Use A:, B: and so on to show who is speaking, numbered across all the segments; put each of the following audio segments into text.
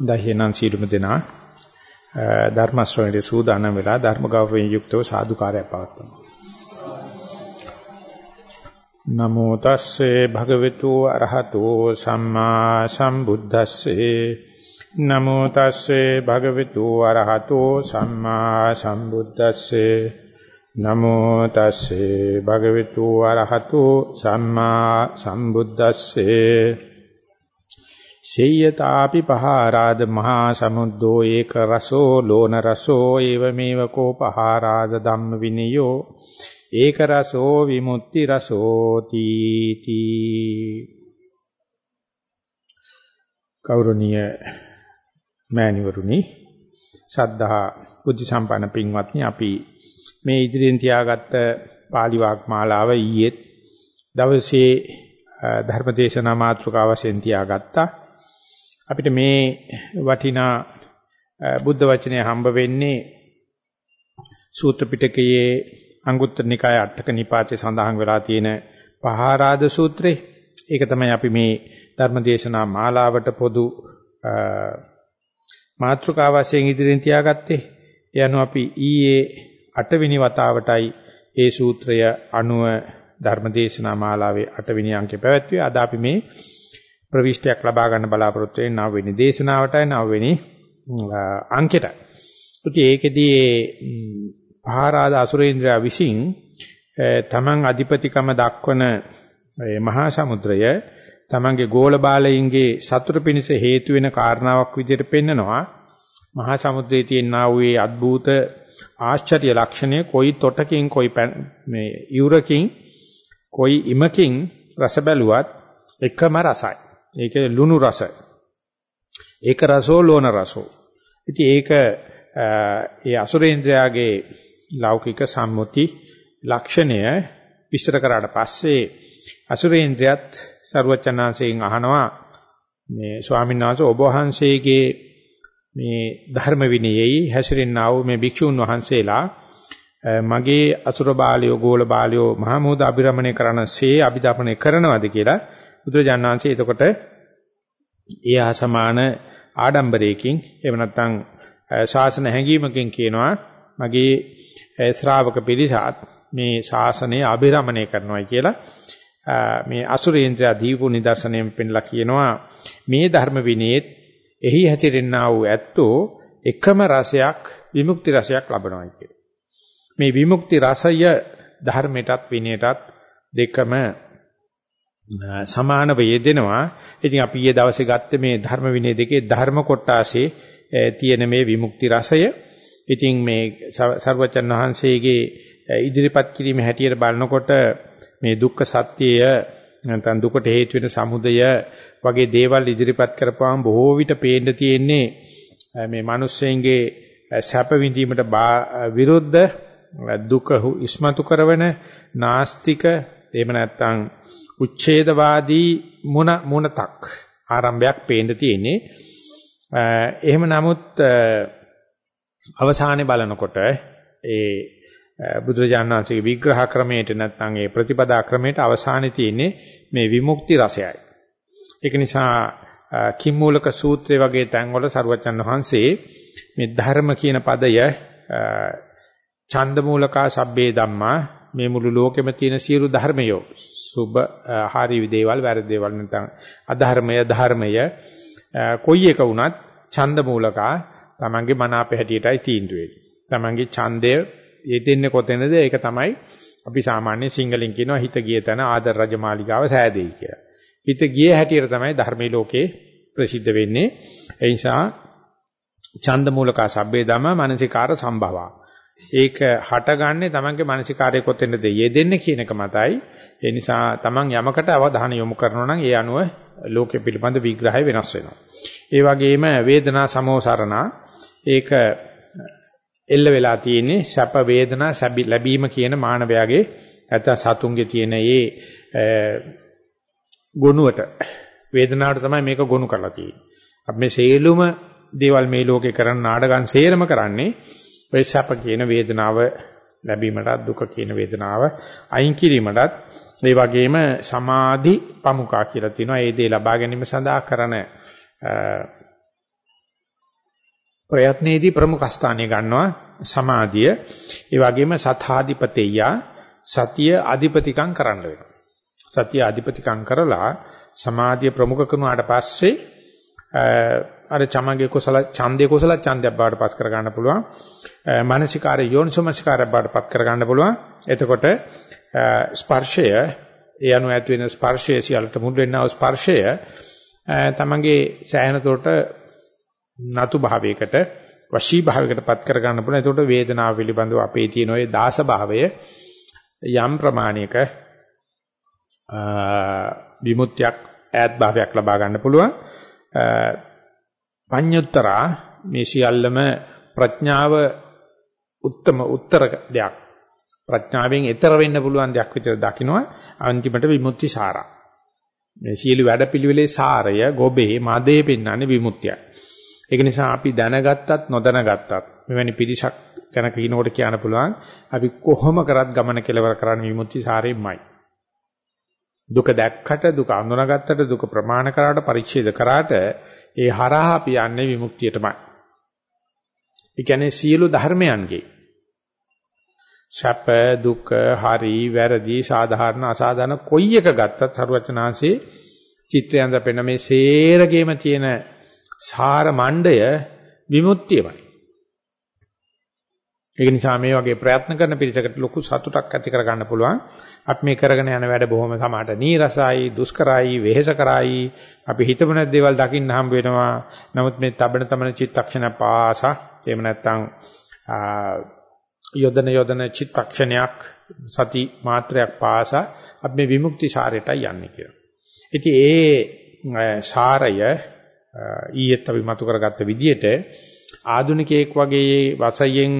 A: දහේනම් සීලමු දෙනා. ධර්ම ශ්‍රවණයේ සූදානම් වෙලා ධර්ම ගෞරවයෙන් යුක්තව සාදුකාරය පවත්වනවා. නමෝ තස්සේ භගවතු අරහතෝ සම්මා සම්බුද්දස්සේ. නමෝ තස්සේ භගවතු අරහතෝ සම්මා සම්බුද්දස්සේ. නමෝ තස්සේ භගවතු අරහතෝ සම්මා සම්බුද්දස්සේ. සේයතාපි පහාරාද මහා සමුද්දෝ ඒක රසෝ ලෝන රසෝ ඒවමේව කෝ පහාරාද ධම්ම විනයෝ. ඒක රසෝ විමුක්ති රසෝ තීති. කෞරණීය මෑණිවරුනි සද්ධා බුද්ධ සම්පන්න පින්වත්නි අපි මේ ඉදිරියෙන් තියාගත්ත පාලි වාග්මාලාව ඊයේත් දවසේ ධර්මදේශනා මාතෘකාව වශයෙන් තියාගත්තා. අපිට මේ වටිනා බුද්ධ වචනය හම්බ වෙන්නේ සූත්‍ර පිටකයේ අංගුත්තර නිකාය අටක නිපාතේ සඳහන් වෙලා තියෙන පහාරාද සූත්‍රේ. ඒක තමයි අපි මේ ධර්මදේශනා මාලාවට පොදු මාතෘකාව වශයෙන් ඉදිරියෙන් තියාගත්තේ. ඒ අනුව අපි ඊයේ 8 වෙනි වතාවටයි ඒ සූත්‍රය අනුව ධර්මදේශනා මාලාවේ 8 වෙනි අංකේ පැවැත්වුවේ. අද අපි මේ ප්‍රවිෂ්ටයක් ලබා ගන්න බලාපොරොත්තු වෙන 9 වෙනි දේශනාවටයි 9 වෙනි අංකෙටයි. ඉතින් ඒකෙදී පහාරාද අසුරේන්ද්‍රය විසින් තමන් අධිපතිකම දක්වන මහා සමුද්‍රය තමන්ගේ ගෝල බාලයින්ගේ සතුට පිණිස හේතු වෙන කාරණාවක් විදිහට පෙන්නනවා. මහා සමුද්‍රයේ තියෙනා වූ අద్భుත ආශ්චර්ය ලක්ෂණය කොයි තොටකින් කොයි මේ යුරකින් කොයි ඉමකින් රස බැලුවත් එකම රසයි. ඒකේ ලුණු රස. ඒක රසෝ ලෝණ රසෝ. ඉතින් ඒක ඒ අසුරේන්ද්‍රයාගේ ලෞකික සම්මුති ලක්ෂණය විස්තර කරාට පස්සේ අසුරේන්ද්‍රයත් ਸਰුවචනාංශයෙන් අහනවා මේ ස්වාමීන් වහන්සේ ඔබ වහන්සේගේ මේ ධර්ම විනයෙහි හැසිරෙන්නා වූ මේ භික්ෂුන් වහන්සේලා මගේ අසුර බාලයෝ ගෝල බාලයෝ මහමෝද අභිරමණය කරනසේ අභිදපණය කරනවද කියලා බුදුරජාණන් වහන්සේ එතකොට ඒ හා සමාන ආඩම්බරයකින් එහෙම නැත්නම් ශාසන හැඟීමකින් කියනවා මගේ ශ්‍රාවක පිරිසත් මේ ශාසනය අභිරමණය කරනවා කියලා මේ අසුරේන්ද්‍රය දීපු නිදර්ශනයෙන් පෙන්ලා කියනවා මේ ධර්ම විනේත් එහි හැතිරෙන්නා වූ ඇත්තෝ එකම රසයක් විමුක්ති රසයක් ලබනවා කියලා. මේ විමුක්ති රසය ධර්මයටත් විනයටත් දෙකම සමානව යෙදෙනවා. ඉතින් අපි ඊයේ දවසේ ගත්තේ මේ ධර්ම විනය දෙකේ ධර්ම කොටාසේ තියෙන මේ විමුක්ති රසය. ඉතින් මේ සර්වචන් වහන්සේගේ ඉදිරිපත් කිරීම හැටියට බලනකොට මේ දුක්ඛ සත්‍යය නැත්නම් දුකට හේතු වෙන සමුදය වගේ දේවල් ඉදිරිපත් කරපුවාම බොහෝ විට පේන්න තියෙන්නේ මේ මිනිස්සෙන්ගේ සැප විඳීමට විරුද්ධ දුක ඉස්මතු කරන නාස්තික එහෙම නැත්නම් උච්ඡේදවාදී මුණ මුණතක් ආරම්භයක් පේන්න තියෙන්නේ. එහෙම නමුත් අවසානයේ බලනකොට ඒ බුදුරජාණන් වහන්සේගේ විග්‍රහ ක්‍රමයට නැත්නම් ඒ ප්‍රතිපදා ක්‍රමයට අවසානයේ තියෙන්නේ මේ විමුක්ති රසයයි. ඒක නිසා කිම්මූලක සූත්‍රය වගේ තැන්වල සරුවචන් වහන්සේ මේ ධර්ම කියන පදය ඡන්දමූලකා සබ්බේ ධම්මා මේ මුළු ලෝකෙම තියෙන සියලු ධර්මයෝ සුබ හරි දේවල් වැරදි දේවල් නැත්නම් අධර්මය ධර්මය කොයි එක වුණත් ඡන්ද මූලකා තමන්ගේ මන අපේ හැටියටයි තීන්දුව වෙන්නේ. තමන්ගේ ඡන්දය යෙදෙන්නේ කොතැනද ඒක තමයි අපි සාමාන්‍ය සිංහලෙන් කියනවා හිත ගිය තැන ආදර රජමාලිගාව සෑදෙයි කියලා. හිත ගිය හැටියට තමයි ධර්මයේ ලෝකේ ප්‍රසිද්ධ වෙන්නේ. ඒ නිසා ඡන්ද මූලකා සබ්බේ ධම මානසිකාර සම්භවා ඒක හටගන්නේ තමන්ගේ මානසිකාරය කොතෙන්ද යෙදෙන්නේ කියන එක මතයි. ඒ නිසා තමන් යමකට අවධානය යොමු කරනවා නම් ඒ අනුව ලෝකෙ පිළිබඳ විග්‍රහය වෙනස් වෙනවා. ඒ වගේම වේදනා සමෝසරණා ඒක එල්ල වෙලා තියෙන්නේ සැප වේදනා ලැබීම කියන මානවයාගේ නැත්නම් සතුන්ගේ තියෙන ඒ ගුණුවට වේදනාවට තමයි මේක ගොනු කරලා තියෙන්නේ. අපි මේ සේලුම දේවල් මේ ලෝකේ කරන නාඩගම් සේරම කරන්නේ ඔය සැප කියන වේදනාව ලැබීමටත් දුක කියන වේදනාව අයින් කිරීමටත් ඒ වගේම සමාධි පමුකා කියලා තියෙනවා. ඒ දේ ලබා ගැනීම සඳහා කරන ප්‍රයත්නයේදී ප්‍රමුඛ ස්ථානය ගන්නවා සමාධිය. ඒ වගේම සතාධිපතේය සතිය අධිපතිකම් කරන්න වෙනවා. සතිය අධිපතිකම් කරලා සමාධිය ප්‍රමුඛ කරනාට පස්සේ අර චමගේ කුසල ඡන්දේ කුසල ඡන්දයක් බවට පත් කර ගන්න පුළුවන්. මානසිකාරය යෝනිසමස්කාරය බවට පත් කර ගන්න පුළුවන්. එතකොට ස්පර්ශය ඒ අනුව ඇති වෙන ස්පර්ශය සියල්ලට මුල් වෙනා ස්පර්ශය තමන්ගේ සෑහෙන තොරට නතු භාවයකට වශී භාවයකට පත් කර ගන්න පුළුවන්. එතකොට වේදනාව පිළිබඳව අපේ තියෙන ওই දාස භාවය යම් ප්‍රමාණයක විමුක්තියක් ඈත් භාවයක් ලබා ගන්න පුළුවන්. පඤ්ඤුත්තරා මේ සියල්ලම ප්‍රඥාව උත්තම උත්තර දෙයක්. ප්‍රඥාවෙන් ඈතර වෙන්න පුළුවන් දෙයක් විතර දකින්නවා අන්තිමට විමුක්ති සාරා. මේ සියලු වැඩපිළිවෙලේ සාරය ගොබේ මදේ පෙන්වන්නේ විමුක්තියයි. ඒක නිසා අපි දැනගත්තත් නොදැනගත්තත් මෙවැනි පිරිසක් ගැන කිනකොට කියන්න පුළුවන් අපි කොහොම කරත් ගමන කෙලවර කරන්නේ විමුක්ති සාරෙමයි. දුක දැක්කට දුක අඳුනගත්තට දුක ප්‍රමාණ කරාට පරිච්ඡේද කරාට ඒ හරහා අපි යන්නේ විමුක්තියටමයි. ඒ කියන්නේ සියලු ධර්මයන්ගේ සැප දුක හරි වැරදි සාධාරණ අසාධාරණ කොයි එක ගත්තත් සරුවචනාංශේ චිත්‍රයන්ද පෙන්න මේ සේරගේම තියෙන සාර මණ්ඩය විමුක්තියමයි. ඒක නිසා මේ වගේ ප්‍රයත්න කරන පිරිසකට ලොකු සතුටක් ඇති කර ගන්න පුළුවන්. අපි මේ කරගෙන යන වැඩ බොහොම සමාට නීරසයි, දුෂ්කරයි, වෙහෙසකරයි. අපි හිතමුණ දේවල් දකින්න හම්බ වෙනවා. නමුත් මේ තබන තමන චිත්තක්ෂණ පාසා එහෙම නැත්නම් යොදන යොදන චිත්තක්ෂණයක් සති මාත්‍රයක් පාසා අපි මේ විමුක්ති සාරයටයි යන්නේ කියලා. ඉතින් ඒ සාරය ඊයේත් අපි මතු කරගත්ත විදිහට ආදුනිකයෙක් වගේ වශයෙන්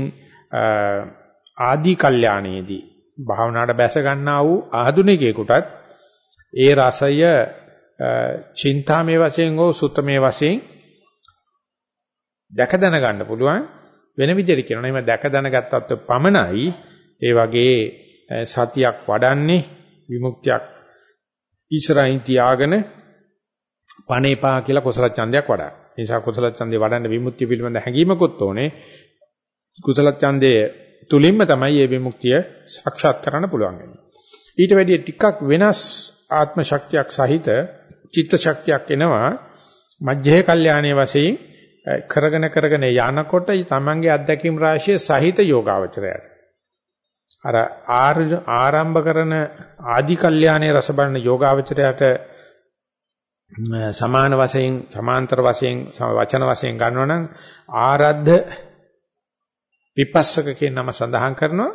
A: ආදී කල්යාණයේදී භාවනාවට බැස ගන්නා වූ ආධුනිකයෙකුටත් ඒ රසය චින්තාමේ වශයෙන් හෝ සුත්තමේ වශයෙන් දැක දැන ගන්න පුළුවන් වෙන විදිහට කියනවා. එහෙම දැක දැනගත්තත් පමණයි ඒ වගේ සතියක් වඩන්නේ විමුක්තියක් ඉස්සරහින් තියාගෙන පණේපා කියලා කුසල ඡන්දයක් වඩා. ඒ නිසා කුසල ඡන්දේ වඩන්න විමුක්තිය පිළිබඳ හැඟීමකුත් ඕනේ. කුසල ඡන්දයේ තුලින්ම තමයි මේ විමුක්තිය සාක්ෂාත් කරන්න පුළුවන් වෙන්නේ. ඊට වැඩිය ටිකක් වෙනස් ආත්ම ශක්තියක් සහිත චිත්ත ශක්තියක් එනවා මජ්ජේ කල්යාණයේ වශයෙන් කරගෙන කරගෙන යනකොට තමන්ගේ අත්දැකීම් රාශිය සහිත යෝගාවචරයට අර ආරම්භ කරන ආදි කල්යාණයේ රස බලන යෝගාවචරයට සමාන වශයෙන් සමාන්තර වශයෙන් වචන වශයෙන් ගන්නවා නම් ආරද්ධ විපස්සක කියන නම සඳහන් කරනවා.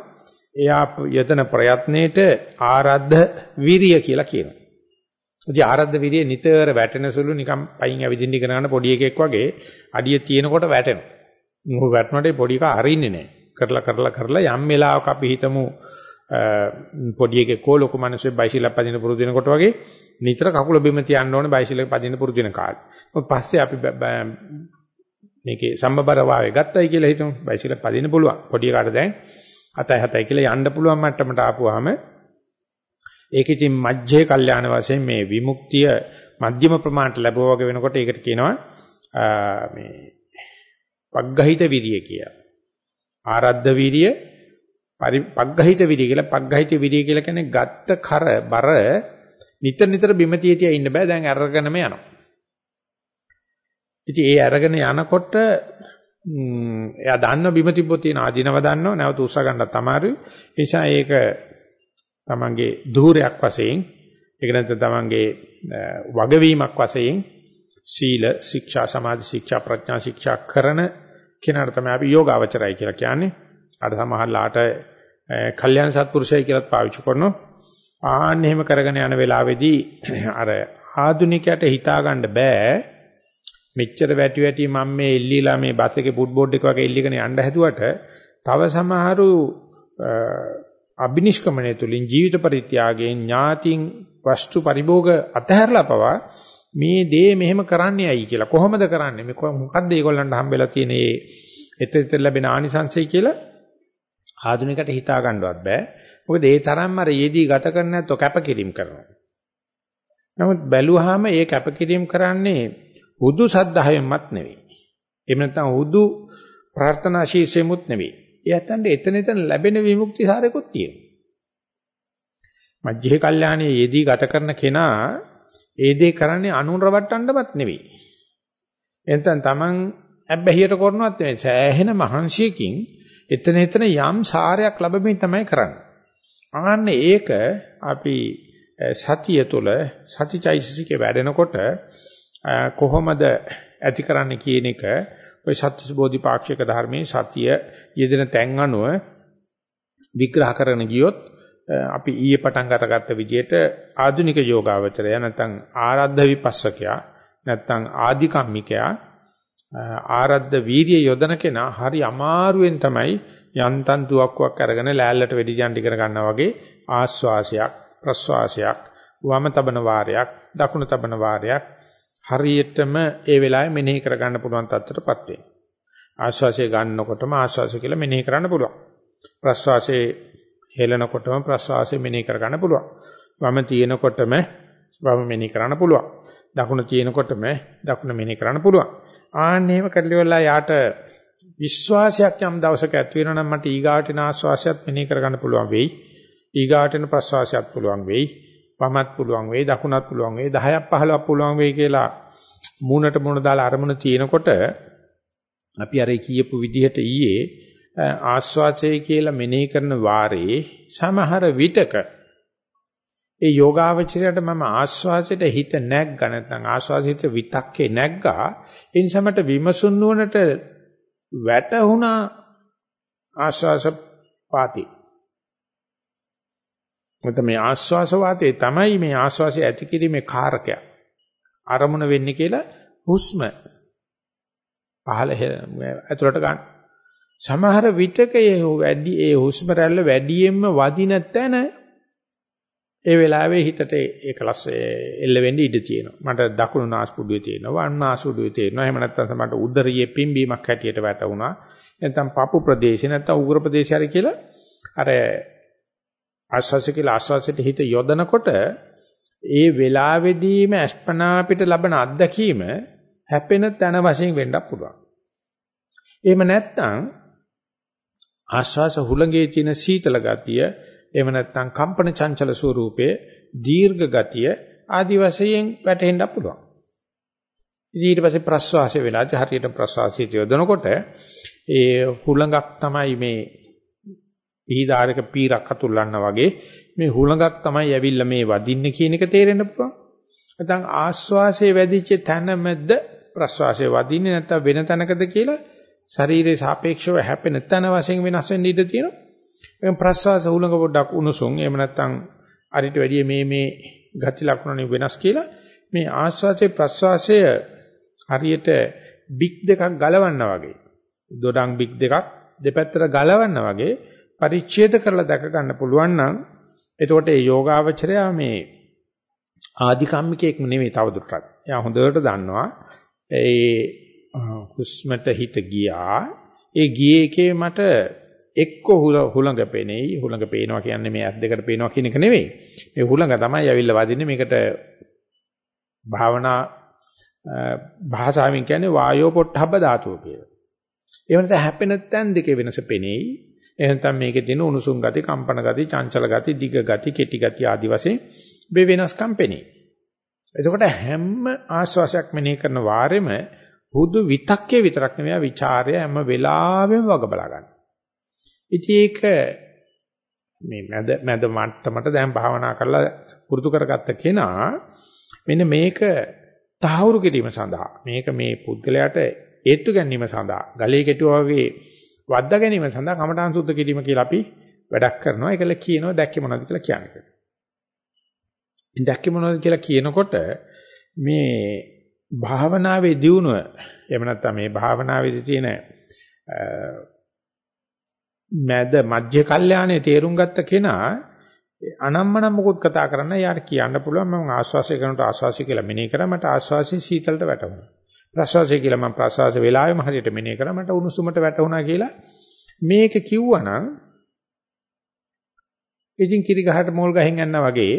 A: එයා යතන ප්‍රයත්නයේට ආරද්ධ විරිය කියලා කියනවා. ඉතින් ආරද්ධ විරිය නිතර වැටෙන සුළු නිකම් පයින් ඇවිදින්න ඉගෙන ගන්න පොඩි එකෙක් වගේ අඩිය තියෙනකොට වැටෙනවා. මොහොත වැටුණාට පොඩි එක අරින්නේ නැහැ. කරලා කරලා කරලා යම් වෙලාවක අපි හිතමු පොඩි එකෙක් කෝ ලොකු මිනිස්සෙක් බයිසිකල් පදින පුරුදු වෙනකොට වගේ නිතර කකුල බිම තියන්න ඕනේ බයිසිකල් පදින පුරුදු වෙන කාලේ. මොකද පස්සේ අපි මේකේ සම්බබර වාවේ ගත්තයි කියලා හිතමු. බයිසිකල් පදින්න පුළුවන්. පොඩි එකාට දැන් 7යි 7යි කියලා යන්න පුළුවන් මට්ටමට ආපුවාම ඒක ඉතින් මජ්ජේ කල්යාණ වශයෙන් මේ විමුක්තිය මධ්‍යම ප්‍රමාණයට ලැබුවා වගේ වෙනකොට ඒකට කියනවා මේ පග්ගහිත විරිය කියලා. ආරද්ධ විරිය පග්ගහිත විරිය කියලා පග්ගහිත විරිය කියලා කියන්නේ ගත්ත කර බර නිතර නිතර බිම තියතිය ඉන්න බෑ දැන් අරගෙනම යනවා. ඉතින් ඒ අරගෙන යනකොට එයා දන්න බිම තිබ්බොත් තියෙන ආධිනව දන්නව නැවත උස්ස ගන්නත් අමාරුයි. ඒ නිසා ඒක තමන්ගේ ධූරයක් වශයෙන් ඒක නැත්නම් තමන්ගේ වගවීමක් වශයෙන් සීල ශික්ෂා සමාධි ශික්ෂා ප්‍රඥා ශික්ෂා කරන කෙනාට තමයි අපි යෝගාවචරයි කියලා කියන්නේ. අර සමහරලාට කල්යාණ සත්පුරුෂයයි කියලාත් පාවිච්චි කරනවා. ආන්න එහෙම කරගෙන යන වෙලාවේදී අර ආදුනිකයට හිතා ගන්න බෑ මෙච්චර වැටි වැටි මම මේ එල්ලීලා මේ බස් එකේ ෆුට්බෝඩ් එක වගේ එල්ලීගෙන යන්න හැදුවට තව සමහරු අබිනිෂ්ක්‍මණය තුලින් ජීවිත පරිත්‍යාගයෙන් ඥාතින් වස්තු පරිභෝග අතහැරලා පවා මේ දේ මෙහෙම කරන්නේ ඇයි කියලා කොහොමද කරන්නේ? මේ මොකද්ද ඒගොල්ලන්ට හම්බෙලා තියෙන මේ එතෙත ලැබෙන ආනිසංසය කියලා ආධුනිකට හිතා ගන්නවත් බෑ. මොකද ඒ තරම්ම අර යෙදී ගත කරන්නේ නැත්නම් කැපකිරීම කරනවා. නමුත් බැලුවාම ඒ කැපකිරීම කරන්නේ හුදු සද්ධායෙන්වත් නෙවෙයි. එහෙම නැත්නම් හුදු ප්‍රාර්ථනා ශීර්ෂෙමුත් නෙවෙයි. එයාටන්ට එතන එතන ලැබෙන විමුක්ති සාරයකුත් තියෙනවා. මජ්ජේ කල්යාණයේ යෙදී ගත කරන කෙනා ඒ දේ කරන්නේ අනුන් රවට්ටන්නවත් නෙවෙයි. එතෙන් තමන් ඇබ්බැහියට කරනවත් නෙවෙයි. සෑහෙන මහන්සියකින් එතන එතන යම් සාරයක් ලැබෙමින් තමයි කරන්නේ. ආන්න ඒක අපි සතිය තුළ සතිචෛසිකේ වැඩෙනකොට කොහොමද ඇති කරන්නේ කියන එක ඔය සත්‍ය බෝධිපාක්ෂික ධර්මයේ සතිය යෙදෙන තැන් අනුව විග්‍රහ කරන ගියොත් අපි ඊයේ පටන් ගන්නගත්ත විදිහට ආධුනික යෝගාවචරය නැත්නම් ආරද්ධ විපස්සකයා නැත්නම් ආධිකම්මිකයා ආරද්ධ වීර්ය යොදන කෙනා හරි අමාරුවෙන් තමයි යන්තම් දුවක්වක් අරගෙන ලෑල්ලට වෙඩි ජන් ඉගෙන ගන්නවා වගේ ආස්වාසයක් ප්‍රස්වාසයක් වම තබන වාරයක් දකුණු තබන වාරයක් හරියටම ඒ වෙලාවේ මෙනෙහි කරගන්න පුළුවන් තත්ත්වයටපත් වෙනවා. ආශ්වාසය ගන්නකොටම ආශ්වාසය කියලා මෙනෙහි කරන්න පුළුවන්. ප්‍රශ්වාසයේ හෙලනකොටම ප්‍රශ්වාසය මෙනෙහි කරගන්න පුළුවන්. වම තියෙනකොටම වම මෙනෙහි කරන්න පුළුවන්. දකුණ තියෙනකොටම දකුණ මෙනෙහි කරන්න පුළුවන්. ආන්නේම කරලිවලා යාට විශ්වාසයක් යම් දවසක ඇති වෙනවා නම් මට ඊගාටින ආශ්වාසයත් මෙනෙහි කරගන්න පුළුවන් වෙයි. ඊගාටින ප්‍රශ්වාසයත් පුළුවන් වෙයි. වමත් පුළුවන් වෙයි දකුණත් පුළුවන් වෙයි 10ක් 15ක් පුළුවන් වෙයි කියලා මූණට මූණ දාලා අරමුණ තියෙනකොට අපි අර කියපු විදිහට ඊයේ ආස්වාසය කියලා මෙනෙහි කරන වාරේ සමහර විටක ඒ යෝගාවචරයට මම ආස්වාසයට හිත නැග්ග නැත්නම් ආස්වාසිත විතක්කේ නැග්ගා ඒ නිසා මට විමසුන් නුවණට වැටුණා ආස්වාස පාති. මොකද මේ ආස්වාස වාතයේ තමයි මේ ආස්වාසය ඇති කිරීමේ කාරකය. අරමුණ වෙන්නේ කියලා හුස්ම පහළ ඇතුළට ගන්න. සමහර විටක ඒ වැඩි ඒ හුස්ම රැල්ල වැඩියෙන්ම වදින තැන ඒ වෙලාවේ හිතට ඒකලස් එල්ල වෙන්න ඉඩ තියෙනවා. මට දකුණු නාස්පුඩුවේ තියෙනවා, වම් නාස්පුඩුවේ තියෙනවා. එහෙම නැත්නම් මට උදරියේ පිම්බීමක් හැටියට වැටුණා. නැත්නම් පපු ප්‍රදේශේ නැත්නම් උග්‍ර ප්‍රදේශය හරි කියලා අර ආස්වාසය කියලා ආස්වාසයට හිත යොදනකොට ඒ වෙලාවේදීම අස්පනා පිට ලබන අත්දැකීම හැපෙන තන වශයෙන් වෙන්නත් පුළුවන්. එහෙම නැත්නම් ආස්වාස හුළඟේ තියෙන සීතල ගතිය, එහෙම නැත්නම් කම්පන චංචල ස්වරූපයේ දීර්ඝ ගතිය ආදි වශයෙන් වැටෙන්න පුළුවන්. ඊට පස්සේ ප්‍රස්වාසය වෙලාදී හරියට ප්‍රස්වාසයට යොදනකොට ඒ හුළඟක් තමයි මේ පිහිදාරක පීරක් අතුල්ලන්න වගේ මේ හුලඟක් තමයි ඇවිල්ලා මේ වදින්නේ කියන එක තේරෙන්න පුළුවන්. නැත්නම් ආස්වාසේ වැඩිච්ච තැනමද ප්‍රස්වාසයේ වදින්නේ නැත්නම් වෙන තැනකද කියලා ශරීරයේ සාපේක්ෂව හැපෙන තැන වශයෙන් වෙනස් වෙන්න ඉඩ තියෙනවා. එහෙනම් ප්‍රස්වාස හුලඟ පොඩ්ඩක් උණුසුම් එහෙම නැත්නම් අරිට වැඩිය මේ මේ ගති ලක්ෂණ වෙනස් කියලා මේ ආස්වාසේ ප්‍රස්වාසය හරියට බික් දෙකක් ගලවන්න වගේ. දොඩම් බික් දෙකක් දෙපැත්තට ගලවන්න වගේ පරිච්ඡේද කරලා දැක ගන්න පුළුවන් නම් එතකොට ඒ යෝගාවචරය මේ ආධිකම්මිකයෙක් නෙමෙයි තවදුරටත්. එයා හොඳට දන්නවා ඒ හුස්මට හිත ගියා. ඒ ගියේ එකේ මට එක්ක හුලඟ පෙනෙයි. හුලඟ පේනවා කියන්නේ මේ ඇස් දෙකට පේනවා කියන එක නෙවෙයි. මේ හුලඟ තමයි ඇවිල්ලා වදින්නේ මේකට භාවනා භාෂාවෙන් කියන්නේ වායෝ පොට්ටහබ්බ ධාතුව කියලා. ඒ වෙනත හැපෙන තැන් දෙකේ වෙනස පෙනෙයි. එහෙනම් මේකේ තියෙන උණුසුම් ගති, කම්පන ගති, චංචල ගති, දිග ගති, කෙටි ගති ආදි වශයෙන් මේ වෙනස්කම් පෙනේ. එතකොට හැම ආශ්වාසයක් මෙනෙහි කරන වාරෙම හුදු විතක්කේ විතරක් නෙවෙයි ਵਿਚාරය හැම වෙලාවෙම වග බලා ගන්න. ඉතින් ඒක මේ මැද මැද මට්ටමට දැන් භාවනා කරලා පුරුදු කරගත්ත කෙනා මෙන්න මේක තහවුරු කිරීම සඳහා මේක මේ පුද්ගලයාට ඒත්තු ගැනීම සඳහා ගලේ කෙටුවා වගේ වද්දා ගැනීම සඳහා කමඨාන් සුද්ධ කිරීම කියලා අපි වැඩක් කරනවා. ඒකල කියනවා දැක්කේ මොනවද කියලා කියන්නේ. ඉතින් දැක්කේ මොනවද කියලා කියනකොට මේ භාවනාවේ දියුණුව එහෙම නැත්නම් මේ භාවනාවේදී තියෙන මැද මධ්‍ය කල්යාණේ තේරුම් ගත්ත කෙනා අනම්මනම් මොකොත් කතා කරන්න යාට කියන්න පුළුවන් මම ආස්වාසය කරනකොට ආස්වාසය කියලා මෙනෙහි කරා මට ආස්වාසය සීතලට වැටුණා. ප්‍රසවාසය කියලා මම ප්‍රසවාස වේලාවෙම හරියට මෙනේ කරා මට උණුසුමට වැටුණා කියලා මේක කිව්වනම් ඉතින් කිරි ගහට මෝල් ගහෙන් යනවා වගේ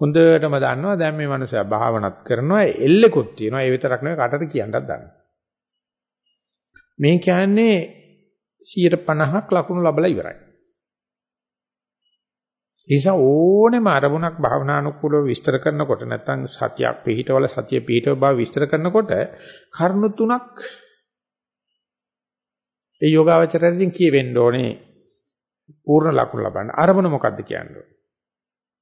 A: හොඳටම දන්නවා දැන් මේ මනුස්සයා භාවනාත් කරනවා එල්ලෙකුත් තියෙනවා ඒ විතරක් නෙවෙයි කටට කියන්නත් දන්නවා. මේ කියන්නේ 150ක් ලකුණු ලැබලා ඉවරයි. නිසා ඕනෙම අරමුණක් භාවනානුකූලව විස්තර කරනකොට නැත්නම් සතියක් පිළිහිටවල සතිය පිළිහිටව බව විස්තර කරනකොට කරුණු තුනක් ඒ යෝගාවචරයෙන් කියවෙන්න ඕනේ පූර්ණ ලකුණු ලබන්න. අරමුණ මොකද්ද කියන්නේ?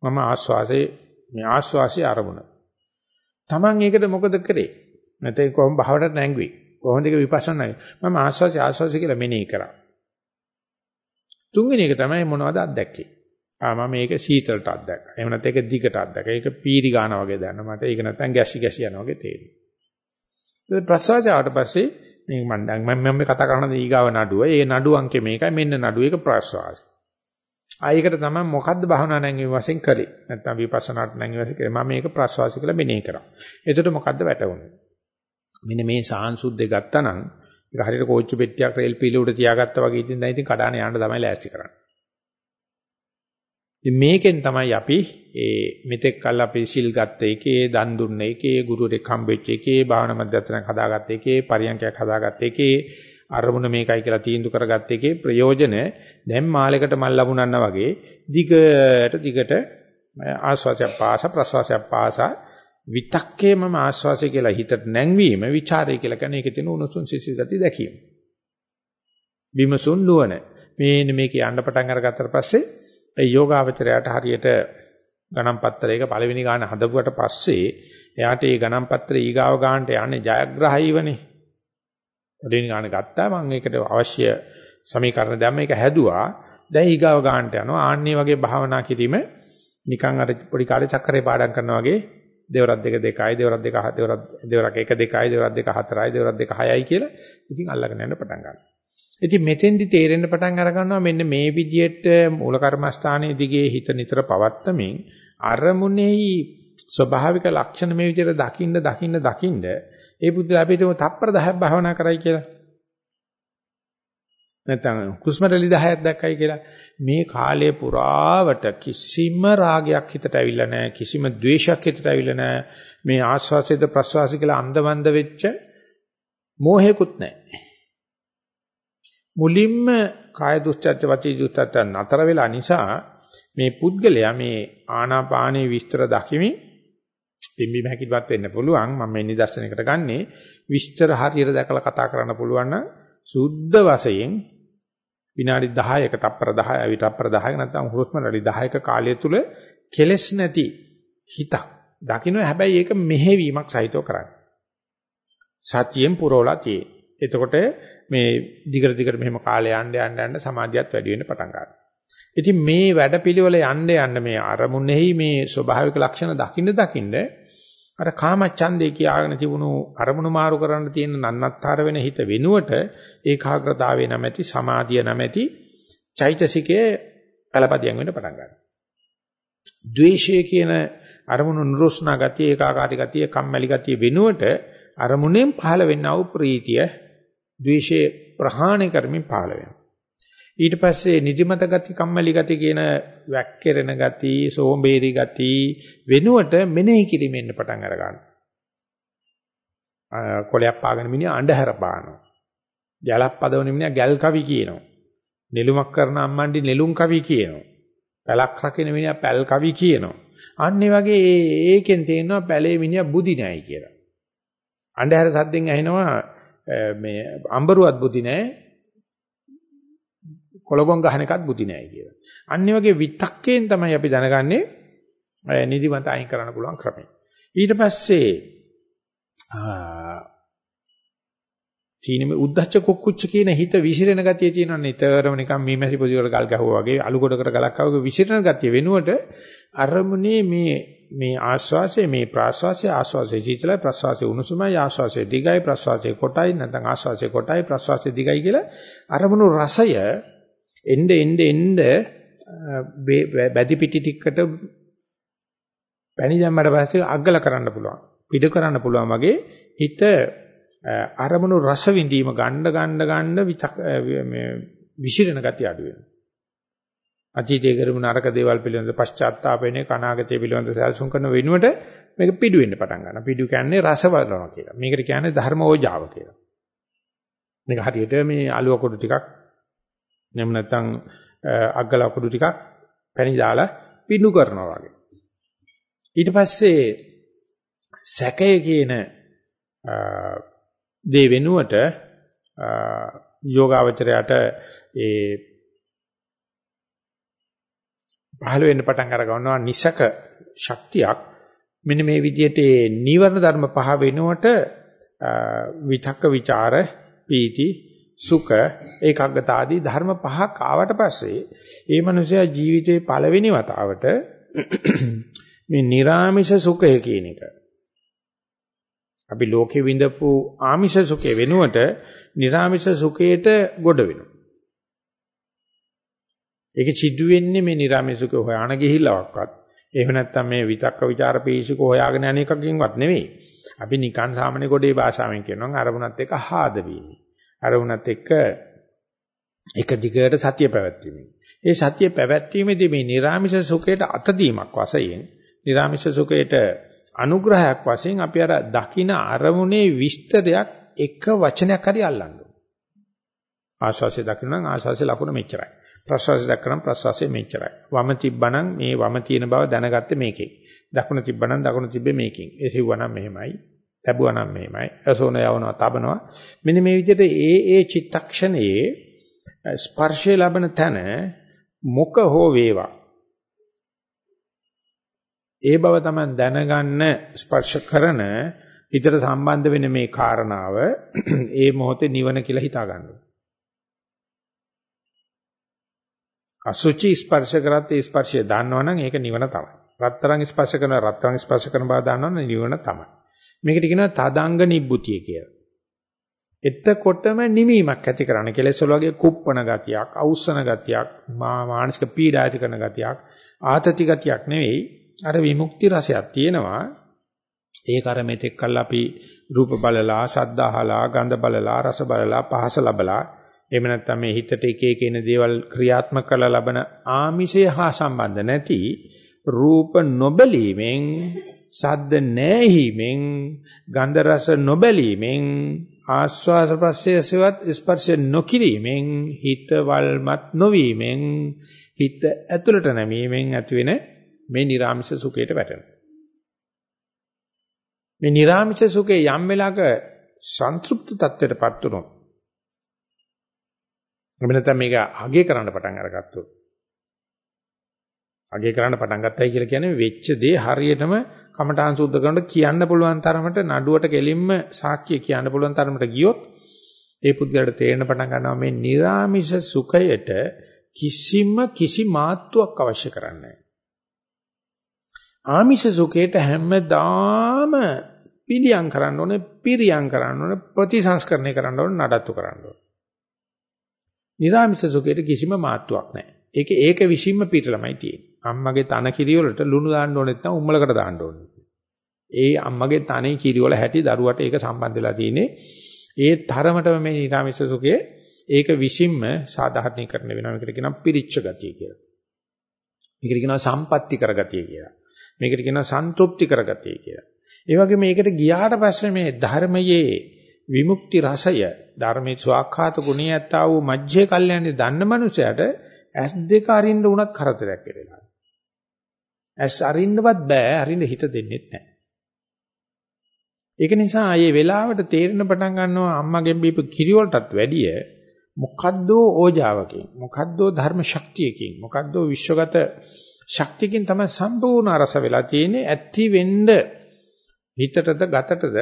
A: මම ආස්වාසේ මේ ආස්වාසිය අරමුණ. Taman ඒකට මොකද කරේ? නැත්නම් කොහොම භාවනාවට නැංගුවේ? කොහොමද ඒක විපස්සනායි? මම ආස්වාසිය ආස්වාසිය කියලා මෙනෙහි කරා. තුන්වෙනි එක තමයි මොනවද අත්දැකේ? ආ මම මේක සීතලට අත්දැක්කා. එහෙම නැත්නම් ඒක දිගට අත්දැක්කා. ඒක පීරි ගාන වගේ දැනන මට. ඒක නැත්නම් ගැසි ගැසි යනවා වගේ තේරෙනවා. ඊට ප්‍රසවාසය ආවට පස්සේ මේ මම දැන් මම මේ කතා කරන දීගාව නඩුව. ඒ නඩු අංකේ මේකයි මෙන්න නඩුව ඒක ප්‍රසවාසය. ආයකට තමයි මොකද්ද භවනා නැංගීම වශයෙන් කළේ. නැත්නම් විපස්සනාට නැංගීම වශයෙන් කළේ. මම මේක ප්‍රසවාසය කියලා මෙනෙහි කරා. එතකොට මොකද්ද වැටුනේ? මෙන්න මේ සාංශුද්ධේ ගත්තා නම් ඒක හරියට කෝච්චි පෙට්ටියක් රේල් පීල උඩ තියාගත්තා වගේ ඉතින් දැන් ඉතින් කඩාන යන්න තමයි ලෑස්ති කරන්නේ. ඉතින් මේකෙන් තමයි අපි ඒ මෙතෙක් කල් අපි සිල් ගත්ත එකේ දන් දුන්න එකේ ගුරුවරෙක් හම්බෙච්ච එකේ භාවනා මධ්‍යස්ථානයක් හදාගත්ත එකේ පරියන්කයක් හදාගත්ත එකේ අරමුණ මේකයි කියලා තීන්දුව කරගත්ත එකේ ප්‍රයෝජන දැන් මාලයකට මල් ලැබුණා වගේ දිගට දිගට ආස්වාසය පාස ප්‍රසවාසය පාස විතක්කේ මම ආස්වාසය කියලා හිතට නැංවීම ਵਿਚාරය කියලා කියන්නේ ඒකේ තියෙන උණුසුම් සිසිල් ගති දැකීම. විමසුන් නුවණ. මේ මේක යන්න පටන් අරගත්තට පස්සේ ඒ යෝගාවචරයට හරියට ගණන් පත්‍රයක පළවෙනි ගාන හදපුවට පස්සේ එයාට ඒ ගණන් පත්‍රය ඊගාව ගානට යන්නේ ජයග්‍රහීවනේ. පළවෙනි ගාන ගත්තා මම ඒකට අවශ්‍ය සමීකරණ දැම්ම ඒක හැදුවා. දැන් ඊගාව ගානට යනවා. ආන්නේ වගේ භාවනා කිරීම නිකන් අර පොඩි කාලේ චක්‍රේ පාඩම් කරනවා වගේ දෙවරක් දෙක දෙකයි දෙවරක් දෙක දෙවරක් දෙවරක් එක දෙකයි දෙවරක් දෙක හතරයි දෙවරක් දෙක හයයි කියලා ඉතින් අල්ලගෙන යන්න පටන් ගන්නවා. ඉතින් මෙතෙන්දි තේරෙන්න පටන් අර ගන්නවා මෙන්න මේ විදියට මූල කර්මස්ථානයේ දිගේ හිත නිතර පවත්තමින් අරමුණෙහි ස්වභාවික ලක්ෂණ මේ විදියට දකින්න දකින්න දකින්න ඒ බුද්ධලා අපිට තප්පර 10ක් භාවනා කරයි කියලා. නැත්නම් කුස්මරලි 10ක් දැක්කයි කියලා. මේ කාලය පුරාවට කිසිම රාගයක් හිතට ඇවිල්ලා නැහැ. කිසිම ද්වේෂයක් හිතට ඇවිල්ලා නැහැ. මේ ආස්වාසයේද ප්‍රස්වාසය කියලා අන්දමන්ද වෙච්ච මෝහයකුත් නැහැ. මුලින්ම කාය දුස්චර්ච වචී දුස්චර්ච නතර වෙලා නිසා මේ පුද්ගලයා මේ ආනාපානයේ විස්තර දකිමින් පිම්බීම හැකිලිවත් වෙන්න පුළුවන්. මම මේ නිදර්ශනයකට ගන්නේ විස්තර හරියට දැකලා කතා කරන්න පුළුවන් නම් සුද්ධ වශයෙන් විනාඩි 10ක තප්පර 10 විතප්පර 10ක නැත්නම් හුස්ම රැලි 10ක කාලය තුල කෙලස් නැති හිතක් දකින්න හැබැයි ඒක මෙහෙවීමක් සහිතව කරන්නේ. සතියෙන් පුරවලා තියෙන්නේ. එතකොට මේ දිගට දිගට මෙහෙම කාලය යන්න යන්න යන්න සමාධියත් වැඩි වෙන්න පටන් ගන්නවා. ඉතින් මේ වැඩපිළිවෙල යන්න යන්න මේ අරමුණෙහි මේ ස්වභාවික ලක්ෂණ දකින්න දකින්න අර කාමච්ඡන්දේ කියාගෙන තිබුණු අරමුණු මාරු කරන්න තියෙන නන්නත්තර වෙන හිත වෙනුවට ඒකාග්‍රතාවේ නැමැති සමාධිය නැමැති චෛතසිකයේ පළපදියම් වෙන්න පටන් ගන්නවා. ද්වේෂය කියන අරමුණු නුරුස්නා ගතිය ඒකාකාරී ගතිය කම්මැලි ගතිය වෙනුවට අරමුණෙන් පහළ වෙන්නා වූ ප්‍රීතිය ද්වේෂය ප්‍රහාණය කරමින් පහළ වෙනවා. ඊට පස්සේ නිදිමත ගති, කම්මැලි ගති කියන වැක්කිරෙන ගති, සෝඹේරි ගති වෙනුවට මෙනෙහි කිරීමෙන් පටන් අර ගන්නවා. කොලයක් පාගෙන මිනිහා අඬහැර පානවා. ගැලක් පදවන මිනිහා ගැල් කවි කියනවා. නෙළුමක් කරන අම්මන්ඩි නෙළුම් කවි කියනවා. පැලක් රකින්න මිනිහා පැල් කවි කියනවා. අන්න වගේ ඒකෙන් තේරෙනවා පැලේ මිනිහා බුදි නැයි කියලා. අඬහැර සද්දෙන් ඇහෙනවා මේ අඹරුවත් බුදි නෑ කොළගොන් ගහන එකත් බුදි නෑ කියලා. අන්න වගේ විතක්කයෙන් තමයි අපි දැනගන්නේ නිදිමත අයින් කරන්න පුළුවන් ක්‍රමය. ඊට පස්සේ තීනෙම උද්දච්ච කුක්කුච්ච කියන හිත විසිරෙන ගතිය තියෙනවා නිතරම නිකන් මීමැසි පොඩි වල ගල් ගැහුවා වගේ අලු ගොඩකට ගලක් ආවගේ විසිරෙන ගතිය වෙනුවට අරමුණේ මේ මේ ආස්වාසය මේ ප්‍රාස්වාසය ආස්වාසය සීතලයි ප්‍රාස්වාසය උණුසුමයි ආස්වාසය දිගයි ප්‍රාස්වාසය කොටයි නැත්නම් ආස්වාසය කොටයි ප්‍රාස්වාසය දිගයි කියලා අරමුණු රසය එnde එnde එnde බැදි පිටි ටිකට පැණි දැම්මට පස්සේ අග්ගල කරන්න පුළුවන්. පිට කරන්න පුළුවන් වගේ හිත අරමුණු රස විඳීම ගන්න ගන්න ගන්න විසිරෙන ගතිය අඩු වෙනවා. අතීතයේ කරපු නරක දේවල් පිළිබඳ පශ්චාත්තාප වෙන්නේ කනාගතයේ පිළිබඳ සැලසුම් කරන වෙනුවට මේක පිඩු වෙන්න පටන් ගන්නවා. පිඩු කියන්නේ රස බලනවා කියලා. මේකට කියන්නේ ධර්ම ඕජාව කියලා. මේක හරියට මේ අලුව කුඩු ටිකක් එහෙම නැත්නම් අග්ගල කුඩු ටිකක් පැණි දාලා පිඩු කරනවා වගේ. ඊට පස්සේ සැකය කියන දේ වෙනුවට යෝගාවචරයට ඒ පහළ වෙන්න පටන් අර ගන්නවා නිසක ශක්තියක් මෙන්න මේ විදිහට ඒ නීවරණ ධර්ම පහ වෙනුවට විතක්ක ਵਿਚාර පීති සුඛ ඒකාග්‍රත ආදී ධර්ම පහක් ආවට පස්සේ ඒ මනුස්සයා ජීවිතේ පළවෙනි වතාවට මේ නිර්ාමිෂ සුඛය කියන එක අපි ලෝකේ විඳපු ආමිෂ සුඛය වෙනුවට නිර්ාමිෂ සුඛයට ගොඩ වෙනවා. ඒක සිද්ධ වෙන්නේ මේ නිර්ාමිෂ සුඛය හොයාන ගිහිල්ලාවක්වත්. එහෙම නැත්නම් මේ විතක්ක ਵਿਚාර පීසුක හොයාගෙන යන එකකින්වත් නෙවෙයි. අපි නිකන් සාමාන්‍ය කොටේ භාෂාවෙන් කියනවා අරමුණත් එක්ක ආද වීමයි. අරමුණත් එක්ක එක දිගට සතිය පැවැත්වීමයි. ඒ සතිය පැවැත්වීමේදී මේ නිර්ාමිෂ සුඛයට අතදීමක් වශයෙන් නිර්ාමිෂ සුඛයට අනුග්‍රහයක් වශයෙන් අපි අර දකින අරමුණේ විස්තරයක් එක වචනයක් හරි අල්ලන්න ආශාසය දකින්න නම් ආශාසයේ ලකුණ මෙච්චරයි. ප්‍රසවාසය දක්කනම් ප්‍රසවාසය මෙච්චරයි. වම තිබ්බනම් මේ වම තියෙන බව දැනගත්තේ මේකෙන්. දකුණ තිබ්බනම් දකුණ තිබ්බේ මේකෙන්. එසෙව්වනම් මෙහෙමයි. ලැබුවනම් මෙහෙමයි. අසෝන යවනවා තබනවා. මෙන්න මේ විදිහට ඒ ඒ චිත්තක්ෂණයේ ස්පර්ශය ලබන තැන මොක හෝ වේවා ඒ බව තමයි දැනගන්න ස්පර්ශ කරන හිතට සම්බන්ධ වෙන මේ කාරණාව ඒ මොහොතේ නිවන කියලා හිතා ගන්නවා. අසුචි ස්පර්ශ කරත් ඒ ස්පර්ශය දන්නවනම් ඒක නිවන තමයි. රත්තරන් ස්පර්ශ කරන රත්තරන් ස්පර්ශ කරන බව දන්නවනම් නිවන තමයි. මේකට කියනවා තදංග නිබ්බුතිය කියලා. එතකොටම නිමීමක් ඇති කරන කෙලෙස් වල වගේ කුප්පණ ගතියක්, අවුස්සන ගතියක්, මානසික පීඩා ඇති කරන ගතියක්, ආතති ගතියක් නෙවෙයි අර විමුක්ති රසයක් තියෙනවා. ඒක අර මෙතෙක් කල් අපි රූප බලලා, ශබ්ද අහලා, ගන්ධ බලලා, රස බලලා, පහස ලබලා එහෙම නැත්නම් මේ හිතට එක එක එන දේවල් ක්‍රියාත්මක කරලා ලබන ආමිෂය හා සම්බන්ධ නැති රූප නොබලීමෙන් සද්ද නැහිමෙන් ගන්ධ රස නොබලීමෙන් ආස්වාද ප්‍රසයසවත් ස්පර්ශ නොකිරීමෙන් හිතවල්මත් නොවීමෙන් හිත ඇතුළට නැමීමෙන් ඇතිවෙන මේ නිර්ාමිෂ සුඛයට වැටෙනවා. මේ නිර්ාමිෂ සුඛේ යම් වෙලාවක සන්තුෂ්ත තත්ත්වයටපත් වුණොත් එහෙම නැත්නම් මේක අගය කරන්න පටන් අරගත්තොත් අගය කරන්න පටන් ගත්තයි කියලා කියන්නේ වෙච්ච දේ හරියටම කමඨාන් සුද්ධ කරනකොට කියන්න පුළුවන් තරමට නඩුවට කෙලින්ම සාක්ෂිය කියන්න පුළුවන් තරමට ගියොත් ඒ පුද්ගලයාට තේරෙන පටන් ගන්නවා මේ නිර්ාමිෂ සුඛයට කිසිම කිසි මාත්‍යක් අවශ්‍ය කරන්නේ නැහැ. ආමිෂ සුඛයට හැමදාම පිළියම් කරන්න ඕනේ, පිරියම් කරන්න ඕනේ, ප්‍රතිසංස්කරණය කරන්න ඕනේ, නඩත්තු කරන්න ඕනේ. නිරාමිෂ සුඛයට කිසිම මාත්‍යක් නැහැ. ඒක ඒක විශ්ීම පිටලමයි තියෙන්නේ. අම්මගේ තන කිරි වලට ලුණු දාන්න ඕනෙත් නැත්නම් උම්මලකට දාන්න ඕනේ. ඒ අම්මගේ තනේ කිරි වල හැටි දරුවට ඒක සම්බන්ධ වෙලා තියෙන්නේ. ඒ තරමටම මේ නිරාමිෂ සුඛයේ ඒක විශ්ීම සාධාරණීකරණය වෙනවා. මේකට කියනවා පිරිච්ච ගතිය කියලා. මේකට කියනවා සම්පatti කරගතිය කියලා. මේකට කියනවා සන්තුප්ති කරගතිය කියලා. ඒ වගේ මේකට ගියාට පස්සේ මේ ධර්මයේ විමුක්ති රසය ධර්මයේ ස්වාඛාත ගුණය ඇත්තා වූ මජ්ජේ කල්යන්නේ දන්න මනුස්සයට ඇස් දෙක අරින්න උනත් කරදරයක් වෙලා. ඇස් අරින්නවත් බෑ අරින්න හිත දෙන්නෙත් නැහැ. ඒක නිසා මේ වෙලාවට තේරෙන පටන් ගන්නවා අම්මගෙන් බීප කිරි වලටත් වැඩිය මොකද්දෝ ඕජාවකින් මොකද්දෝ ධර්ම ශක්තියකින් මොකද්දෝ විශ්වගත ශක්තියකින් තමයි සම්පූර්ණ අරස වෙලා තියෙන්නේ ඇත්ති වෙන්න හිතටද ගතටද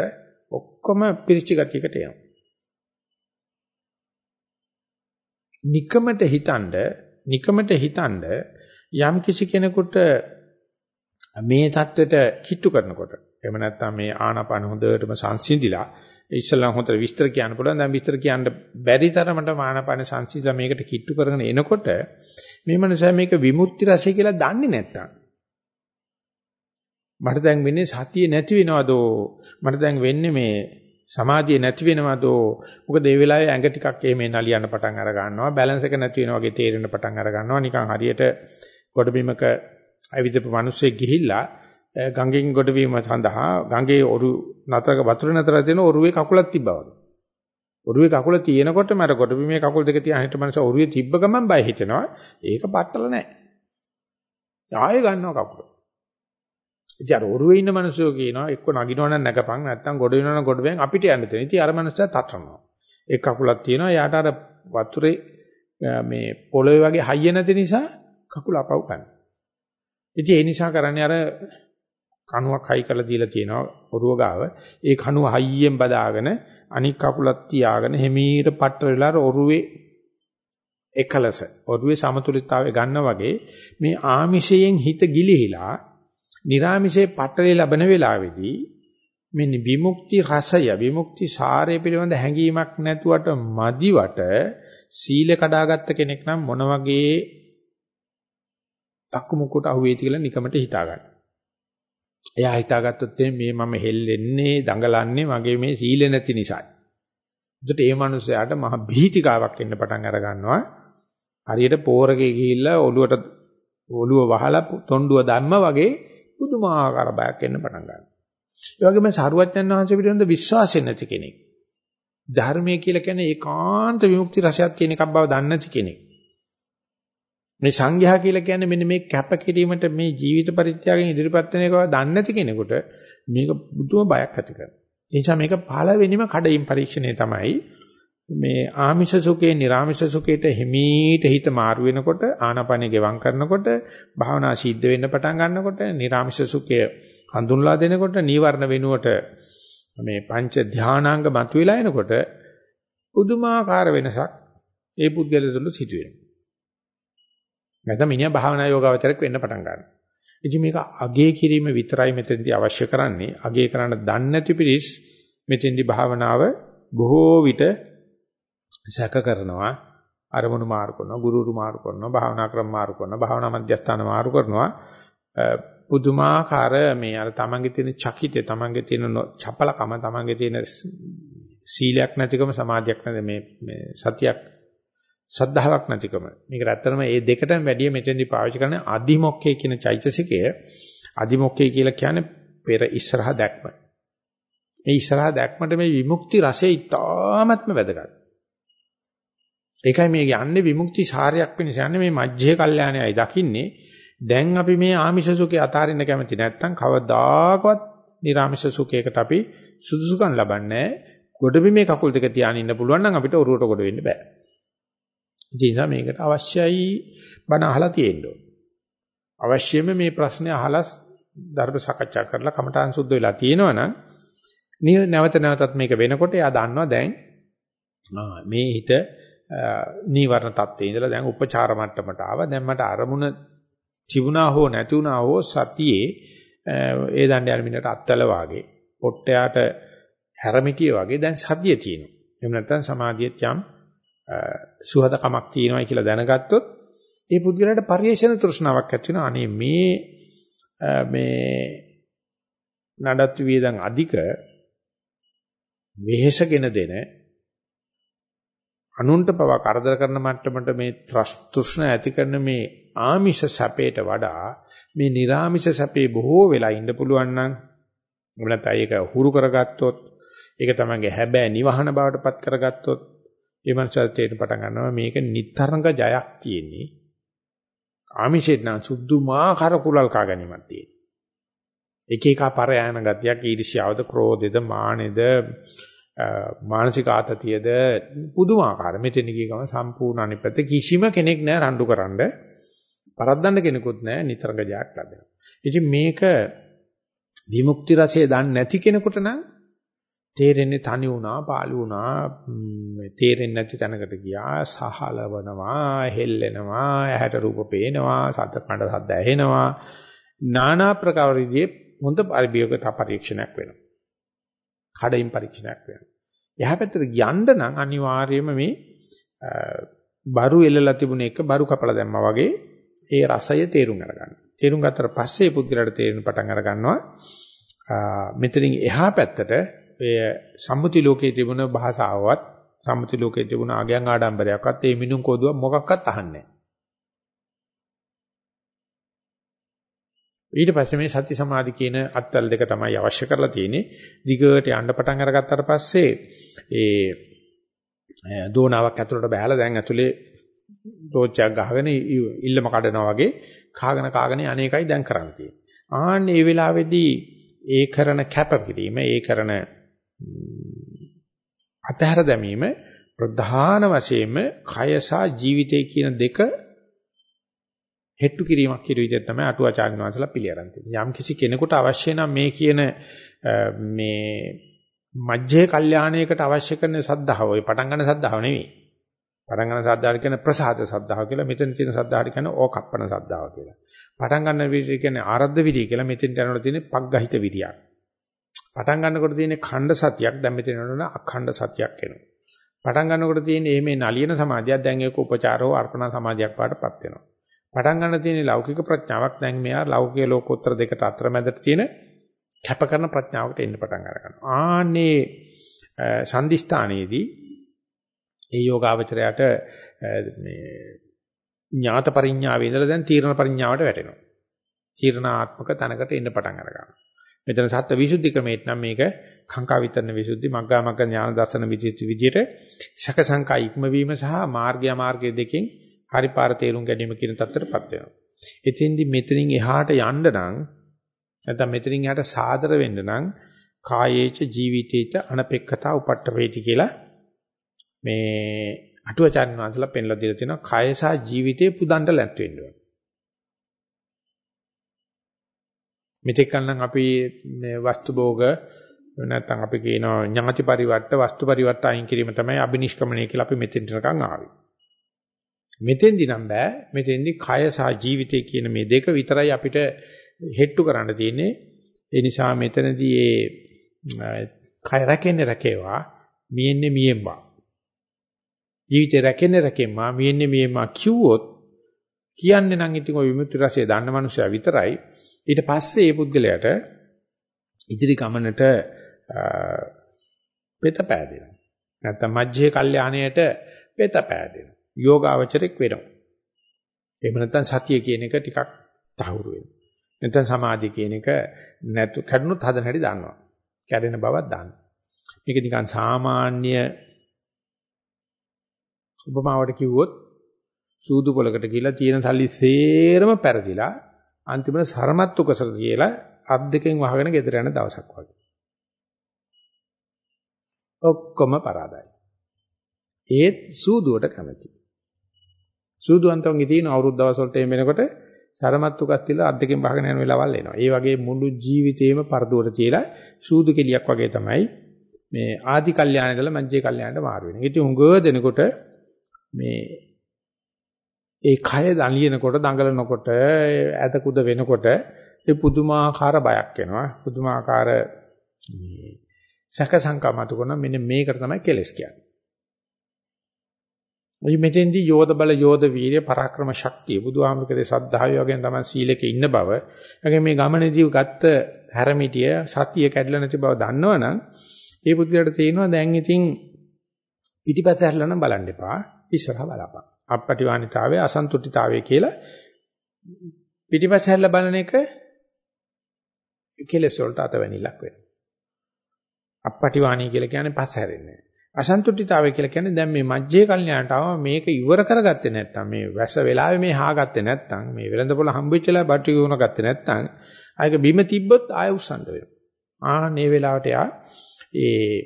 A: ඔක්කොම පිරිච්ච ගතියකට යනවා. නිකමට හිතනද නිකමට හිතනද යම් කිසි කෙනෙකුට මේ தത്വෙට කිට්ටු කරනකොට එහෙම නැත්නම් මේ ආනාපාන හොඳටම සංසිඳිලා ඉස්සලා හොතර විස්තර කියන්න පුළුවන් දැන් විස්තර කියන්න බැරි තරමට ආනාපාන සංසිඳලා මේකට කිට්ටු කරගෙන එනකොට මේ මනුස්සයා මේක විමුක්ති රසය කියලා දන්නේ නැත්නම් මට දැන් වෙන්නේ සතිය නැති වෙනවදෝ මට දැන් වෙන්නේ මේ සමාධිය නැති වෙනවදෝ මොකද ඒ වෙලාවේ ඇඟ ටිකක් එහෙම නලියන්න පටන් අර ගන්නවා බැලන්ස් එක නැති වෙනවා වගේ තේරෙන්න පටන් අර ගන්නවා නිකන් හරියට ගොඩබිමක ඇවිදපු මිනිස්සෙක් ගිහිල්ලා ගංගෙන් ගොඩවීම සඳහා ගඟේ ඔරු නතර වතුර නතර තියෙන ඔරුවේ කකුලක් තිබ්බා වගේ. ඔරුවේ කකුල තියෙනකොටම අර ගොඩබිමේ කකුල් දෙක තියා හිට මනස ඔරුවේ තිබ්බ ගමන් බය හිතෙනවා. ඒක පట్టල නැහැ. ආයෙ ගන්නවා කකුල. ඉතින් අර ඔරුවේ ඉන්න මිනිස්සු කියනවා එක්ක නගිනවනම් නැගපන් නැත්නම් ගොඩ වෙනවනම් ගොඩ වෙන් අපිට යන්න දෙන්න. ඉතින් අර මිනිස්සයා තතරනවා. එක් කකුලක් තියෙනවා. යාට අර වතුරේ මේ පොළොවේ වගේ හයිය නැති නිසා කකුල අපව ගන්න. ඉතින් ඒ නිසා කරන්නේ අර කණුවක් හයි කරලා දීලා තියෙනවා ඔරුව ගාව. ඒ කණුව හයියෙන් බදාගෙන අනික් කකුලත් තියාගෙන හිමීට පට්ට වෙලා ඔරුවේ එකලස ඔරුවේ සමතුලිතතාවය ගන්න වගේ මේ ආමිෂයෙන් හිත ගිලිහිලා නිර්ආමිෂයේ පටලේ ලබන වෙලාවේදී මෙන්න විමුක්ති රසය විමුක්ති සාරය පිළිබඳ හැඟීමක් නැතුවට මදිවට සීල කඩාගත්ත කෙනෙක් නම් මොන වගේ තක්කමුකට අහුවේති කියලා නිකමට හිතා ගන්න. එයා හිතාගත්තොත් මේ මම හෙල්ලෙන්නේ දඟලන්නේ මගේ මේ සීල නැති නිසායි. ඒකට ඒ මනුස්සයාට මහ බීතිකාවක් එන්න පටන් අර ගන්නවා. හරියට පෝරකේ ගිහිල්ලා ඔළුවට ඔළුව වහලා තොණ්ඩුව දැම්ම වගේ පුදුමාකාර බයක් එන්න පටන් ගන්නවා. ඒ වගේම සාරුවත්යන් වහන්සේ පිළිබඳ විශ්වාසය නැති කෙනෙක්. ධර්මයේ කියලා කියන්නේ ඒකාන්ත විමුක්ති රසයක් තියෙන එකක් බව දන්නේ නැති කෙනෙක්. මේ සංඝයා කියලා කියන්නේ මෙන්න මේ කැප කිරීමට මේ ජීවිත පරිත්‍යාගයෙන් ඉදිරිපත් වෙන එක දන්නේ නැති කෙනෙකුට මේක බුදුම බයක් ඇති කරනවා. ඒ නිසා මේක පළවෙනිම කඩින් පරීක්ෂණය තමයි මේ ආමිෂ සුඛේ නිර්ආමිෂ සුඛේට හිමීට හිත මාරු වෙනකොට ආනාපානෙ ගෙවම් කරනකොට භාවනා සිද්ධ වෙන්න පටන් ගන්නකොට නිර්ආමිෂ සුඛය හඳුන්ලා දෙනකොට නීවරණ වෙනුවට මේ පංච ධානාංග මතුවලා එනකොට පුදුමාකාර වෙනසක් ඒ පුද්ගලයා තුළ සිදුවෙනවා. නැත්නම් මිනිහා භාවනා යෝගාවචරයක් වෙන්න පටන් ගන්නවා. ඉතින් මේක අගේ කිරීම විතරයි මෙතෙන්දී අවශ්‍ය කරන්නේ. අගේ කරන්න දන්නේ නැති පිරිස් මෙතෙන්දී භාවනාව බොහෝ විට සැක කරනවා. අරමුණු මාරු කරනවා, ගුරුරු මාරු කරනවා, භාවනා ක්‍රම මාරු කරනවා, භාවනා මධ්‍යස්ථාන මාරු කරනවා. පුදුමාකාර මේ අර තමන්ගේ තියෙන චකිතය, තමන්ගේ තියෙන චපලකම, තමන්ගේ තියෙන සීලයක් නැතිකම, සමාධියක් නැති මේ මේ සතියක් ශ්‍රද්ධාවක් නැතිකම. මේකට ඇත්තටම මේ දෙකටම වැඩිය මෙතෙන්දී පාවිච්චි කරන්නේ අදිමොක්කේ කියන චෛතසිකය. අදිමොක්කේ කියලා කියන්නේ පෙර ඉස්සරහ දැක්ම. මේ ඉස්සරහ දැක්මට මේ විමුක්ති රසය ඉතාමත්ම වැදගත්. ඒකයි මේ යන්නේ විමුක්ති සාරයක් වෙනස යන්නේ මේ මජ්ජේ කල්යාණයයි දකින්නේ. දැන් අපි මේ ආමිෂ සුඛේ අතාරින්න කැමති නැත්නම් කවදාකවත් නිර්ආමිෂ සුඛයකට අපි සුදුසුකම් ලබන්නේ ගොඩබිමේ කකුල් දෙක තියාගෙන ඉන්න පුළුවන් නම් අපිට ඔරුවට ගොඩ වෙන්න බෑ. ඒ නිසා මේකට අවශ්‍යයි බණ අහලා තියෙන්න ඕන. අවශ්‍යම මේ ප්‍රශ්නේ අහලා ධර්ම සාකච්ඡා කරලා කමඨාන් සුද්ධ වෙලා තියෙනවනම් නැවත නැවතත් මේක වෙනකොට එයා දන්නවා දැන් මේ හිත නීවරණ තත්ත්වයේ ඉඳලා දැන් උපචාර මට්ටමට ආවා. දැන් මට අරමුණ තිබුණා හෝ නැති වුණා හෝ සතියේ ඒ දණ්ඩ යන මිනිහට අත්තල වාගේ පොට්ටයාට හැරමිටිය වගේ දැන් සතිය තියෙනවා. එහෙම නැත්නම් සමාධියත් යම් සුහදකමක් තියෙනවායි කියලා දැනගත්තොත් ඒ පුද්ගලයාට පරිේශන තෘෂ්ණාවක් ඇති වෙනවා. අනේ මේ මේ නඩත්තු වියදම් අධික වෙහෙසගෙන දෙන අනුන්ට පවා කරදර කරන මට්ටමට මේ තෘෂ්ණ ඇති කරන මේ ආමිෂ සැපයට වඩා මේ නිර්ආමිෂ සැපේ බොහෝ වෙලා ඉන්න පුළුවන් නම් මොනත් ඒක හුරු කරගත්තොත් ඒක තමයි හැබෑ නිවහන බවට පත් කරගත්තොත් ඒ මනසට තේරෙන්න පටන් ගන්නවා මේක නිතරංග ජයක් තියෙන්නේ. ආමිෂෙත් නම් සුද්ධමාකාර කුලල් කා ගැනීමක් තියෙන්නේ. එක එක පරයන ගතියක් ඊර්ෂ්‍යාවද ක්‍රෝධෙද මානෙද මානසික ආතතියද පුදුමාකාර මෙතන ගිය ගමන් සම්පූර්ණ අනිපත කිසිම කෙනෙක් නෑ රණ්ඩු කරන්න පරද්දන්න කෙනෙකුත් නෑ නිතරංග ජයක් ලැබෙනවා. ඉතින් මේක විමුක්ති රසය දන්නේ නැති කෙනෙකුට නම් තේරෙන්නේ තනි වුණා, පාළු වුණා, තේරෙන්නේ නැති තැනකට ගියා, සහලවනවා, හෙල්ලෙනවා, ඇහැට රූප පේනවා, සද්ද කණ්ඩ සද්ද ඇහෙනවා. নানা ප්‍රකාර විදිහේ හොඳ පරිභෝගක පරීක්ෂණයක් වෙනවා. කඩින් පරීක්ෂණයක් වෙනවා. එහා පැත්තට යන්න නම් අනිවාර්යයෙන්ම මේ බරු එල්ලලා තිබුණ එක බරු කපලා දැම්මා වගේ ඒ රසය තේරුම් අරගන්න. තේරුම් ගත්තට පස්සේ පුද්ගලයාට තේරෙන පටන් අර ගන්නවා මෙතනින් එහා පැත්තට ඔය සම්මුති ලෝකයේ තිබුණ භාෂාවවත් සම්මුති ලෝකයේ තිබුණ ආගයන් ආඩම්බරයක්වත් ඒ මිනුම් කෝදුවක් මොකක්වත් අහන්නේ ඊට පස්සේ මේ සති සමාධි කියන අත්වල දෙක තමයි අවශ්‍ය කරලා තියෙන්නේ. දිගට යන්න පටන් අරගත්තාට පස්සේ ඒ දෝනාවක් ඇතුළට බහැලා දැන් ඇතුලේ ටෝච් එකක් ගහගෙන ඉල්ලම කඩනවා වගේ කාගෙන කාගෙන අනේකයි දැන් කරන්න තියෙන්නේ. ආන්න මේ වෙලාවේදී ඒ කරන කැපකිරීම, ඒ කරන අතහැර දැමීම ප්‍රධාන වශයෙන්ම කය සහ ජීවිතය කියන දෙක හෙට්ටු කිරීමක් කියන විදිහට තමයි අටුවාචාර්ය වංශලා පිළිඅරන් තියෙන්නේ. යම් කිසි කෙනෙකුට අවශ්‍ය නම් මේ කියන මේ මජ්ජේ කල්යාණයකට අවශ්‍ය කරන සද්ධාව, ඔය පටන් ගන්න සද්ධාව නෙවෙයි. පටන් ගන්න සද්ධාව කියන්නේ ප්‍රසාද සද්ධාව කියලා. මෙතන තියෙන සද්ධාවට කියන්නේ ඕකප්පන සද්ධාව කියලා. පටන් ගන්න විදිහ කියන්නේ ආරද්ධ විරිය කියලා. මෙතෙන් යනකොට තියෙන්නේ පග්ගහිත විරියක්. පටන් ගන්නකොට තියෙන්නේ ඛණ්ඩ සතියක්. දැන් මෙතන යනකොට අඛණ්ඩ සතියක් එනවා. පටන් ගන්නකොට තියෙන්නේ මේ නලියන සමාධියක්. දැන් ඒක උපචාරෝ අර්පණ සමාධියක් පාටපත් වෙනවා. පටන් ගන්න තියෙන ලෞකික ප්‍රඥාවක් දැන් මෙයා ලෞකික ලෝකෝත්තර දෙකට අතරමැදට තියෙන කැප කරන ප්‍රඥාවකට එන්න පටන් ගන්නවා. ආන්නේ සම්දිස්ථානයේදී ඒ යෝගාවචරයට මේ ඥාත පරිඥාවේ ඉඳලා දැන් තීරණ පරිඥාවට වැටෙනවා. තීරණාත්මක තැනකට එන්න පටන් අරගන්නවා. මෙතන සත්‍ය විසුද්ධි ක්‍රමයට නම් මේක කාංකා විතරන විසුද්ධි මග්ගා මග්ග ඥාන දර්ශන විදිහට ශක සංකා ඉක්මවීම සහ මාර්ගය මාර්ගය දෙකෙන් හරි පාර තේරුම් ගැනීම කියන தත්තරපත් වෙනවා. එතෙන්දි මෙතනින් එහාට යන්න නම් නැත්නම් මෙතනින් එහාට සාදර වෙන්න නම් කායේච ජීවිතේච අනපෙක්කතා උපට්ඨ වේති කියලා මේ අටුවචාන් වහන්සේලා පෙන්ලා දීලා තියෙනවා කය සහ ජීවිතේ පුදන්න ලැත් වෙන්න ඕන. මෙතෙක් කලින් අපි මේ වස්තු භෝග නැත්නම් අපි කියනවා ඥාති පරිවර්ත වස්තු පරිවර්ත අයින් කිරීම තමයි අබිනිෂ්ක්‍මණය කියලා අපි මෙතෙන්ට නිකන් ආවේ. මෙතෙන්දි නම් බෑ. මෙතෙන්දි කය සහ ජීවිතය කියන මේ දෙක විතරයි අපිට හෙට්ටු කරන්න තියෙන්නේ. ඒ නිසා මෙතනදී ඒ කය රැකෙන්නේ රැකේවා මියෙන්නේ මියෙම්වා ජීවිතේ රැකෙන්නේ රැකෙම්මා මියන්නේ මියම්මා කිව්වොත් කියන්නේ නම් ඉතින් ওই විමුක්ති රසය දන්න මනුස්සයා විතරයි. ඊට පස්සේ මේ පුද්ගලයාට ඉදිරි ගමනට පෙත පෑදෙනවා. නැත්නම් මජ්ජේ කල්යාණයට පෙත පෑදෙනවා. යෝගාවචරයක් වෙනවා එහෙම නැත්නම් සතිය කියන එක ටිකක් තහවුරු වෙනවා නැත්නම් සමාධිය කියන එක නැතු කඩනොත් හදන හැටි දන්නවා කැඩෙන බවක් දන්නවා මේක නිකන් සාමාන්‍ය උපමාවට කිව්වොත් සූදු පොලකට ගිහිලා තියෙන සල්ලි සේරම පෙරදිලා අන්තිමට සරමත් උකසල කියලා අත් දෙකෙන් වහගෙන ගෙදර යන දවසක් වගේ. ඔක්කොම පරාදයි. ඒත් සූදුවට කැමති. සූදු අන්තෝන්ගේ තියෙන අවුරුදු දවස් වලට එම් වෙනකොට සරමත් උකස් තියලා අත් දෙකෙන් වහගෙන යන වෙලාවල් එනවා. ඒ වගේ මුළු ජීවිතේම පරදුවට තියලා සූදු කෙලියක් වගේ තමයි මේ ආදි කල්යාණයදලා මජ්ජේ කල්යාණයට මාරු වෙන්නේ. ඉතින් හුඟ දෙනකොට මේ ඒ කය දලියනකොට දඟලනකොට ඇත කුද වෙනකොට ඒ පුදුමාකාර බයක් එනවා පුදුමාකාර මේ සැක සංකමතු කරන මෙන්න මේකට තමයි කෙලස් කියන්නේ. ඔය මෙතෙන්දී යෝධ බල යෝධ වීර්ය පරාක්‍රම ශක්තිය බුදුහාමුදුරේ සද්ධාවේ වගේ තමයි සීලෙක ඉන්න බව. ඒගොල්ලෝ මේ ගමනේදී ගත්ත හැරමිටිය සතිය කැඩලා නැති බව දන්නවනම් ඒ පුදුලට තේිනවා දැන් ඉතින් පිටිපස්ස හැරලා නම් බලන්න එපා. ඉස්සරහා බලපන්. අපපටිවානිතාවය අසන්තුට්ඨිතාවය කියලා පිටිපස්ස හැරලා බලන එක කෙලෙස් වලට අතවැනිලක් වෙනවා. අපපටිවාණී කියලා කියන්නේ පස්ස හැරෙන්නේ. අසන්තුට්ඨිතාවය කියලා කියන්නේ දැන් මේ මජ්ජේ කල්යාණට ආව මේක ඉවර කරගත්තේ නැත්නම් මේ වැස වෙලාවේ මේ හාගත්තේ නැත්නම් මේ වෙළඳපොළ හම්බෙච්චලා බට්ටි වුණ ගත්තේ නැත්නම් ආයක බිම තිබ්බොත් ආය උස්සන්න වෙනවා. ආ මේ වෙලාවට යා ඒ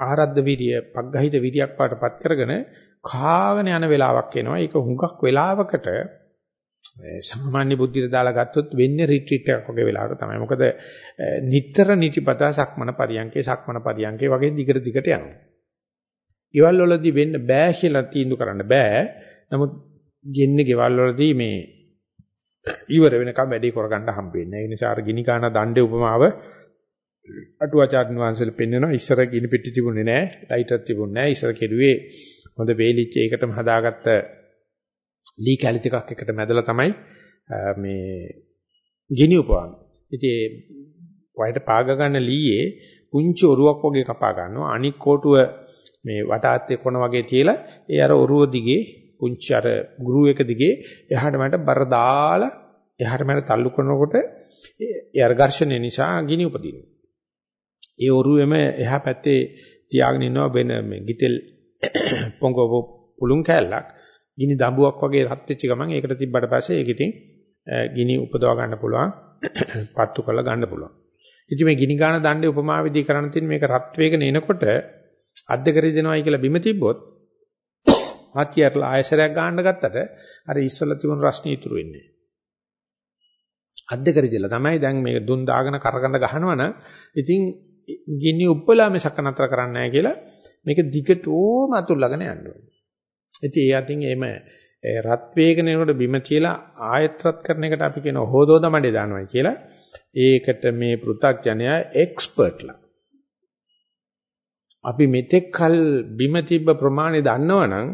A: ආරද්ධ විරිය, පග්ගහිත විරියක් පාටපත් කරගෙන කාගෙන යන වෙලාවක් එනවා. ඒක හුඟක් වෙලාවකට සාමාන්‍ය බුද්ධියට දාලා ගත්තොත් වෙන්නේ රිට්‍රීට් එකක් වගේ වෙලාවකට තමයි. මොකද නිතර නිතිපතා සක්මන පරියන්කේ සක්මන පරියන්කේ වගේ දිගට දිගට යනවා. ඊවල වලදී වෙන්න බෑ කියලා තීන්දුව කරන්න බෑ. නමුත් ගෙන්නේ ගෙවල් වලදී මේ ඉවර වෙනකම් වැඩේ කරගන්න හම්බ වෙන්නේ. ඒ නිසා අර ගිනි කාන දණ්ඩේ උපමාව අටුවාචාර්ය වංශල පෙන්නනවා. ඉස්සර ගිනි පෙට්ටි තිබුණේ නෑ. ලයිටර් තිබුණේ නෑ. ඉස්සර කෙරුවේ හොඳ වේලිච්ච ඒකටම හදාගත්ත ලී කැලි ටිකක් එකට මැදලා තමයි මේ ගිනි උපවන්නේ. ඉතින් වයයට පාග ගන්න ලීයේ පුංචි ඔරුවක් වගේ කපා ගන්නවා. අනික් කොටුව මේ වටාත්තේ කොන වගේ තියලා ඒ අර ඔරුව දිගේ පුංචි අර ගුරු එක දිගේ එහාට මට බර දාලා එහාට මට තල්ලු කරනකොට ඒ අර ඝර්ෂණය නිසා ගිනි උපදිනවා. ඒ ඔරුවෙම එහා පැත්තේ තියාගෙන ඉන්නවා වෙන මේ ගිතෙල් පොඟව පුළුන් කෑල්ලක්. ගිනි දඹුවක් වගේ රත් වෙච්ච ගමන් ඒකට තිබ්බට පස්සේ ඒක ඉතින් ගිනි උපදව ගන්න පුළුවන්. පත්තු කරලා ගන්න පුළුවන්. ඉතින් මේ ගිනි ගාන දණ්ඩේ උපමා විදී කරන්න තියෙන මේක රත් වේගන එනකොට අද්දකරි දෙනවයි කියලා බිම තිබ්බොත් හතියරලා ආයසරයක් ගන්න ගත්තට අර ඉස්සලා තිබුණු රස්නේ ඉතුරු වෙන්නේ අද්දකරි දෙලා තමයි දැන් මේක දුන් දාගෙන කරකඳ ගහනවනම් ඉතින් ගිනි උප්පලා මේසක නතර කරන්නේ නැහැ කියලා මේක දිගටම අතුල්ලාගෙන යන්න ඕනේ. ඉතින් ඒ අතින් එහෙම රත් වේගනේකට බිම කියලා ආයත් රත් කරන එකට අපි කියන හොදෝද මඩේ දානවා කියලා. ඒකට මේ පෘථග්ජනයා එක්ස්පර්ට්ලා. අපි මෙතෙක් කල් බිම තිබ්බ ප්‍රමාණය දන්නවනම්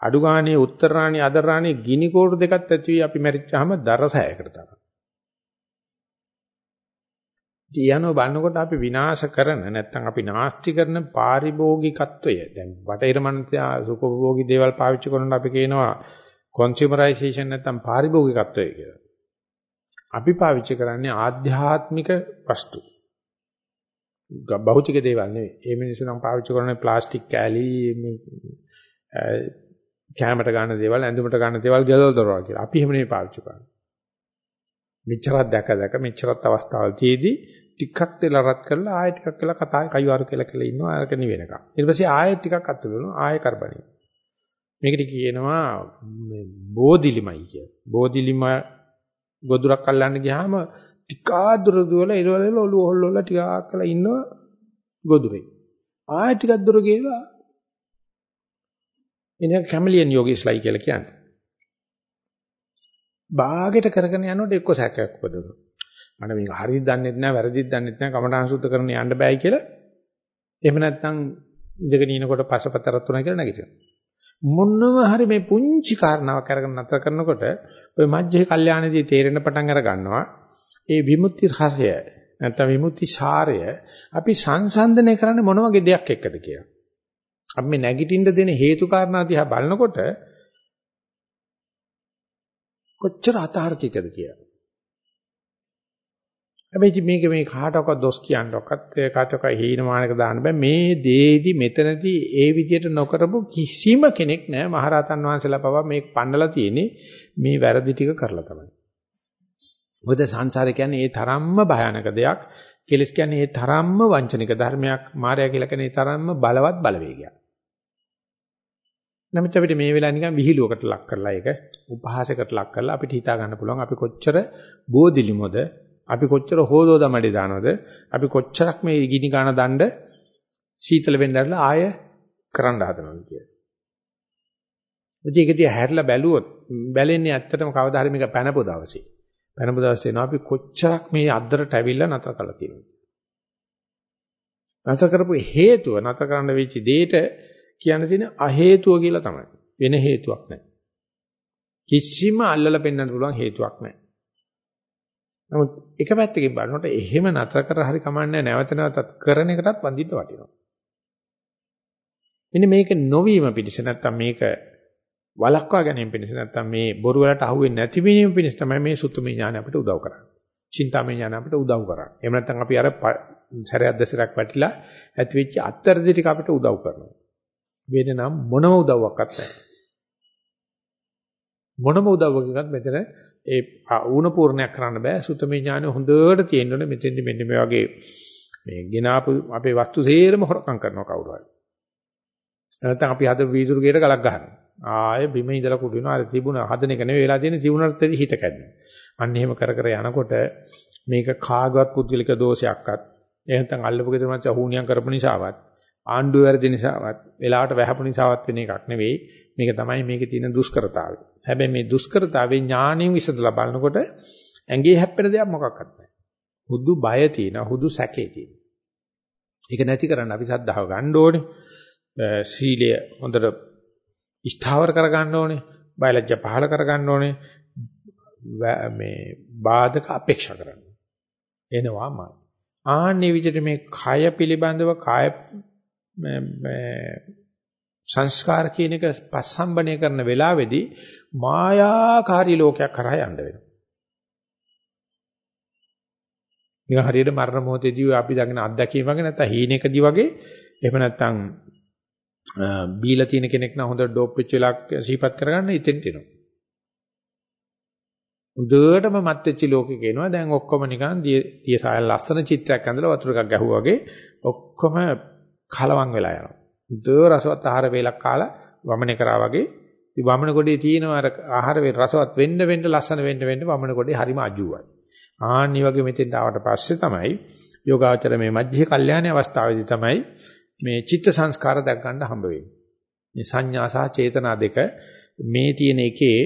A: අඩු ගානේ උත්තරාණි අදරාණි ගිනි කෝටු දෙකක් ඇති වී අපි මැරිච්චාම දරසයකට තමයි. කියනෝ බලනකොට අපි විනාශ කරන නැත්නම් අපි නාස්ති කරන පාරිභෝගිකත්වය දැන් බටහිර මනස සුඛෝභෝගී දේවල් පාවිච්චි කරනකොට අපි කියනවා consumerization නැත්නම් පාරිභෝගිකත්වය කියලා. අපි පාවිච්චි කරන්නේ ආධ්‍යාත්මික වස්තු. භෞතික දේවල් නෙවෙයි. ඒ මිනිස්සු නම් පාවිච්චි කරන්නේ ප්ලාස්ටික් කෑලි කැමරට ගන්න දේවල්, ඇඳුමට ගන්න දේවල්, ගෙදර දොරවල් කියලා. අපි එහෙම නෙවෙයි පාවිච්චි කරන්නේ. මෙච්චරක් දැක දැක මෙච්චරත් අවස්ථාවල් තියේදී ටිකක් දෙලා රත් කරලා ආයෙ ටිකක් වෙලා කතා කයිවාරු කියලා කියලා ඉන්නවා අරක නිවෙනකම්. ඊට පස්සේ ආයෙ ටිකක් අතුලනවා ආයෙ කරබනේ. මේකට කියනවා මේ බෝධිලිමයි කිය. බෝධිලිම ගොදුරක් අල්ලන්න ගියාම ටිකක් දුර දුවලා ඉරවල ඔළුව හොල්ලලා ටිකක් කළා ඉන්නවා ගොදුරේ. ආයෙ ටිකක් දුර ගිහලා එනේ කැමලියන් යෝගීස්ලයි කියලා කියන්නේ. බාගෙට කරගෙන යනකොට එක්ක සැකයක් උපදිනවා. මට මේක හරියට දන්නෙත් නැහැ වැරදිත් දන්නෙත් නැහැ කමඨාන් සුද්ධ කරන්න යන්න බෑයි කියලා එහෙම නැත්නම් ඉඳගෙන ඉනකොට පසපතරත් තුනයි කියලා නැගිටිනවා මොනව හරි මේ පුංචි කාරණාවක් අරගෙන නතර කරනකොට ඔය මජ්ජේ කල්යාණදී තේරෙන පටන් අර ගන්නවා ඒ විමුක්ති රසය නැත්නම් විමුක්ති සාරය අපි සංසන්දනය කරන්නේ මොන වගේ දෙයක් එක්කද කියලා. අපි මේ නැගිටින්න දෙන හේතු කාරණා දිහා බලනකොට කොච්චර අතාර්කිකද කියලා. හැබැයි මේක මේ කාටවත් දොස් කියන්නවක්වත් කාටවත් හීනමානක දාන්න බෑ. මේ දේදි මෙතනදී ඒ විදිහට නොකරපු කිසිම කෙනෙක් නෑ මහරහතන් වහන්සේලා පවා මේක පන්නලා තියෙන්නේ මේ වැරදි ටික කරලා තමයි. මොකද සංසාරේ කියන්නේ ඒ තරම්ම භයානක දෙයක්. කෙලස් කියන්නේ ඒ තරම්ම වංචනික ධර්මයක්. මායя කියලා කියන්නේ ඒ තරම්ම බලවත් බලවේගයක්. නමුත් අපිට මේ වෙලාව නිකන් විහිළුවකට ලක් කරලා ඒක උපහාසයකට ලක් කරලා අපිට හිතා ගන්න පුළුවන් අපි කොච්චර බෝධිලිමොද අපි කොච්චර හොදෝ දමඩේ දානවද? අපි කොච්චරක් මේ ගිනි ගාන දණ්ඩ සීතල වෙන්නදලා ආය කරන්න හදනවද කියලා. ඒකදී හැරලා බැලුවොත් බැලෙන්නේ ඇත්තටම කවදා හරි මේක පැනපු දවසේ. පැනපු දවසේ එනවා අපි කොච්චරක් මේ අද්දරට ඇවිල්ලා නතර කරලා තියෙනවද? නතර කරපු හේතුව නතර කරන්න වෙච්ච දෙයට කියන්න තියෙන අහේතුව කියලා තමයි. වෙන හේතුවක් නැහැ. කිසිම අල්ලලා පෙන්වන්න පුළුවන් හේතුවක් නැහැ. නමුත් එක පැත්තකින් බලනකොට එහෙම නතර කර හරි කමන්නේ නැවත නැවතත් කරන එකටත් වඳින්න වටිනවා. මෙන්න මේක නොවීම පිණිස නැත්තම් මේක වළක්වා ගැනීම පිණිස නැත්තම් මේ බොරු වලට අහුවෙන්නේ නැති වීම පිණිස තමයි මේ සුතුමේ ඥාන අපිට උදව් කරන්නේ. චින්තාමේ ඥාන අපිට උදව් කරන්නේ. එහෙම නැත්නම් අපි අර සැරයක් දෙසරක් වැටිලා ඇති වෙච්ච අත්තරදි ටික අපිට උදව් කරනවා. වෙන නම් මොනම උදව්වක්වත් නැහැ. මොනම උදව්වකවත් මෙතන ඒ ඌණ පූර්ණයක් කරන්න බෑ සුතමේ ඥානෙ හොඳට තියෙන්න මෙතෙන්දි මෙන්න මේ වගේ මේ ගෙනාපු අපේ වස්තු සේරම හොරකම් කරනවා කවුරු හරි. නැත්නම් අපි හද වීදුරු ගේට ගලක් ගහනවා. ආයේ බිම ඉඳලා කුඩු වෙනවා. අර තිබුණ හදන එක නෙවෙයි වෙලා තියෙන්නේ තිබුණත් හිත කැඩෙනවා. අන්න එහෙම කර කර යනකොට මේක කාගවත් පුද්ගලික දෝෂයක්වත් එහෙනම් අල්ලපු ගෙදර මච්ච හුණියම් කරපු නිසාවත් ආණ්ඩුව වැරදි නිසාවත් වෙලාවට වැහපු නිසාවත් වෙන එකක් නෙවෙයි මේක තමයි මේකේ තියෙන දුෂ්කරතාවය. හැබැයි මේ දුෂ්කරතාවේ ඥාණයෙන් විසඳලා බලනකොට ඇඟේ හැප්පෙන දෙයක් මොකක්වත් නැහැ. හුදු බය තියෙනවා, හුදු සැකේ තියෙනවා. ඒක නැති කරන්න අපි සද්ධාව ගන්න ඕනේ. සීලය හොඳට ස්ථාවර කර ගන්න ඕනේ. බයලජ්‍ය පහල කර ගන්න ඕනේ. මේ බාධක අපේක්ෂා කරන්න. එනවාමයි. ආන්නේ විදිහට මේ කය පිළිබඳව කාය සංස්කාර කියන එක පස්සම්බණය කරන වෙලාවේදී මායාකාරී ලෝකයක් කරා යන්න වෙනවා. නිකන් හරියට මරණ මොහොතේදී අපි දකින අත්දැකීම වගේ නැත්නම් හීනෙකදී වගේ එහෙම නැත්නම් බීලා තියෙන කෙනෙක් නම් හොඳට ඩෝප් වෙච්ච වෙලාවක සිහිපත් කරගන්න ඉතින්ට එනවා. හොඳටම මත් වෙච්ච ලෝකෙක එනවා. දැන් ඔක්කොම නිකන් දිය සායල් ලස්සන චිත්‍රයක් ඇඳලා වතුර එකක් ගැහුවා වගේ ඔක්කොම කලවම් වෙලා යනවා. හොඳ රසවත් ආහාර වේලක් කාලා වමනේ කරා වගේ ඉතින් වමන කොටේ තියෙන අර ආහාර වේල රසවත් වෙන්න වෙන්න ලස්සන වෙන්න වෙන්න වමන කොටේ හරිම අජුවයි. ආන්නි වගේ මෙතෙන්ට ආවට පස්සේ තමයි යෝගාචර මේ මධ්‍ය කල්යාණ අවස්ථාවේදී තමයි මේ චිත්ත සංස්කාර දැක් ගන්න හම්බ වෙන්නේ. මේ සංඥා සහ චේතනා දෙක මේ තියෙන එකේ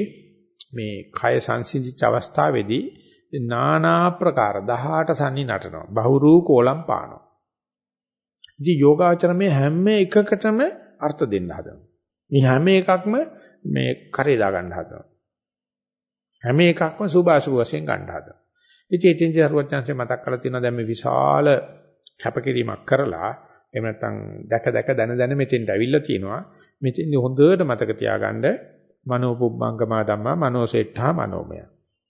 A: මේ කය සංසිඳිච්ච අවස්ථාවේදී නානා ප්‍රකාර 18 සන්නි නටනවා. බහුරූ කෝලම් පානවා. ඉතින් යෝගාචර මේ හැම එකකටම අර්ථ දෙන්න හදනවා. මේ හැම එකක්ම මේ කරේ දා ගන්න හදනවා. හැම එකක්ම සුභාසුභ වශයෙන් ගන්න හදනවා. ඉතින් ඉතින් ජරුවචන්සේ මතක් කරලා තියෙනවා දැන් මේ විශාල කැපකිරීමක් කරලා එහෙම නැත්නම් දැක දැක දන දන මෙතෙන්ට ඇවිල්ලා තියෙනවා. මෙතෙන් හොඳට මතක තියාගන්න මනෝපුබ්බංගමා ධම්මා මනෝසෙට්ඨා මනෝමය.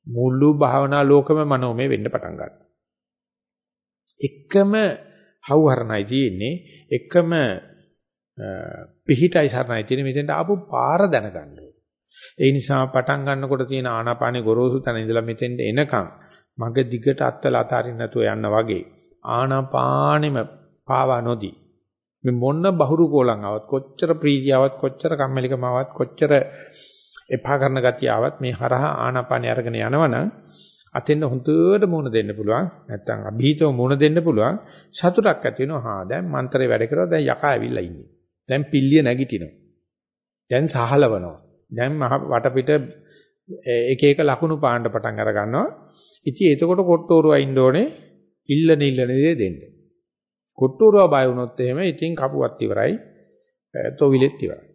A: මුළු භාවනා ලෝකෙම මනෝමය වෙන්න පටන් ගන්නවා. එකම හවුහරණයි තියෙන්නේ එකම පිහිටයි සරණයි තියෙන්නේ මෙතෙන්ට ආපු පාර දැනගන්න ඒ නිසා පටන් ගන්නකොට තියෙන ආනාපානේ ගොරෝසු තැන ඉඳලා මෙතෙන්ට එනකම් මග දිගට අත්වල අතාරින්න නැතුව යන්න වගේ ආනාපානෙම පාවා නොදී. මේ මොන්න බහුරු කෝලං ආවත් කොච්චර ප්‍රීතියවත් කොච්චර කම්මැලිකම ආවත් කොච්චර එපා කරන ගතිය ආවත් මේ හරහා ආනාපානිය අරගෙන යනවනම් අතෙන් හොඳට මුණ දෙන්න පුළුවන්. නැත්නම් අභීතව මුණ දෙන්න පුළුවන්. සතුටක් ඇති වෙනවා. හා දැන් මන්ත්‍රේ වැඩ කරලා දැන් යකා ඇවිල්ලා ඉන්නේ. දැන් පිල්ලිය නැගිටිනවා. දැන් සහලවනවා. දැන් වටපිට එක එක ලකුණු පාන්න පටන් අර ගන්නවා ඉතින් එතකොට කොට්ටෝරුවා ඉන්න ඕනේ. ඉල්ලන ඉල්ලන දේ දෙන්න. කොට්ටෝරුවා බය වුණොත් එහෙම ඉතින් කපුවත් ඉවරයි තොවිලෙත් ඉවරයි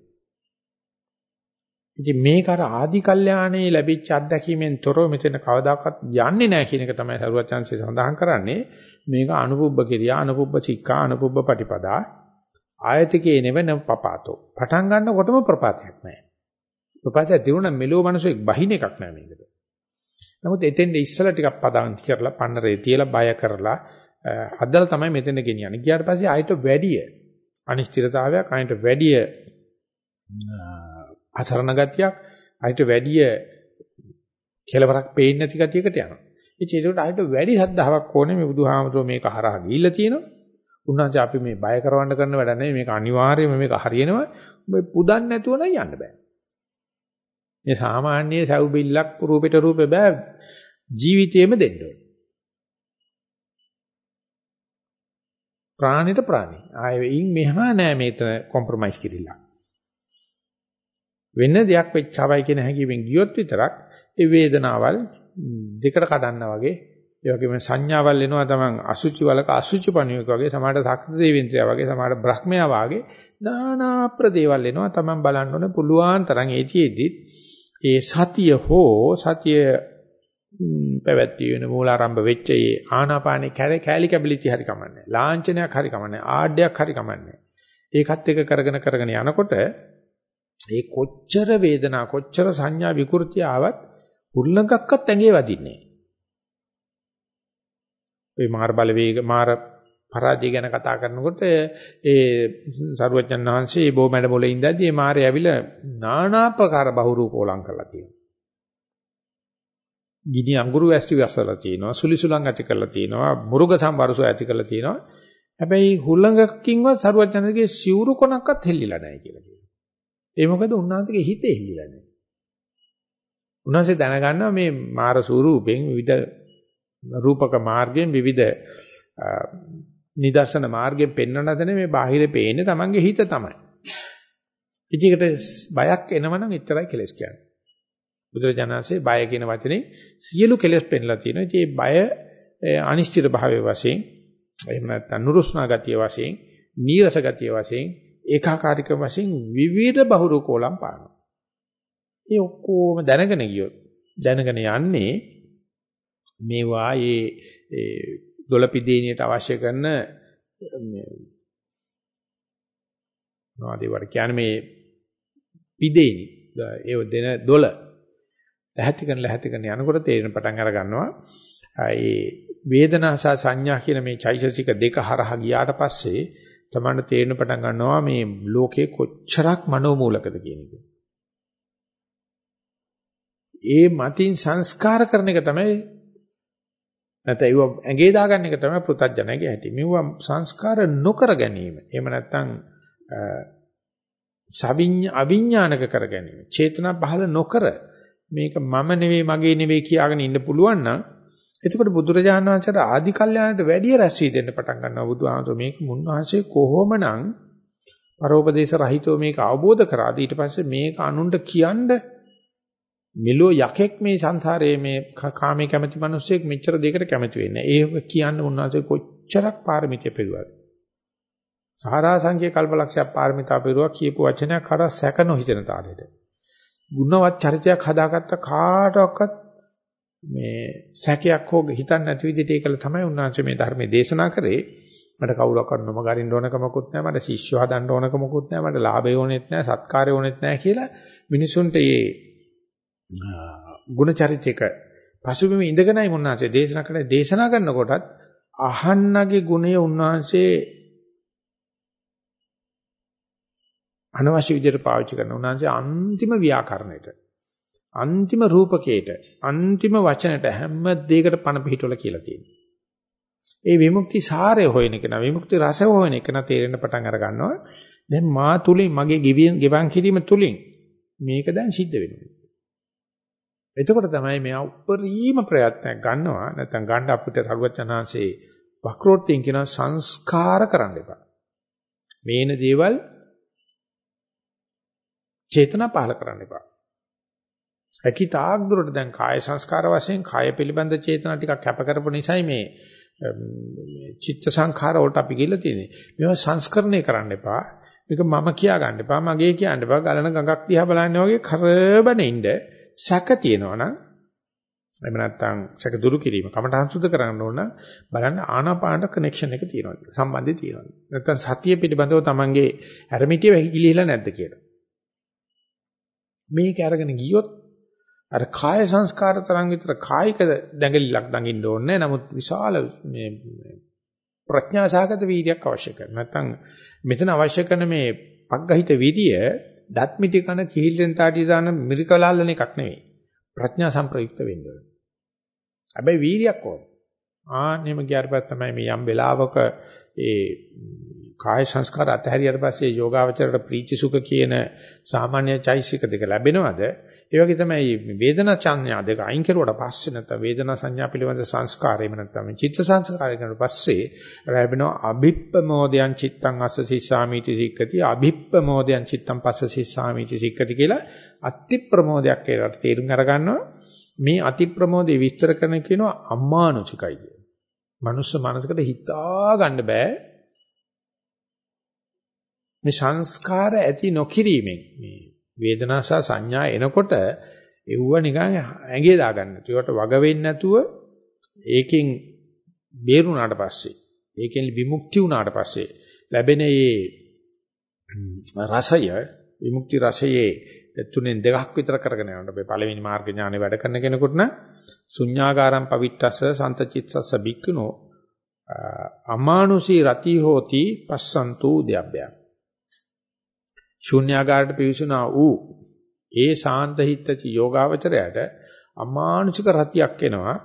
A: ඉතින් මේක අර ආදි කල්යාණේ ලැබිච්ච අත්දැකීමෙන් තොරව මෙතන කවදාකවත් යන්නේ නැහැ කියන එක තමයි සරුවත් chance සඳහන් කරන්නේ. මේක අනුපුබ්බ කිරියා, අනුපුබ්බ චික්කා, අනුපුබ්බ පටිපදා. ආයතිකේ නෙවෙන පපාතෝ. පටන් ගන්නකොටම ප්‍රපාතයක් නැහැ. ප්‍රපාතය දිනුන මෙලෝ මිනිසෙක් බහින එකක් නෑ මේකට. නමුත් එතෙන්ද ඉස්සලා ටිකක් පදාන්ති කරලා පන්නරේ තියලා බය කරලා හදලා තමයි මෙතෙන්ද ගෙනියන්නේ. ගියාට පස්සේ ආයෙත් වැඩිය අනිශ්චිතතාවයක් ආයෙත් වැඩිය අසරණ ගතියක් අයිට වැඩිය කෙලවරක් පේන්නේ නැති ගතියකට යනවා. ඉතින් ඒකට අයිට වැඩි සද්ධාාවක් ඕනේ මේ බුදුහාමතුෝ මේක හරහා ගිහිල්ලා තියෙනවා. උන්වහන්සේ අපි මේ බය කරවන්න කරන වැඩ නෙවෙයි මේක අනිවාර්යයෙන්ම මේක හරියනවා. ඔබ පුදන්න නැතුව නම් යන්න බෑ. මේ සාමාන්‍ය සව් බිල්ලක් රූපෙට රූපේ බෑ ජීවිතේම දෙන්න ඕනේ. ප්‍රාණයට ප්‍රාණි. ආයෙයින් මෙහා නෑ මේතන කොම්ප්‍රොමයිස් කිරිලා. වෙන දෙයක් වෙච්චවයි කියන හැඟීමෙන් ගියොත් විතරක් ඒ වේදනාවල් දෙකට කඩන්න වගේ ඒ වගේම සංඥාවල් එනවා තමන් අසුචි වලක අසුචි පණුවෙක් වගේ සමහරට සක්‍ර දේවින්ද්‍රයා වගේ සමහරට බ්‍රහ්මයා වගේ নানা ප්‍රදේවල් එනවා තමන් බලන්න ඕනේ පුළුවන් තරම් ඒතිෙදි ඒ සතිය හෝ සතිය පැවැත්වී වෙන මූලාරම්භ වෙච්ච ඒ ආනාපානේ කැලි කැබිලිටි හරි කමන්නේ ලාංඡනයක් හරි කමන්නේ ආඩ්‍යයක් හරි කමන්නේ ඒකත් එක කරගෙන කරගෙන යනකොට ඒ කොච්චර වේදනා කොච්චර සංඥා විකෘති ආවත් උල්ලංඝක්වත් ඇඟේ වදින්නේ නැහැ. මාර බලවේග මාර පරාජය ගැන කතා කරනකොට ඒ සරුවචන් වහන්සේ බෝ මැඩ මොලේ ඉඳද්දී මේ මාරේ ඇවිල්ලා নানা ආකාර බහුරූපෝලං කරලා තියෙනවා. ගිනි අඟුරු වැස්ටි වැස්සලා තියෙනවා, සුලිසුලං ඇති කරලා තියෙනවා, මුරුග සම්වරසෝ ඇති කරලා තියෙනවා. හැබැයි හුලඟකින්වත් සරුවචන්ගේ සිවුරු කොනක්වත් හෙල්ලිලා නැහැ කියලා කියනවා. ඒ මොකද උන්වහන්සේගේ හිත එල්ලිලා නැහැ. උන්වහන්සේ දැනගන්නවා මේ මාර ස්වරූපෙන් විවිධ රූපක මාර්ගයෙන් විවිධ නිදර්ශන මාර්ගයෙන් පෙන්වන දන මේ බාහිර පේන්නේ Tamange හිත තමයි. ඉතිකට බයක් එනවනම් එච්චරයි කෙලස් කියන්නේ. බුදුරජාණන්සේ බය කියන වචනේ සියලු කෙලස් පෙන්ලා තියෙනවා. ඉතින් මේ බය අනිශ්චිත භාවයේ වශයෙන් එහෙම නැත්නම් නුරුස්නා ගතිය වශයෙන්, නීරස ගතිය වශයෙන් ඒකාකාරීක වශයෙන් විවිධ බහුරු කෝලම් පානවා. ඒ ඔක්කොම දැනගෙන ගියොත් දැනගෙන යන්නේ මේවා ඒ දොළපිදීනියට අවශ්‍ය කරන මේ මොනවද ඒවට කියන්නේ මේ පිදේනි ඒ දෙන දොළ ලැහැති කරන ලැහැති කරන යනකොට තේරෙන පටන් අර ගන්නවා ඒ වේදනා සහ සංඥා කියන මේ චෛතසික දෙක හරහා ගියාට පස්සේ තමයි තේරෙන පටන් ගන්නවා මේ ලෝකේ කොච්චරක් මනෝමූලකද කියන එක. ඒ මතින් සංස්කාර කරන එක තමයි නැත්නම් ඒව ඇඟේ දාගන්න එක තමයි පෘථජනගේ හැටි. මෙව සංස්කාර නොකර ගැනීම. එහෙම නැත්නම් සවිඤ්ඤ අවිඥානික කර ගැනීම. චේතනා පහළ නොකර මේක මම නෙවෙයි මගේ නෙවෙයි කියාගෙන ඉන්න පුළුවන් නම් එතකොට බුදුරජාණන් වහන්සේට ආදි කල්යාණයට වැඩිය රැස් වී දෙන්න පටන් ගන්නවා බුදුහාමතුරු මේක මුන්වහන්සේ කොහොමනම් පරෝපදේශ රහිතව මේක අවබෝධ කරාද ඊට පස්සේ මේක අනුන්ට කියන්න මෙලෝ යකෙක් මේ සංසාරයේ මේ කාමයේ කැමති මිනිස්සෙක් මෙච්චර දෙයකට කැමති වෙන්නේ. ඒක කියන්න උන්වහන්සේ කොච්චරක් පාරමිතිය පෙරුවද? සාරා සංඛ්‍ය කල්පලක්ෂයක් පාරමිතා පෙරුවා කියපු වචනයක් අර සැක නොහිතන තාලෙට. ගුණවත් චරිතයක් හදාගත්ත කාටවත් මේ සැකයක් හෝ හිතන්නේ නැති විදිහට ඒකල තමයි උන්වහන්සේ මේ ධර්මයේ දේශනා කරේ. මට කවුරක්වත් නොමගරින්න ඕනකමකුත් නැහැ. මට ශිෂ්‍ය හදන්න ඕනකමකුත් නැහැ. මට ලාභය ඕනෙත් නැහැ. සත්කාරය ඕනෙත් නැහැ කියලා මිනිසුන්ට මේ ගුණ චරිතයක පසුබිම ඉඳගෙනයි උන්වහන්සේ දේශනා කරන්නේ. දේශනා කරනකොටත් අහන්නගේ ගුණය උන්වහන්සේ අනවශ්‍ය විදිහට පාවිච්චි කරන උන්වහන්සේ අන්තිම ව්‍යාකරණයට අන්තිම රූපකේට අන්තිම වචනට හැම දෙයකට පණ පිහිටවල කියලා තියෙනවා. ඒ විමුක්ති සාරය හොයන එක නා විමුක්ති රසය හොයන එක නා තේරෙන්න පටන් අර ගන්නවා. දැන් මා තුලින් මගේ ගෙවන් කිරීම තුලින් මේක දැන් සිද්ධ වෙනවා. එතකොට තමයි මෙයා උපරිම ප්‍රයත්නයක් ගන්නවා නැත්නම් ගන්න අපිට සරුවචනාංශේ වක්‍රෝත්යෙන් කියන සංස්කාර කරන්න එපා. මේන දේවල් චේතනා පහල කරන්න එපා. හැකි තාක් දුරට දැන් කාය සංස්කාර වශයෙන් කාය පිළිබඳ චේතනා ටිකක් කැප කරපු නිසායි මේ චිත්ත සංඛාර වලට අපි ගිහිල්ලා තියෙන්නේ. මේවා සංස්කරණය කරන්න එපා. මේක මම කියා ගන්න එපා. මගේ කියන්න එපා. ගලන ගඟක් දිහා බලන්න වගේ කරබන ඉන්න සැක තියෙනවා නම් එහෙම නැත්නම් සැක දුරු කිරීම කමඨහං සුද්ධ කරන්න ඕන බලන්න ආනාපානට කනෙක්ෂන් එක තියෙනවා සම්බන්ධය තියෙනවා නැත්නම් සතිය පිළිබඳව තමන්ගේ හැරමිටිය වෙහි ගිලිහිලා නැද්ද කියලා මේක අරගෙන ගියොත් අර කාය සංස්කාර තරම් විතර කායික දැඟලිලක් දඟින්න ඕනේ නමුත් විශාල මේ ප්‍රඥා සහගත වීර්යයක් අවශ්‍ය කරනවා. නැත්නම් මෙතන අවශ්‍ය කරන මේ පග්ගහිත විදිය දත්මිටි කන කිහිල්ලෙන් තාටි දාන මිරිකලාල්ලන එකක් නෙවෙයි. ප්‍රඥා සම්ප්‍රයුක්ත වෙන්න ඕනේ. හැබැයි වීර්යයක් ඕනේ. ආන්නෙම ගියාට පස්සේ තමයි මේ යම් වෙලාවක ඒ කාය සංස්කාර අතහැරියට පස්සේ යෝගාවචරයට ප්‍රීති සුඛ කියන සාමාන්‍ය චෛසික දෙක ලැබෙනවද? ඒ වගේ තමයි වේදනා සංඥා දෙක අයින් කරුවට පස්සේ නැත්නම් වේදනා සංඥා පිළිබඳ සංස්කාරයම නැත්නම් චිත්ත සංස්කාරය කරන පස්සේ ලැබෙනවා අභිප්පමෝදයන් චිත්තං අස්ස සිස්සාමිති සික්කති. අභිප්පමෝදයන් චිත්තං පස්ස සිස්සාමිති සික්කති කියලා අති ප්‍රමෝදයක් කියලා තේරුම් අරගන්නවා. මේ අති ප්‍රමෝදේ විස්තර කරන කියනවා අම්මානුචිකයි කියන. මනුස්ස මනසකට හිතා ගන්න බෑ මේ සංස්කාර ඇති නොකිරීමෙන් මේ වේදනා සහ සංඥා එනකොට එව්ව නිකන් ඇඟේ දාගන්න. ඒකට වග වෙන්නේ නැතුව ඒකෙන් බේරුණාට පස්සේ ඒකෙන් විමුක්ති වුණාට පස්සේ ලැබෙන මේ රසය විමුක්ති රසයේ තුනෙන් දෙකක් විතර කරගෙන යනවා. මේ පළවෙනි මාර්ග ඥානෙ වැඩ කරන කෙනෙකුට නම් ශුඤ්ඤාගාරම් පවිත්තස්ස සන්තචිත්තස්ස බික්කුනෝ අමානුෂී රති හෝති පස්සන්තු උද්‍යබ්බයං ශුන්‍යාගාරයට පිවිසුනා වූ ඒ සාන්ත හිත්ති යෝගාවචරයට අමානුෂික රතියක් එනවා.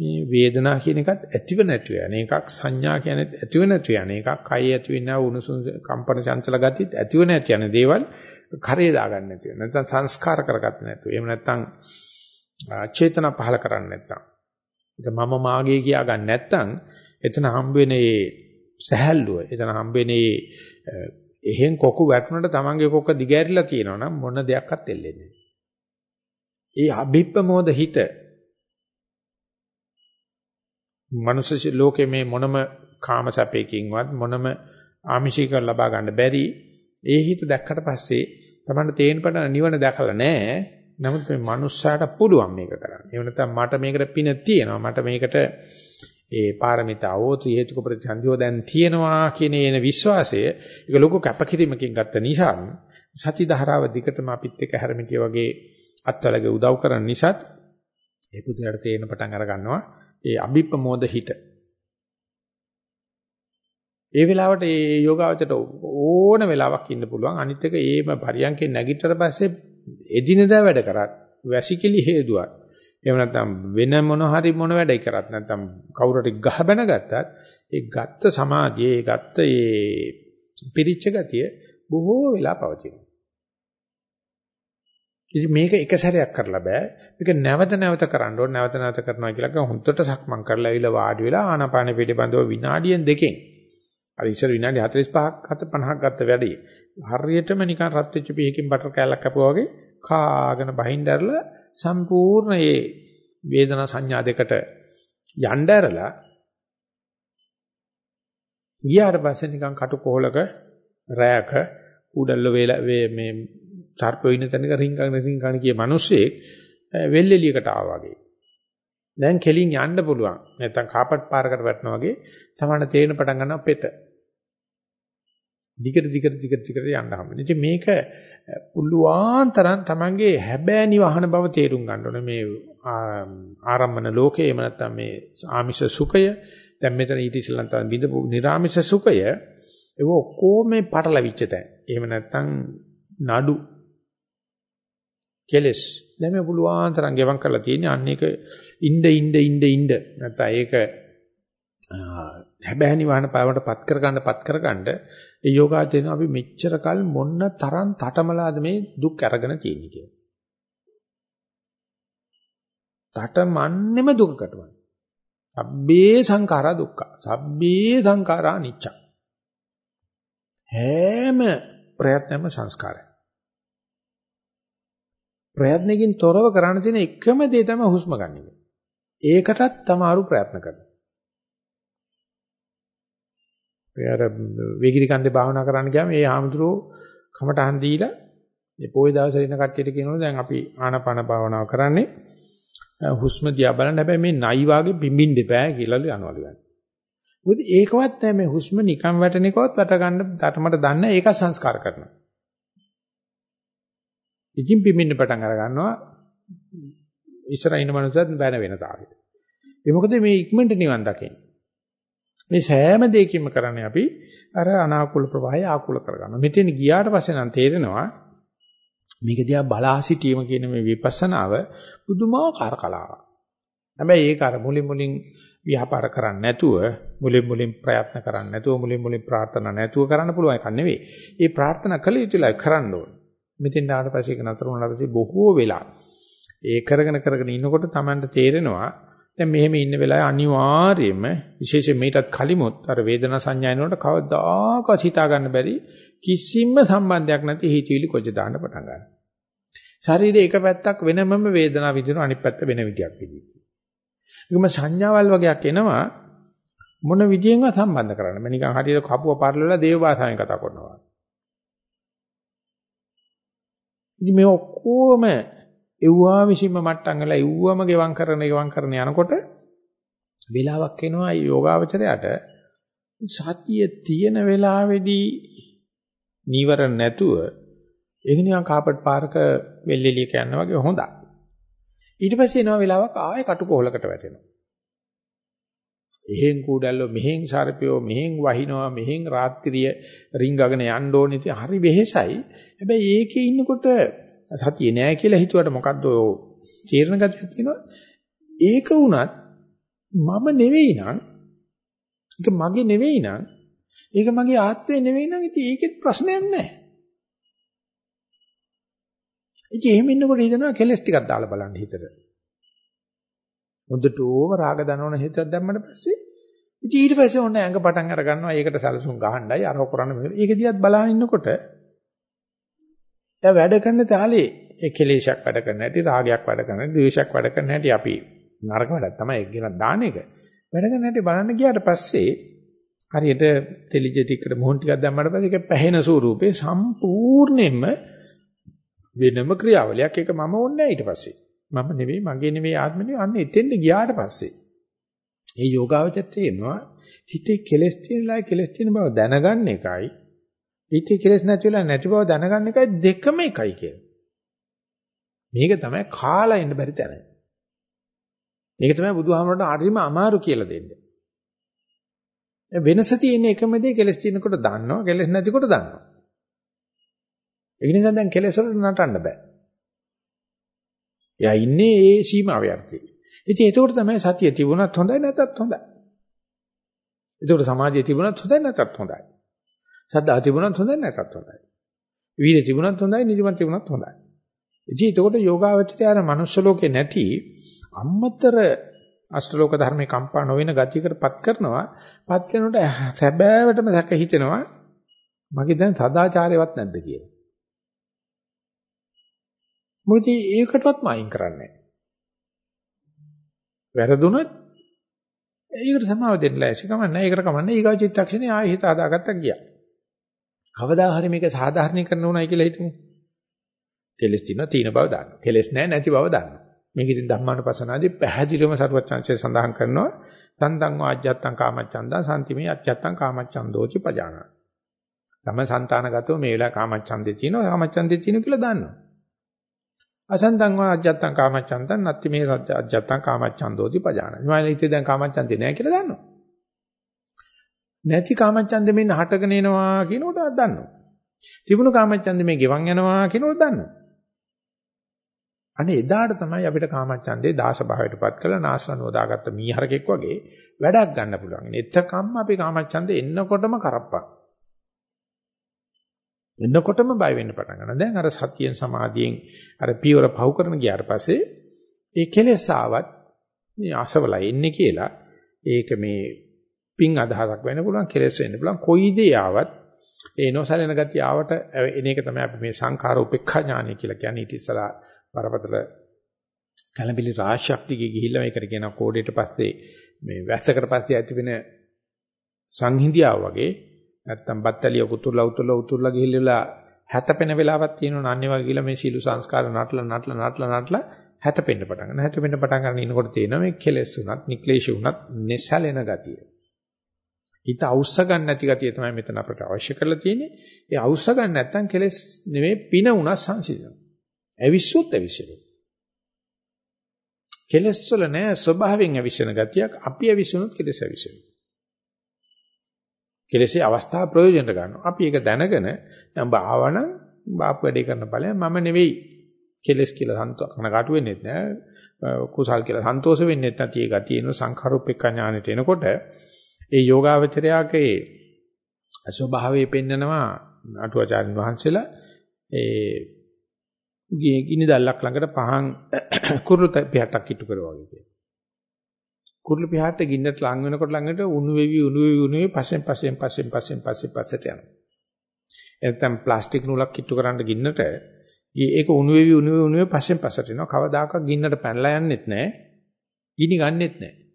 A: මේ වේදනා කියන එකත් ඇතිව නැතිව යන එකක් සංඥා කියන්නේ ඇතිව නැතිව යන එකක් කය ඇති වෙනා උණුසුම් කම්පන චංචල ගතිත් ඇතිව නැති යන දේවල් කරේ දාගන්න නැතිව නැත්නම් සංස්කාර කරගන්න නැතුව. එහෙම නැත්නම් චේතනා පහල කරන්නේ නැත්නම්. ඒක මම මාගේ කියා ගන්න නැත්නම් එතන හම්බ වෙනේ සහැල්ලුව එතන හම්බ වෙනේ එහෙන් කොකු වැටුණට තමන්ගේ කොක දිගෑරිලා තියෙනවා නම් මොන දෙයක්වත් දෙල්ලෙන්නේ නැහැ. ඒ අභිප්පමෝද හිත. මනුෂ්‍ය ලෝකේ මේ මොනම කාම සැපයකින්වත් මොනම ආමිෂික ලබා ගන්න බැරි ඒ හිත දැක්කට පස්සේ තමන්ට තේන් පටන නිවන දැකලා නැහැ. නමුත් මේ මනුස්සයාට පුළුවන් මේක කරන්න. එහෙම නැත්නම් මට මේකට පින තියෙනවා. මට මේකට ඒ පාරමිතාවෝ ත්‍රි හේතුක ප්‍රතිසන්දියෝ දැන් තියෙනවා කියන එන විශ්වාසය ඒක ලොකු කැපකිරීමකින් ගත්ත නිසා සති ධාරාව දිගටම අපිත් එක්ක හැරමිටිය වගේ අත්වලගේ උදව් කරන නිසාත් ඒ පුදුරට තේරෙන පටන් අර ගන්නවා ඒ අභිප්‍රමෝද හිත. ඒ වෙලාවට ඒ යෝගාවචරයට ඕන වෙලාවක් ඉන්න පුළුවන්. අනිත් එක ඒම පරියන්කේ නැගිටතර පස්සේ එදිනදා වැඩ කරත් වැසිකිලි හේදුවත් එහෙම නැත්නම් වෙන මොන හරි මොන වැඩයි කරත් නැත්නම් කවුරුහරි ගහ බැන ගත්තත් ඒ ගත්ත සමාධිය ඒ ගත්ත ඒ පිරිච්ච ගතිය බොහෝ වෙලා පවතිනවා. ඉතින් මේක එක සැරයක් කරලා බෑ. මේක නැවත නැවත කරන්න ඕන නැවත නැවත කරනවා කියලා කිව්ව හොන්දට සක්මන් කරලා ඇවිල්ලා වාඩි වෙලා ආනාපාන පිළිබඳව විනාඩියෙන් දෙකෙන් අර ඉස්සර විනාඩි 45ක් 50ක් ගත්ත වැඩි. හරියටම නිකන් රත් වෙච්ච පිහකින් බටර් කෑල්ලක් කපුවා වගේ කාගෙන බහින්දරලා සම්පූර්ණ මේ වේදනා සංඥා දෙකට යන්න ඇරලා ගියාට පස්සේ නිකන් කටුකොහලක රෑක උඩල්ල වේල මේ සර්පෝ ඉන්න තැනක රින්ගන රින්ගන කිය මිනිස්සෙක් වෙල්ෙලියකට ආවා වගේ. දැන් කෙලින් යන්න පුළුවන්. නැත්තම් කාපට් පාරකට වැටෙනා වගේ තමන්න තේරෙන පටන් ගන්නවා පෙත. දිගට දිගට දිගට දිගට යන්න හම්බෙන්නේ. ඉතින් මේක පුළුවන් තරම් තමන්ගේ හැබෑ නිවහන බව තේරුම් ගන්න ඕනේ. මේ ආරම්මන ලෝකේ එහෙම නැත්නම් මේ ආමිෂ සුඛය දැන් මෙතන ඊට ඉස්සෙල්ලා තමයි විඳපු නිර්ආමිෂ සුඛය ඒක ඔක්කොම මේ පටලවිච්ච තැන. එහෙම නැත්නම් නඩු කෙලස් දැන් මේ පුළුවන් තරම් ගෙවම් කරලා තියෙන්නේ අන්න ඒක ඉnde ඉnde ඉnde ඉnde නැත්නම් ඒක හැබැයි නිවහන පාවට පත් කරගන්න පත් කරගන්න ඒ යෝගාචරණ අපි මෙච්චර කල් මොන්න තරම් තටමලාද මේ දුක් අරගෙන තියෙන්නේ කියලා. තටමන්නෙම දුකකටමයි. සබ්බේ සංඛාරා දුක්ඛ. සබ්බේ සංඛාරා අනිච්ච. හැම ප්‍රයත්නම සංස්කාරය. ප්‍රයත්නකින් තොරව කරන්න තියෙන එකම දේ තමයි හුස්ම ගන්න එක. ඒකටත් තමාරු ප්‍රයත්න කරනවා. ඒ අර වේගිරි කන්දේ භාවනා කරන්න ගියාම ඒ ආමතුරු කමටහන් දීලා මේ පොයි දවසේ ඉන්න කට්ටියට කියනවා දැන් අපි ආනාපාන භාවනාව කරන්නේ හුස්ම දිහා බලන්න හැබැයි මේ නයි වාගේ බිම්බින් දෙපෑ කියලා යනවලු ගන්න. මොකද ඒකවත් නැහැ මේ හුස්ම නිකන් වැටෙන එකවත් වැට ගන්න තරමට දන්න ඒක සංස්කාර කරනවා. ඉතින් බිම්බින්න පටන් අර ගන්නවා ඉස්සරහින් ඉන්න මනුස්සයත් බැන වෙන තාලෙට. ඒ මොකද මේ ඉක්මනට නිවන් දකින්නේ. මේ සෑම දෙයකින්ම කරන්නේ අපි අර අනාකූල ප්‍රවාහය ආකූල කරගන්නවා. මෙතෙන් ගියාට පස්සේ නම් තේරෙනවා මේක දිහා බලා සිටීම කියන මේ විපස්සනාව පුදුමාකාර කලාවක්. හැබැයි ඒක අර මුලින් මුලින් ව්‍යාපාර කරන්නේ නැතුව මුලින් මුලින් ප්‍රයත්න කරන්නේ නැතුව මුලින් මුලින් ප්‍රාර්ථනා නැතුව කරන්න පුළුවන් එකක් නෙවෙයි. ඒ ප්‍රාර්ථනා කළ යුතුලා කරන්න ඕන. මෙතෙන් ආවට පස්සේ ඒක නතර වුණාට පස්සේ බොහෝ වෙලා ඒ කරගෙන කරගෙන ඉන්නකොට Tamanට තේරෙනවා දැන් මෙහෙම ඉන්න වෙලාවේ අනිවාර්යයෙන්ම විශේෂයෙන් මේකටත් කලිමුත් අර වේදනා සංඥායනවලට කවදාකවත් හිතා ගන්න බැරි කිසිම සම්බන්ධයක් නැති හිතවිලි කොච්ච දාන්න පටන් ගන්නවා. ශරීරයේ එක පැත්තක් වෙනමම වේදනාව විඳිනවා අනිත් පැත්ත වෙන විදියක් විදිහට. ඒකම සංඥාවල් වගේක් එනවා මොන විදියෙන්වත් සම්බන්ධ කරන්න බෑ. නිකන් හරියට කපුව පරිලලා දේව භාෂාවෙන් කතා කරනවා. ඉතින් මේ ඔක්කොම එව්වා විසින්ම මට්ටම් කරලා එව්වම ගෙවම් කරන ගෙවම් කරන යනකොට වෙලාවක් එනවා යෝගාවචරයට සතිය තියෙන වෙලාවේදී නීවර නැතුව ඒක නිකන් කාපට් පාරක වෙල්ෙලියක යනවා වගේ හොඳයි. ඊට පස්සේ එනවා වෙලාවක් ආයෙ කටුකොහලකට වැටෙනවා. එහෙන් කූඩල්ලෝ මෙහෙන් සර්පයෝ මෙහෙන් වහිනවා මෙහෙන් රාත්‍රිය රින්ගගෙන යන්න ඕනේ ඉතින් හරි වෙහෙසයි. හැබැයි ඒකේ ඉන්නකොට සතියේ නෑ කියලා හිතුවට මොකද්ද ඔය තීරණ ගතියක් තියෙනවා. ඒක වුණත් මම නෙවෙයි නං ඒක මගේ නෙවෙයි නං ඒක මගේ ආත්මේ නෙවෙයි නං ඉතින් ඒකෙත් ප්‍රශ්නයක් නෑ. ඉතින් එහෙම ඉන්නකොට හිතනවා කෙලස් ටිකක් දාලා බලන්න හිතට. හොඳටම රාග දනවන හිතක් දැම්මට පස්සේ ඉතින් ඊට පස්සේ ඔන්න ඇඟ පටන් අර ගන්නවා ඒකට සැලසුම් ගහන්නයි අරව කරන්න මේක. ඒක දිහත් බලන ඉන්නකොට දැන් වැඩ කරන තාලේ ඒ කෙලේශයක් වැඩ කරන හැටි රාගයක් වැඩ කරන හැටි ද්වේෂයක් වැඩ කරන හැටි අපි නරක වැඩක් තමයි ඒක ගෙන දාන එක. වැඩ කරන හැටි බලන්න ගියාට පස්සේ හරියට තෙලිජ ටිකට මොහොන් ටිකක් දැම්මට පස්සේ ඒක පැහෙන ස්වරූපේ සම්පූර්ණයෙන්ම වෙනම ක්‍රියාවලියක් ඒක මම ඕනේ ඊට පස්සේ. මම නෙවෙයි මගේ නෙවෙයි ආත්ම නෙවෙයි අන්න එතෙන්ද ගියාට පස්සේ. ඒ යෝගාවචරයට එනවා හිතේ කෙලස් තියෙනලා කෙලස් තියෙන බව දැනගන්න එකයි හිතේ කෙලස් නැතිලා නැති බව දැනගන්න එකයි දෙකම එකයි කියන්නේ. මේක තමයි කාලා ඉන්න බැරි තැන. මේක තමයි බුදුහාමරට හරිම අමාරු කියලා දෙන්නේ. වෙනස තියෙන එකම දේ කෙලස් තියෙනකොට දන්නවා කෙලස් නැතිකොට දන්නවා. ඒ නිසා දැන් කෙලස් වලට නටන්න බෑ. එයා ඉන්නේ ඒ සීමාව යටතේ. ඉතින් ඒකෝට තමයි සතිය තිබුණත් හොඳයි නැතත් හොඳයි. ඒකෝට සමාධිය තිබුණත් හොඳයි නැතත් හොඳයි. සද්ධා තිබුණත් හොඳයි නැතත් හොඳයි. වීර්ය තිබුණත් හොඳයි නිදිමත තිබුණත් හොඳයි. ඉතින් ඒකෝට යෝගාවචරය අර මනුස්ස ලෝකේ නැති අම්මතර අෂ්ටලෝක ධර්මේ කම්පා නොවන ගතියකටපත් කරනවා. පත් කරනකොට සැබෑවටම දැක හිතෙනවා මගේ දැන් සදාචාරයවත් නැද්ද කියලා. මොකද ඒකටවත් මායින් කරන්නේ වැරදුනොත් ඒකට සමාව දෙන්න ලෑසි කමන්නේ. ඒකට කමන්නේ ඊගා චිත්තක්ෂණේ ආයෙ හිත හදාගත්තා ගියා. කවදා හරි මේක සාධාරණීකරණ ඕනයි කියලා හිතමු. කෙලස් තියෙනවා තීන බව දාන්න. කෙලස් නැහැ නැති බව දාන්න. මේක ඉතින් ධම්මානුපස්සනාදී පැහැදිලිවම සරුවචාන්සේ සඳහන් කරනවා. සන්තං වාජ්ජත්තං කාමච්ඡන්දා සම්තිමේ අච්ඡත්තං කාමච්ඡන්දෝචි පජානා. තම సంతානගතව මේ වෙලාව කාමච්ඡන්දේ තියෙනවා කාමච්ඡන්දේ තියෙනවා කියලා දාන්නවා. අසන්තං වා අජත්තං කාමච්ඡන්දං නත්ති මේ අජත්තං කාමච්ඡන්දෝති පජාන. මේ වෙලාවේ ඉතින් දැන් කාමච්ඡන්දේ නැහැ කියලා දාන්නවා. නැති කාමච්ඡන්දේ මෙන්න හටගෙන එනවා කියනකොට දන්නවා. තිබුණු කාමච්ඡන්දේ මේ ගෙවන් යනවා කියනකොට දන්නවා. අනේ එදාට තමයි අපිට කාමච්ඡන්දේ දාස භාවයටපත් කරලා නාශන වදාගත්ත මීහරකෙක් වගේ වැඩක් ගන්න පුළුවන්. එතකම්ම අපි කාමච්ඡන්දේ එන්නකොටම කරප්පා. එන්නකොටම බය වෙන්න පටන් ගන්නවා. දැන් අර සතියෙන් සමාධියෙන් අර පියවර පහු කරන ගියාට පස්සේ ඒ කෙලෙස් ආවත් මේ අසවලා එන්නේ කියලා ඒක මේ පිං අදහසක් වෙන්න පුළුවන් කෙලෙස් වෙන්න පුළුවන් කොයි දේ ආවත් ඒ නොසලෙන ගතිය ආවට එන එක තමයි අපි මේ සංඛාර උපේක්ඛා ඥානය කියලා කියන්නේ ඊට ඉස්සලා බරපතල කලබිලි රාශියක් දිගේ ගිහිල්ලා මේකට කියනවා කෝඩේට පස්සේ මේ වැස්සකට පස්සේ ඇති වෙන සංහිඳියාව වගේ නැත්තම් බත්තලිය උතුරලා උතුරලා උතුරලා ගිහිල්ලා හැතපෙන වෙලාවක් තියෙනවා අන්නේ වගේ කියලා මේ සීළු සංස්කාර නටලා නටලා නටලා නටලා හැතපෙන්න පටන් ගන්න. හැතපෙන්න පටන් ගන්න ඉනකොට තියෙනවා මේ කෙලෙස් උනත් නික්ලේශ උනත් නැසලෙන ගතිය. හිත අවශ්‍ය ගන්න නැති ගතිය තමයි මෙතන අපට අවශ්‍ය කරලා තියෙන්නේ. ඒ අවශ්‍ය ගන්න නැත්නම් කෙලෙස් නෙමෙයි පින උනත් සංසිඳනවා. ඇවිස්සුත් ඇවිස්සෙනවා. කෙලස් වල නෑ ස්වභාවයෙන් ඇවිස්සෙන ගතියක් අපි ඇවිස්සුනොත් කෙලස් ඇවිස්සෙනවා. කෙලෙසේ අවස්ථාව ප්‍රයෝජනට ගන්නවා. අපි ඒක දැනගෙන දැන් බාවන බාප් වැඩේ කරන ඵලය මම නෙවෙයි කෙලස් කියලා කනකාටු වෙන්නේ නැහැ. කුසල් කියලා සන්තෝෂ වෙන්නේ නැති ඒ ගතිය එන සංඛාරූපේක ඥානෙට එනකොට ඒ යෝගාවචරයාගේ ස්වභාවය පෙන්නනවා අටුවාචාර්ය වහන්සේලා ඒ ගිනි දැල්ලක් ළඟට පහන් කුරුළු පිහටක් කිට්ටු කරවා වගේ කියලා. කුරුළු පිහට ගින්නට ලං වෙනකොට ළඟට උණු වෙවි උණු වෙවි උණු වෙවි පස්සෙන් පස්සෙන් පස්සෙන් පස්සෙන් පස්සෙන් පස්සට යනවා. එතෙන් ප්ලාස්ටික් නූලක් කිට්ටු කරන්න ගින්නට ඒක උණු වෙවි උණු වෙවි උණු වෙවි පස්සෙන් පස්සට යනවා. කවදාකවත් ගින්නට පැනලා යන්නෙත් නැහැ. ගිනි ගන්නෙත් නැහැ.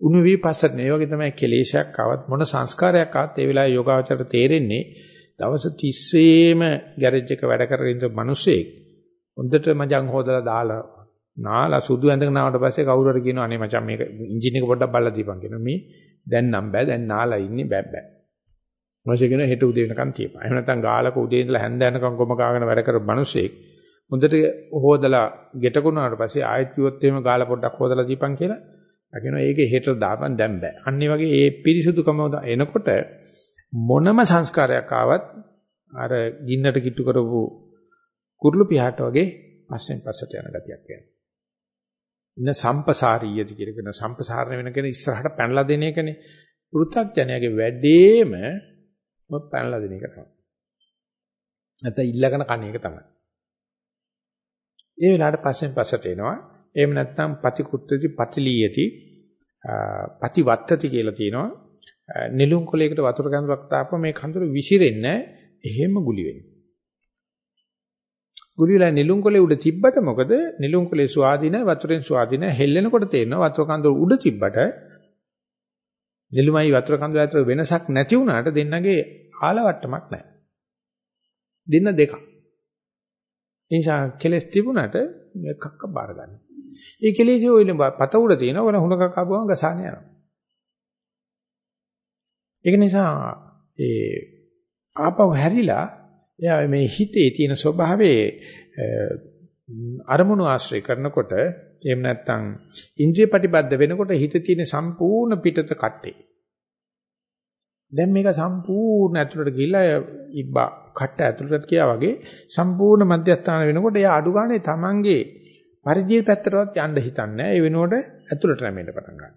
A: උණු වෙවි පස්සට නේ. ඒ වගේ තමයි කෙලේශයක් ආවත් මොන සංස්කාරයක් ආවත් ඒ වෙලාවේ යෝගාවචරයට තේරෙන්නේ දවස් 30ෙම ගෑරේජ් එක වැඩ කරගෙන ඉන්න මිනිස්සෙක් හොඳට මජං හොදලා දාලා නාලා සුදු ඇඳගෙන ආවට පස්සේ කවුරු හරි කියනවා අනේ මචං මේක එන්ජින් එක පොඩ්ඩක් බලලා දීපන් කියනවා මේ දැන් නම් බෑ. දැන් නාලා ඉන්නේ බෑ බෑ. මොකද කියන හෙට උදේ වෙනකන් තියපන්. එහෙම නැත්නම් ගාලක උදේ ඉඳලා හැන්ද යනකම් ගොම කාගෙන වැඩ කරපු මිනිස්සෙක් හොඳට හොදලා ගෙටකුණාට පස්සේ ආයෙත් කිව්වොත් එහෙම ගාලා පොඩ්ඩක් හොදලා දීපන් කියලා අකිනවා ඒකේ හෙට දාපන් දැන් බෑ අන්න වගේ ඒ පිරිසුදුකම එනකොට මොනම සංස්කාරයක් ආවත් අර ගින්නට කිට්ටු කරපු කුරුළු පියාට වගේ පස්සෙන් පස්සට යන ගතියක් එනවා. ඉන්න සම්පසාරීයද කියලා කියන සම්පසාරණ වෙන කෙන ඉස්සරහට පැනලා දෙන එකනේ. පෘථග්ජනයාගේ වැඩේම මොත් පැනලා දෙන එක තමයි. නැත්නම් ඉල්ලගෙන කණ එක තමයි. ඒ වෙලාවට පස්සෙන් පස්සට එනවා. එහෙම නැත්නම් පතිකුත්තති පතිලීයති පතිවත්තති කියලා තියෙනවා. නෙළුම් කොලයකට වතුර කඳුලක් තාපුවා මේ කඳුල විසිරෙන්නේ එහෙම ගුලි වෙන්නේ. ගුලි වෙලා නෙළුම් කොලේ උඩ තිබ්බට මොකද නෙළුම් කොලේ ස්වාධීන වතුරෙන් ස්වාධීන හෙල්ලෙනකොට තේරෙනවා වතුර කඳුල උඩ තිබ්බට නෙළුමයි වතුර කඳුල අතර වෙනසක් නැති වුණාට දෙන්නගේ ආලවට්ටමක් නැහැ. දින දෙකක්. ඒ නිසා කෙලස් තිබුණට එකක්ක බාර ගන්න. ඒ කෙලෙස් ඔය පත උඩ තියෙනවා වල හුණක කපුවම ගසාන යනවා. ඒක නිසා ඒ ආපහු හැරිලා එයා මේ හිතේ තියෙන ස්වභාවයේ අරමුණු ආශ්‍රය කරනකොට එහෙම නැත්නම් ඉන්ද්‍රිය ප්‍රතිබද්ධ වෙනකොට හිතේ තියෙන සම්පූර්ණ පිටත කට්ටේ. දැන් මේක සම්පූර්ණ ඇතුළට ගිහිල්ලා ඉබ්බා කට්ට ඇතුළට කියා වගේ සම්පූර්ණ මධ්‍යස්ථාන වෙනකොට එයා අඩු ගානේ Tamange පරිජීව පැත්තටවත් යන්න හිතන්නේ ඒ වෙනුවට ඇතුළට නැමෙන්න පටන් ගන්නවා.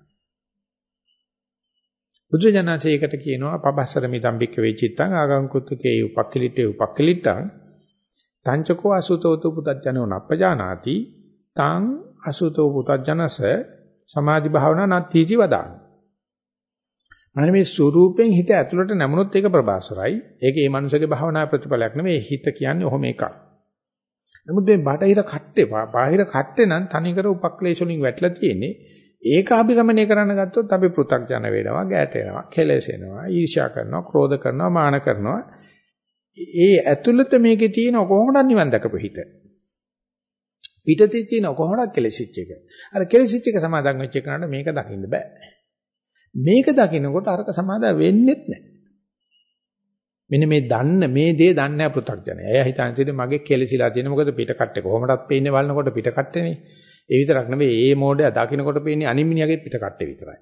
A: බුදුජානසේකට කියනවා පබස්සර මිදම්බික්ක වේචිත්තං ආගංකුත්කේ උපක්ඛලිටේ උපක්ඛලිටං තංචකෝ අසුතෝතු පුතඥෝ නප්පජානාති තං අසුතෝ පුතඥස සමාධි භාවනා නත්ථීති වදාන. අනේ මේ ස්වરૂපෙන් හිත ඇතුළට නැමුණොත් ඒක ප්‍රබාසරයි. ඒක ඒ මනුස්සගේ භාවනා ප්‍රතිඵලයක් නෙමෙයි. හිත කියන්නේ ඔහොම එකක්. නමුත් මේ බටහිර කට්ටේ බාහිර කට්ටේ නම් තනිකර උපක්ලේශ වලින් වැටලා තියෙන්නේ. ඒක අභිගමනය කරන්න ගත්තොත් අපි පෘථග්ජන වෙනවා, ගැටෙනවා, කෙලෙසෙනවා, ඊර්ෂ්‍යා කරනවා, ක්‍රෝධ කරනවා, මාන කරනවා. ඒ ඇතුළත මේකේ තියෙන කොහොමද නිවන් දකපු හිත. පිටතේ තියෙන කොහොමද කෙලෙසිච්ච එක. අර කෙලෙසිච්ච එක සමාදන් වෙච්ච එකනට මේක දකින්න බෑ. මේක දකින්නකොට අරක සමාදා වෙන්නෙත් නැහැ. මෙන්න මේ දන්න මේ දේ දන්නේ නැහැ පෘථග්ජනය. එයා හිතන්නේ මගේ කෙලසිලා තියෙන මොකද පිට කට්ටේ කොහොමදත් පේන්නේ වල්නකොට පිට කට්ටේනේ. ඒ විතරක් නෙවෙයි ඒ මෝඩය දකින්නකොට පේන්නේ අනිමිනියගේ පිට කට්ටේ විතරයි.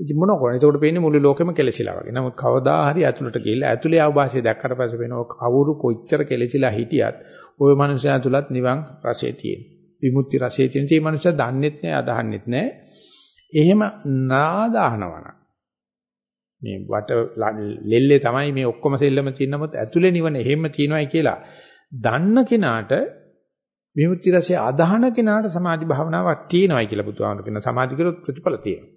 A: ඉතින් මොන කරන්නේ? ඒකට පේන්නේ මුළු ලෝකෙම කෙලසිලා වගේ. නමුත් කවදා හරි ඇතුළට ගිහිල්ලා ඇතුළේ අවබෝධය දැක්කට පස්සේ වෙනවා කවුරු කොච්චර කෙලසිලා හිටියත් ওই මනුස්සයා තුලත් නිවන් රසය තියෙන. විමුක්ති රසය තියෙන. මේ මනුස්සයා දන්නෙත් නෑ අදහන්නෙත් නෑ. එහෙම නාදාහනවන. මේ වට ලෙල්ලේ තමයි මේ ඔක්කොම සෙල්ලම තියෙනමත් ඇතුලේ නිවන එහෙම තියෙනවායි කියලා දන්න කෙනාට විමුක්ති රසය අදහන කෙනාට සමාධි භාවනාවක් තියෙනවායි කියලා බුදුහාමුදුරු කියන සමාධි කරොත් ප්‍රතිඵල තියෙනවා.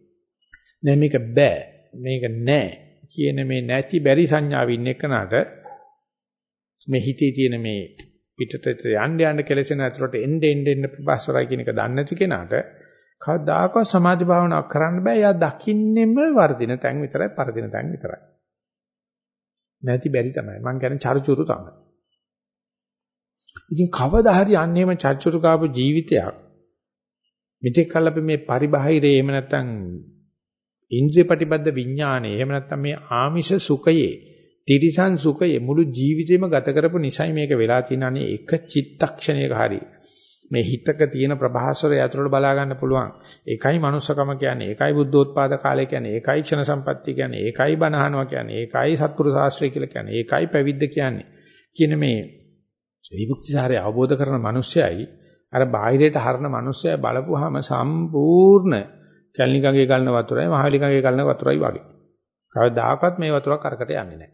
A: නෑ මේක බෑ මේක නෑ කියන මේ නැති බැරි සංඥාව ඉන්න එකනට මේ හිතේ තියෙන මේ පිටතට යන්න යන්න කෙලසෙන ඇතුළට එන්න එන්න එන්න ප්‍රබස්සරයි කියන එක දන්නේ නැති කෙනාට කවදාකවත් සමාධි භාවනාවක් කරන්න බෑ. එයා දකින්නෙම වර්ධින තැන් විතරයි, පරදින තැන් විතරයි. නැති බැරි තමයි. මං කියන්නේ චර්චුරු තමයි. ඉතින් කවදා හරි අන්නේම චර්චුරු කාපු ජීවිතයක් මෙතෙක් කල් අපි මේ පරිබාහිරේ එහෙම නැත්නම් ඉන්ද්‍රිය ප්‍රතිබද්ධ විඥානේ එහෙම නැත්නම් මේ ආමිෂ සුඛයේ තිරිසන් සුඛයේ මුළු ජීවිතේම ගත කරපු නිසයි මේක වෙලා තියෙනනේ එක චිත්තක්ෂණයක හරි මේ හිතක තියෙන ප්‍රභාස්වරය ඇතුළට බලා ගන්න පුළුවන්. ඒකයි manussකම කියන්නේ. ඒකයි බුද්ධෝත්පාද කාලය කියන්නේ. ඒකයි ක්ෂණ සම්පත්තිය කියන්නේ. ඒකයි බණහනවා කියන්නේ. ඒකයි සත්පුරු ශාස්ත්‍රය කියලා කියන්නේ. ඒකයි පැවිද්ද කියන්නේ. කියන මේ විමුක්තිසාරය අවබෝධ කරන මිනිස්සයයි අර බාහිරයට හරන මිනිස්සයයි බලපුවාම සම්පූර්ණ කැලණිකගේ ගලන වතුරයි මහවැලිකගේ ගලන වතුරයි වගේ. කවදාකවත් මේ වතුරක් කරකට යන්නේ නැහැ.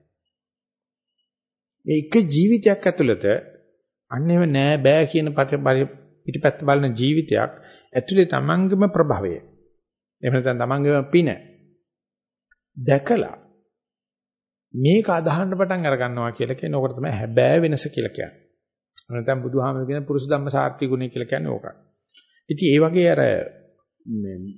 A: මේ එක ජීවිතයක් ඇතුළත අන්නේම නෑ බෑ කියන පිටිපැත්ත බලන ජීවිතයක් ඇතුලේ තමන්ගේම ප්‍රභවය. එහෙම නැත්නම් තමන්ගේම පින දැකලා මේක අදහන්න පටන් අර ගන්නවා කියලා කියන ඕකට තමයි හැබෑ වෙනස කියලා කියන්නේ. නැත්නම් බුදුහාමර කියන පුරුෂ ධම්ම සාර්ථි ගුණය කියලා කියන්නේ ඕකයි. ඉතින් ඒ වගේ අර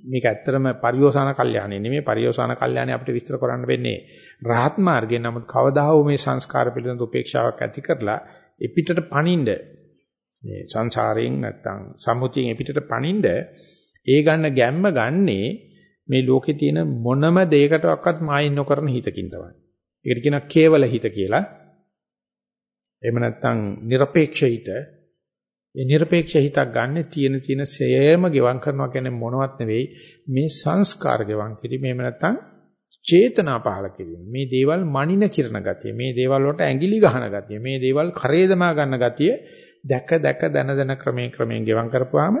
A: මේක ඇත්තටම පරිෝසాన කල්යාණේ නෙමෙයි පරිෝසాన කල්යාණේ අපිට විස්තර කරන්න වෙන්නේ රහත් මාර්ගයෙන් නමුත් කවදා හෝ මේ සංස්කාර පිළිබඳ උපේක්ෂාවක් ඇති කරලා එපිටට පණින්න මේ සංසාරයෙන් නැත්තම් සම්මුතියෙන් එපිටට පණින්න ඒ ගන්න ගැම්ම ගන්නේ මේ ලෝකේ තියෙන මොනම දෙයකටවත් මායින් නොකරන හිතකින් තමයි. ඒකට කියනවා කේවල හිත කියලා. එහෙම නැත්නම් নিরপেক্ষ හිත. ඒ নিরপেক্ষ හිතක් ගන්න තියෙන තියෙන සේම ගෙවම් කරනවා කියන්නේ මොනවත් නෙවෙයි මේ සංස්කාර ගෙවම් කිරීම. එහෙම නැත්නම් චේතනා පහල කිරීම. මේ දේවල් මනින කිරණ ගතිය, මේ දේවල් වලට ඇඟිලි ගහන ගතිය, මේ දේවල් කරේ දමා ගන්න ගතිය දැක දැක දන දන ක්‍රමයෙන් ක්‍රමයෙන් ගෙවම් කරපුවාම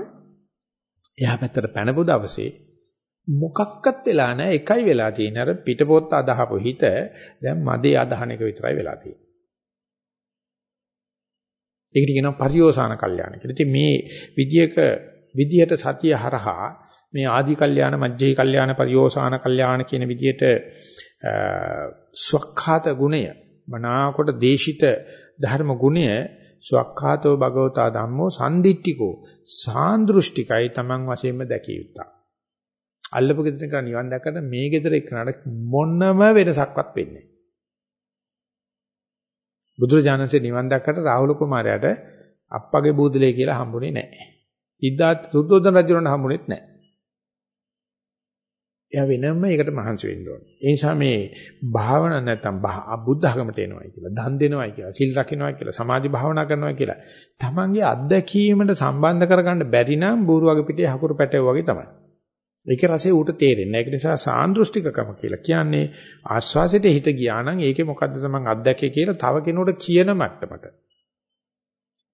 A: එහා පැත්තට පැනපු දවසේ මොකක්වත් වෙලා නැහැ එකයි වෙලා තියෙන්නේ අර පිටපොත් අදහපු හිත දැන් මදේ අදහන එක විතරයි වෙලා තියෙන්නේ. ඒකට කියනවා පරිෝසాన කල්යාණ කියලා. ඉතින් මේ විදියක විදියට සතිය හරහා මේ ආදි කල්යාණ මජ්ජේ කල්යාණ පරියෝසాన කල්යාණ කියන විදිහට ස්වක්ඛාත ගුණය මනාකොට දේශිත ධර්ම ගුණය ස්වක්ඛාතෝ භගවතා ධම්මෝ සම්දිට්ඨිකෝ සාන්දෘෂ්ටිකයි Taman වශයෙන්ම දැකිය යුතුයි. අල්ලපු ගෙදර කරා නිවන් දැක්කට මේ ගෙදර එක්කනට මොනම වෙනසක්වත් වෙන්නේ බුදුරජාණන්සේ නිවන් දැක්කට රාහුල කුමාරයාට අප්පගේ බූදලේ කියලා හම්බුනේ නැහැ. ඉද්දාත් සුද්ධෝදන රජුරණ හම්බුනේත් නැහැ. එයා වෙනම ඒකට මහන්සි වෙන්න ඕනේ. ඒ නිසා මේ භාවනා නැත්තම් බුද්ධ ආගමට එනවයි කියලා, දන් දෙනවයි කියලා, සිල් රකින්නවයි කියලා, සමාධි භාවනා කරනවයි කියලා. තමන්ගේ අත්දැකීමට සම්බන්ධ කරගන්න බැරි නම් බూరుවගේ පිටේ හකුරු පැටව වගේ තමයි. ඒකේ රසය ඌට තේරෙන්නේ නැහැ. ඒක නිසා සාන්දෘෂ්ටිකකම කියලා කියන්නේ ආස්වාසයට හිත ගියා නම් ඒකේ මොකද්ද තමන් අත්දැකේ කියලා තව කෙනෙකුට කියන මට්ටමට.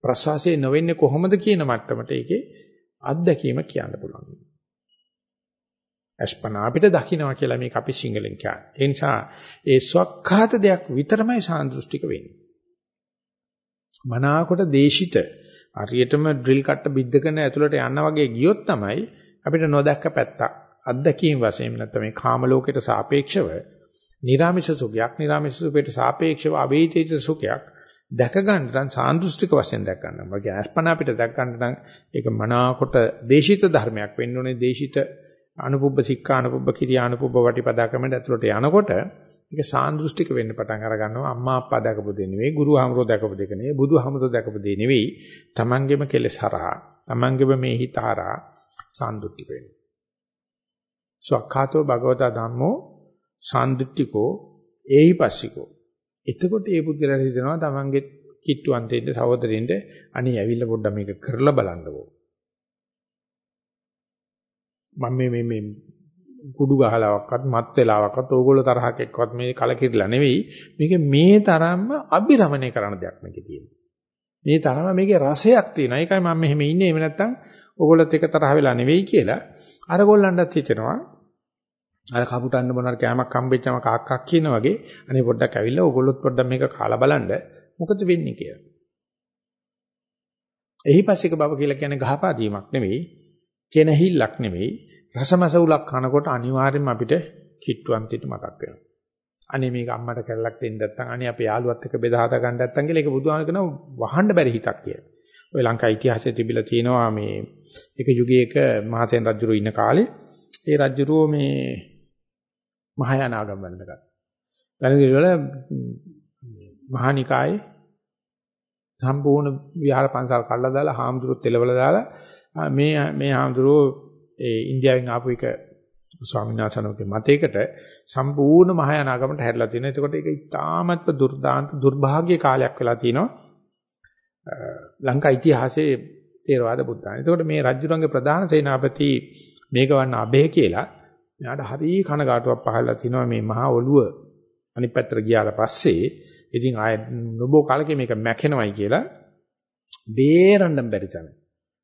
A: ප්‍රසවාසයේ නොවෙන්නේ කොහොමද කියන මට්ටමට ඒකේ අත්දැකීම කියන්න පුළුවන්. අස්පනා අපිට දකින්නවා කියලා මේක අපි සිංහලෙන් කියන්නේ. ඒ නිසා ඒ ස්වකහාත දෙයක් විතරමයි සාන්දෘෂ්ටික වෙන්නේ. මනාකොට දේශිත හරියටම ඩ්‍රිල් කට්ට බිද්දකන ඇතුළට යන්න වගේ ගියොත් තමයි අපිට නොදැක්ක පැත්තක් අත්දැකීම් වශයෙන් නැත්නම් මේ කාම ලෝකයට සාපේක්ෂව නිර්ාමිෂ සුඛයක් නිර්ාමිෂ සුඛයට සාපේක්ෂව අවේචිත සුඛයක් දැක ගන්න නම් සාන්දෘෂ්ටික වශයෙන් දැක ගන්න. මගේ අස්පනා අපිට දැක ගන්න නම් ඒක මනාකොට දේශිත ධර්මයක් වෙන්න ඕනේ දේශිත අනුපුබ්බ සික්ඛා අනුපුබ්බ කිරියා අනුපුබ්බ වටිපදා ක්‍රමයට ඇතුළට යනකොට ඒක සාන්දෘෂ්ටික වෙන්න පටන් අර ගන්නවා. අම්මා අප්පා දැකපු දෙ නෙවෙයි ගුරු හාමුදුරුවෝ දැකපු දෙක නෙවෙයි බුදු හාමුදුරුවෝ දැකපු දෙ නෙවෙයි. තමන්ගේම කෙලෙස් හරහා තමන්ගේම මේ හිත හරහා සාන්දෘෂ්ටික වෙනවා සක්ඛාතෝ භගවතා ධම්මෝ සාන්දෘෂ්ටිකෝ ඒහිපස්සිකෝ. එතකොට ඒ පුද්ගලයා හිතනවා තමන්ගේ කිට්ටුවන්තෙන්ද සහෝදරින්ද අනේ ඇවිල්ලා පොඩ්ඩක් මේක කරලා බලන්නකෝ මම මේ මේ මේ කුඩු ගහලාවක්වත් මත් වෙලාවක්වත් ඕගොල්ලෝ තරහක් එක්කවත් මේ කලකිරලා නෙවෙයි. මේක මේ තරම්ම අභිරමණය කරන දෙයක් මේකේ තියෙනවා. මේ තරම මේකේ රසයක් තියෙනවා. ඒකයි මම මෙහෙම ඉන්නේ. එහෙම නැත්තම් ඕගොල්ලොත් එක තරහ වෙලා නෙවෙයි කියලා අර ගොල්ලන්ටත් හිතෙනවා. අර කපුටන්න මොනාර කෑමක් හම්බෙච්චම කාක්කක් කියන වගේ අනේ පොඩ්ඩක් ඇවිල්ලා ඕගොල්ලොත් පොඩ්ඩක් මේක කාලා බලන්න මොකද වෙන්නේ කියලා. එහි පස්සේක බව කියලා කියන්නේ ගහපාදීමක් නෙවෙයි. කෙනහිල්ලක් නෙවෙයි රසමසවුලක් කනකොට අනිවාර්යයෙන්ම අපිට කිට්ටුවන්තිට මතක් වෙනවා. අනේ මේක අම්මට කරලක් දෙන්න නැත්නම් අනේ අපේ යාළුවත් එක්ක බෙදා හදා ගන්න නැත්නම් කියලා ඒක බුදුහාම කියනවා වහන්න බැරි හිතක් කියලා. ඔය ලංකා ඉතිහාසයේ තිබිලා තියෙනවා මේ එක යුගයක මහසෙන් රජුරෝ ඉන්න කාලේ ඒ රජුරෝ මේ මහායාන ආගම වලට ගත්තා. ළඟදී වල මහානිකායේ සම්පූර්ණ විහාර පන්සල් කඩලා දාලා හාමුදුරුවෝ තෙලවල දාලා මේ මේ හාමුදුරුවෝ ඒ ඉන්දියාවෙන් ආපු එක ස්වාමීන් වහන්සේනෝගේ මතයකට සම්පූර්ණ මහායාන ආගමට හැරිලා තියෙනවා. ඒකට ඒක ඉතාමත්ම දුර්දාන්ත දුර්භාග්‍ය කාලයක් වෙලා තිනවා. ලංකා ඉතිහාසයේ තේරවාද බුද්ධාන. ඒකට මේ රජුරංගේ ප්‍රධාන සේනාපති මේකවන්න අබේ කියලා මෙයාට හරි කනගාටුවක් පහළලා තිනවා මේ මහා ඔළුව අනිත් පැත්තට ගියාට පස්සේ ඉතින් ආය නොබෝ කාලෙක මේක මැකෙනවයි කියලා බේරන්න බැරි තැන.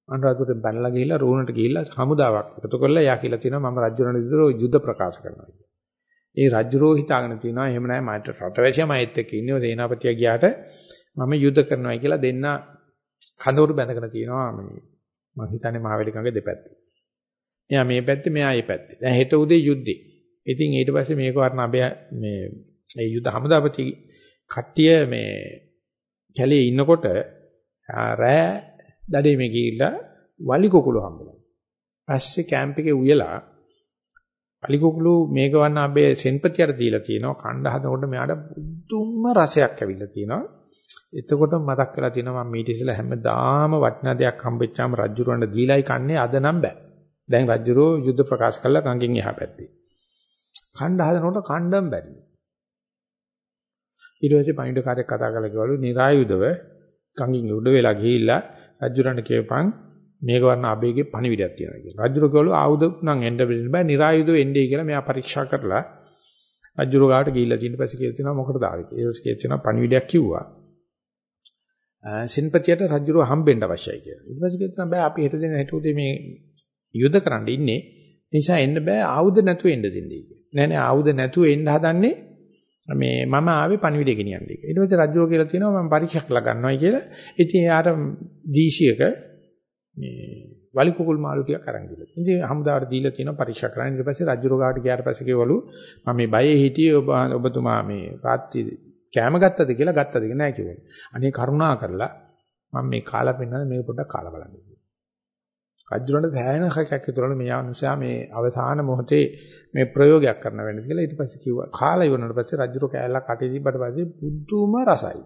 A: අනුරාධපුරෙන් පැනලා ගිහිල්ලා රෝණට ගිහිල්ලා හමුදාවක් එකතු කරලා යා කියලා තියෙනවා මම රජුරණ විදිහට යුද්ධ ප්‍රකාශ කරනවා කියලා. ඒ රජුරෝ හිතාගෙන තියෙනවා එහෙම නැහැ මට රටවැසියා මයිත් එක්ක ඉන්නේ සේනාපතියා ගියාට මම යුද්ධ කරනවායි කියලා දෙන්න කඳවුරු බැඳගෙන තියෙනවා මේ මම හිතන්නේ මහවැලිකංගේ දෙපැත්තේ. එයා මේ පැත්තේ මෙයා මේ පැත්තේ. දැන් හෙට උදේ යුද්ධේ. ඉතින් ඊට පස්සේ මේක වර්ණ අබය මේ ඒ යුද්ධ හමුදාපති කට්ටිය මේ කැලේ ඉන්නකොට රෑ දඩේ මේ ගිහිල්ලා වලි කුකුළු හම්බුනා. පස්සේ කැම්ප් එකේ උයලා වලි කුකුළු මේක වන්න අපේ සෙන්පතියට දීලා තියෙනවා. කණ්ඩ හදනකොට මෙයාට බුදුම රසයක් ඇවිල්ලා තියෙනවා. එතකොට මතක් වෙලා තියෙනවා මම මීට ඉස්සෙල්ලා හැමදාම වටිනා දෙයක් හම්බෙච්චාම රජුරවන්ට දීලායි කන්නේ අද නම් බෑ. දැන් රජුරෝ යුද්ධ ප්‍රකාශ කළා කංගෙන් එහා පැත්තේ. කණ්ඩ හදනකොට කණ්ඩම් බැරි. ඊට පස්සේ පණිවිඩ කාර්යයක් කතා කරලා කිව්වලු નિરાයුධව කංගෙන් උඩ වෙලා ගිහිල්ලා රජුරන්ට කියපන් මේක වර්ණ අබේගේ පණිවිඩයක් තියෙනවා කියලා. රජුර කවලු ආයුධ නම් එන්න බෑ નિરાයුධව එන්නේ කියලා මෙයා පරීක්ෂා කරලා රජුර ගාවට ගිහිල්ලා තියෙන පස්සේ කියලා තියෙනවා මොකටද ආවේ කියලා. ඒ කියලා තියෙනවා පණිවිඩයක් කිව්වා. සින්පතියට රජුර හම්බෙන්න අවශ්‍යයි කියලා. ඊට පස්සේ කියනවා බෑ අපි හෙට දෙන හෙට උදේ මේ යුද්ධ කරන්න ඉන්නේ. නිසා එන්න බෑ ආයුධ නැතුව එන්න දෙන්නේ කියලා. නෑ නෑ ආයුධ නැතුව එන්න හදන්නේ මේ මම ආවේ පණිවිඩය ගෙනියන්න එක. ඊට පස්සේ රජුව කියලා තියෙනවා මම පරීක්ෂා කරලා ගන්නවයි කියලා. ඉතින් එයාට දීශියක මේ වලි කුකුල් මාළු ටිකක් අරන් දීලා. ඉතින් හමුදාවට දීලා තියෙනවා පරීක්ෂා කරන්න. ඊට පස්සේ රජුර ගාවට ගියාට පස්සේ කිව්වලු මම මේ බයේ හිටියේ ඔබ ඔබතුමා මේ රාත්‍රී කෑම ගත්තද කියලා ගත්තද කියලා නෑ කිව්වා. අනේ කරුණා කරලා මම මේ කාලා පෙන්නන මේක පොඩ්ඩක් කාලා බලන්න. රජුරන්ට සෑහෙන හකක් විතරනේ මෙයා නිසා මේ අවසාන මොහොතේ මේ ප්‍රයෝගයක් කරන්න වෙන්නේ කියලා ඊට පස්සේ කිව්වා කාලා ඉවරනට පස්සේ රජුර කෑල්ලක් කටේ තිබ්බට පස්සේ බුදුම රසයි.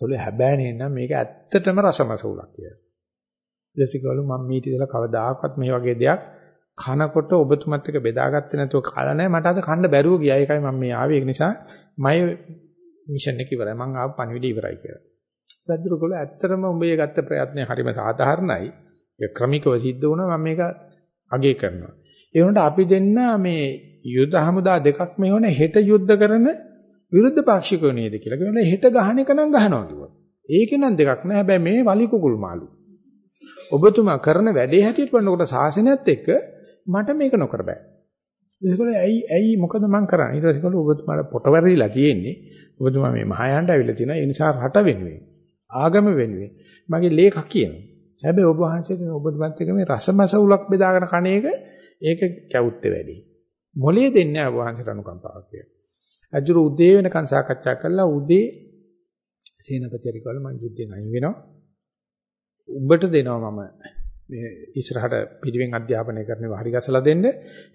A: කොළේ හැබෑනේ නම් මේක ඇත්තටම රසමසූලක් කියලා. ඊටසිකවලු මම මීට ඉතලා කවදාකවත් මේ වගේ දෙයක් කනකොට ඔබතුමත් එක්ක බෙදාගත්තේ නැතුව කාලා නැහැ මට අද කන්න බැරුව ගියා ඒකයි මම මේ ආවේ ඒක නිසා මම මිෂන් එක ඉවරයි මම ආව පණිවිඩය ඉවරයි කියලා. රජුගල ඇත්තටම උඹේ ගත්ත ප්‍රයත්නය හරිම සාධාරණයි. ඒ ක්‍රමිකව සිද්ධ වුණා මම මේක අගය කරනවා. ඒ වුණාට අපි දෙන්න මේ යුද හමුදා දෙකක් මෙවන හෙට යුද්ධ කරන විරුද්ධ පාක්ෂිකයෝ නේද කියලා. කියනවා හෙට ගහන එක නම් ගහනවා කිව්වා. ඒකේ නම් දෙකක් නෑ. හැබැයි මේ වලි කුකුල් මාළු. ඔබතුමා කරන වැඩේ හැටියට බලනකොට සාසනයත් එක්ක මට මේක නොකර බෑ. ඒකවල ඇයි ඇයි මොකද මං කරන්නේ? ඊට පස්සේ කළා ඔබතුමාට පොට වැරදිලා තියෙන්නේ. ඔබතුමා මේ මහායානට ඇවිල්ලා තියෙනවා. ඒ නිසා රට වෙනුවෙන් ආගම වෙනුවෙන් මගේ ලේඛක කියනවා. හැබැයි ඔබ වහන්සේට ඔබතුමාත් එක්ක මේ රසමස උලක් බෙදාගෙන කණ එක ඒක කැවුත්තේ වැඩි. මොලේ දෙන්නේ නැහැ ඔබ වහන්සේට අනුකම්පාවක් කියලා. අජුර උදේ වෙනකන් සාකච්ඡා කළා උදේ සේනාපතිරි කවල මං යුද්ධෙන් අයින් වෙනවා. උඹට දෙනවා මම මේ ඉස්සරහට පිළිවෙන් අධ්‍යාපනය කරනවා හරි ගසලා දෙන්න.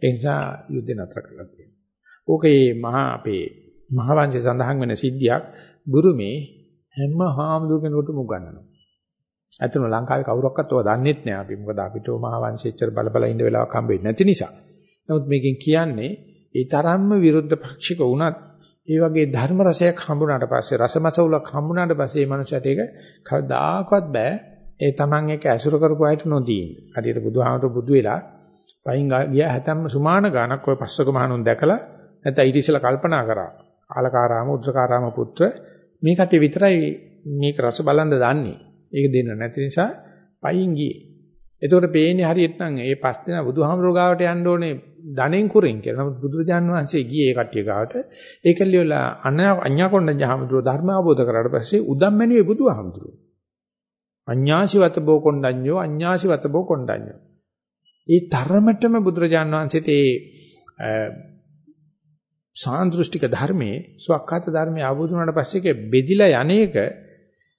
A: ඒ නිසා යුද්ධ නතර කරලා තියෙනවා. ඕකේ මහා අපේ මහවංශය සඳහන් වෙන සිද්ධියක් බුරුමේ හැම හාමුදුර කෙනෙකුට මුගන්නනවා. ඇත්තම ලංකාවේ කවුරක්වත් ඔය දන්නෙත් නෑ අපි. මොකද අපිට මහවංශය එච්චර බල බල ඉන්න වෙලාවක් හම්බෙන්නේ නැති නිසා. නමුත් මේකෙන් කියන්නේ ඒ තරම්ම විරුද්ධ පක්ෂික වුණත් ඒ වගේ ධර්ම රසයක් හම්බුනාට පස්සේ රසමසවුලක් හම්බුනාට පස්සේ මේ මනුස්සයට ඒක කවදාකවත් බෑ ඒ Taman එක ඇසුර කරපු අයට නොදී. හරියට බුදුහාමර බුදු වෙලා පයින් ගියා හැතැම්ම සුමාන ගානක් ওই පස්සක මහණුන් දැකලා නැත්නම් ඊට ඉස්සෙල්ලා කල්පනා කරා. ආලකාරාම උද්දකාරාම පුත්‍ර මේ කටේ විතරයි මේක රස බලන්න දන්නේ. ඒක දෙන්න නැති නිසා පයින් ගියේ. එතකොට පේන්නේ හරියට නම් ඒ පස් දෙනා බුදුහාමර ගාවට යන්න ඕනේ ධනෙන් කුරින් කියලා. නමුත් බුදුරජාන් වහන්සේ ගියේ ඒ කට්ටිය ගාවට. ඒකලියලා අඤ්ඤා කොණ්ඩඤ්ඤ හාමුදුරුවෝ ධර්ම අවබෝධ කරාට පස්සේ උදම්මැණියේ බුදුහාමුදුරුවෝ අඤ්ඤාසිවත බෝ කොණ්ඩඤ්ඤෝ අඤ්ඤාසිවත බෝ කොණ්ඩඤ්ඤෝ. ඒ තරමටම බුදුරජාන් වහන්සේට ඒ සාන්දෘෂ්ටික ධර්මයේ සුවක්ඛාත ධර්මයේ අවබෝධ වුණාට පස්සේ ඒක බෙදිලා යන්නේක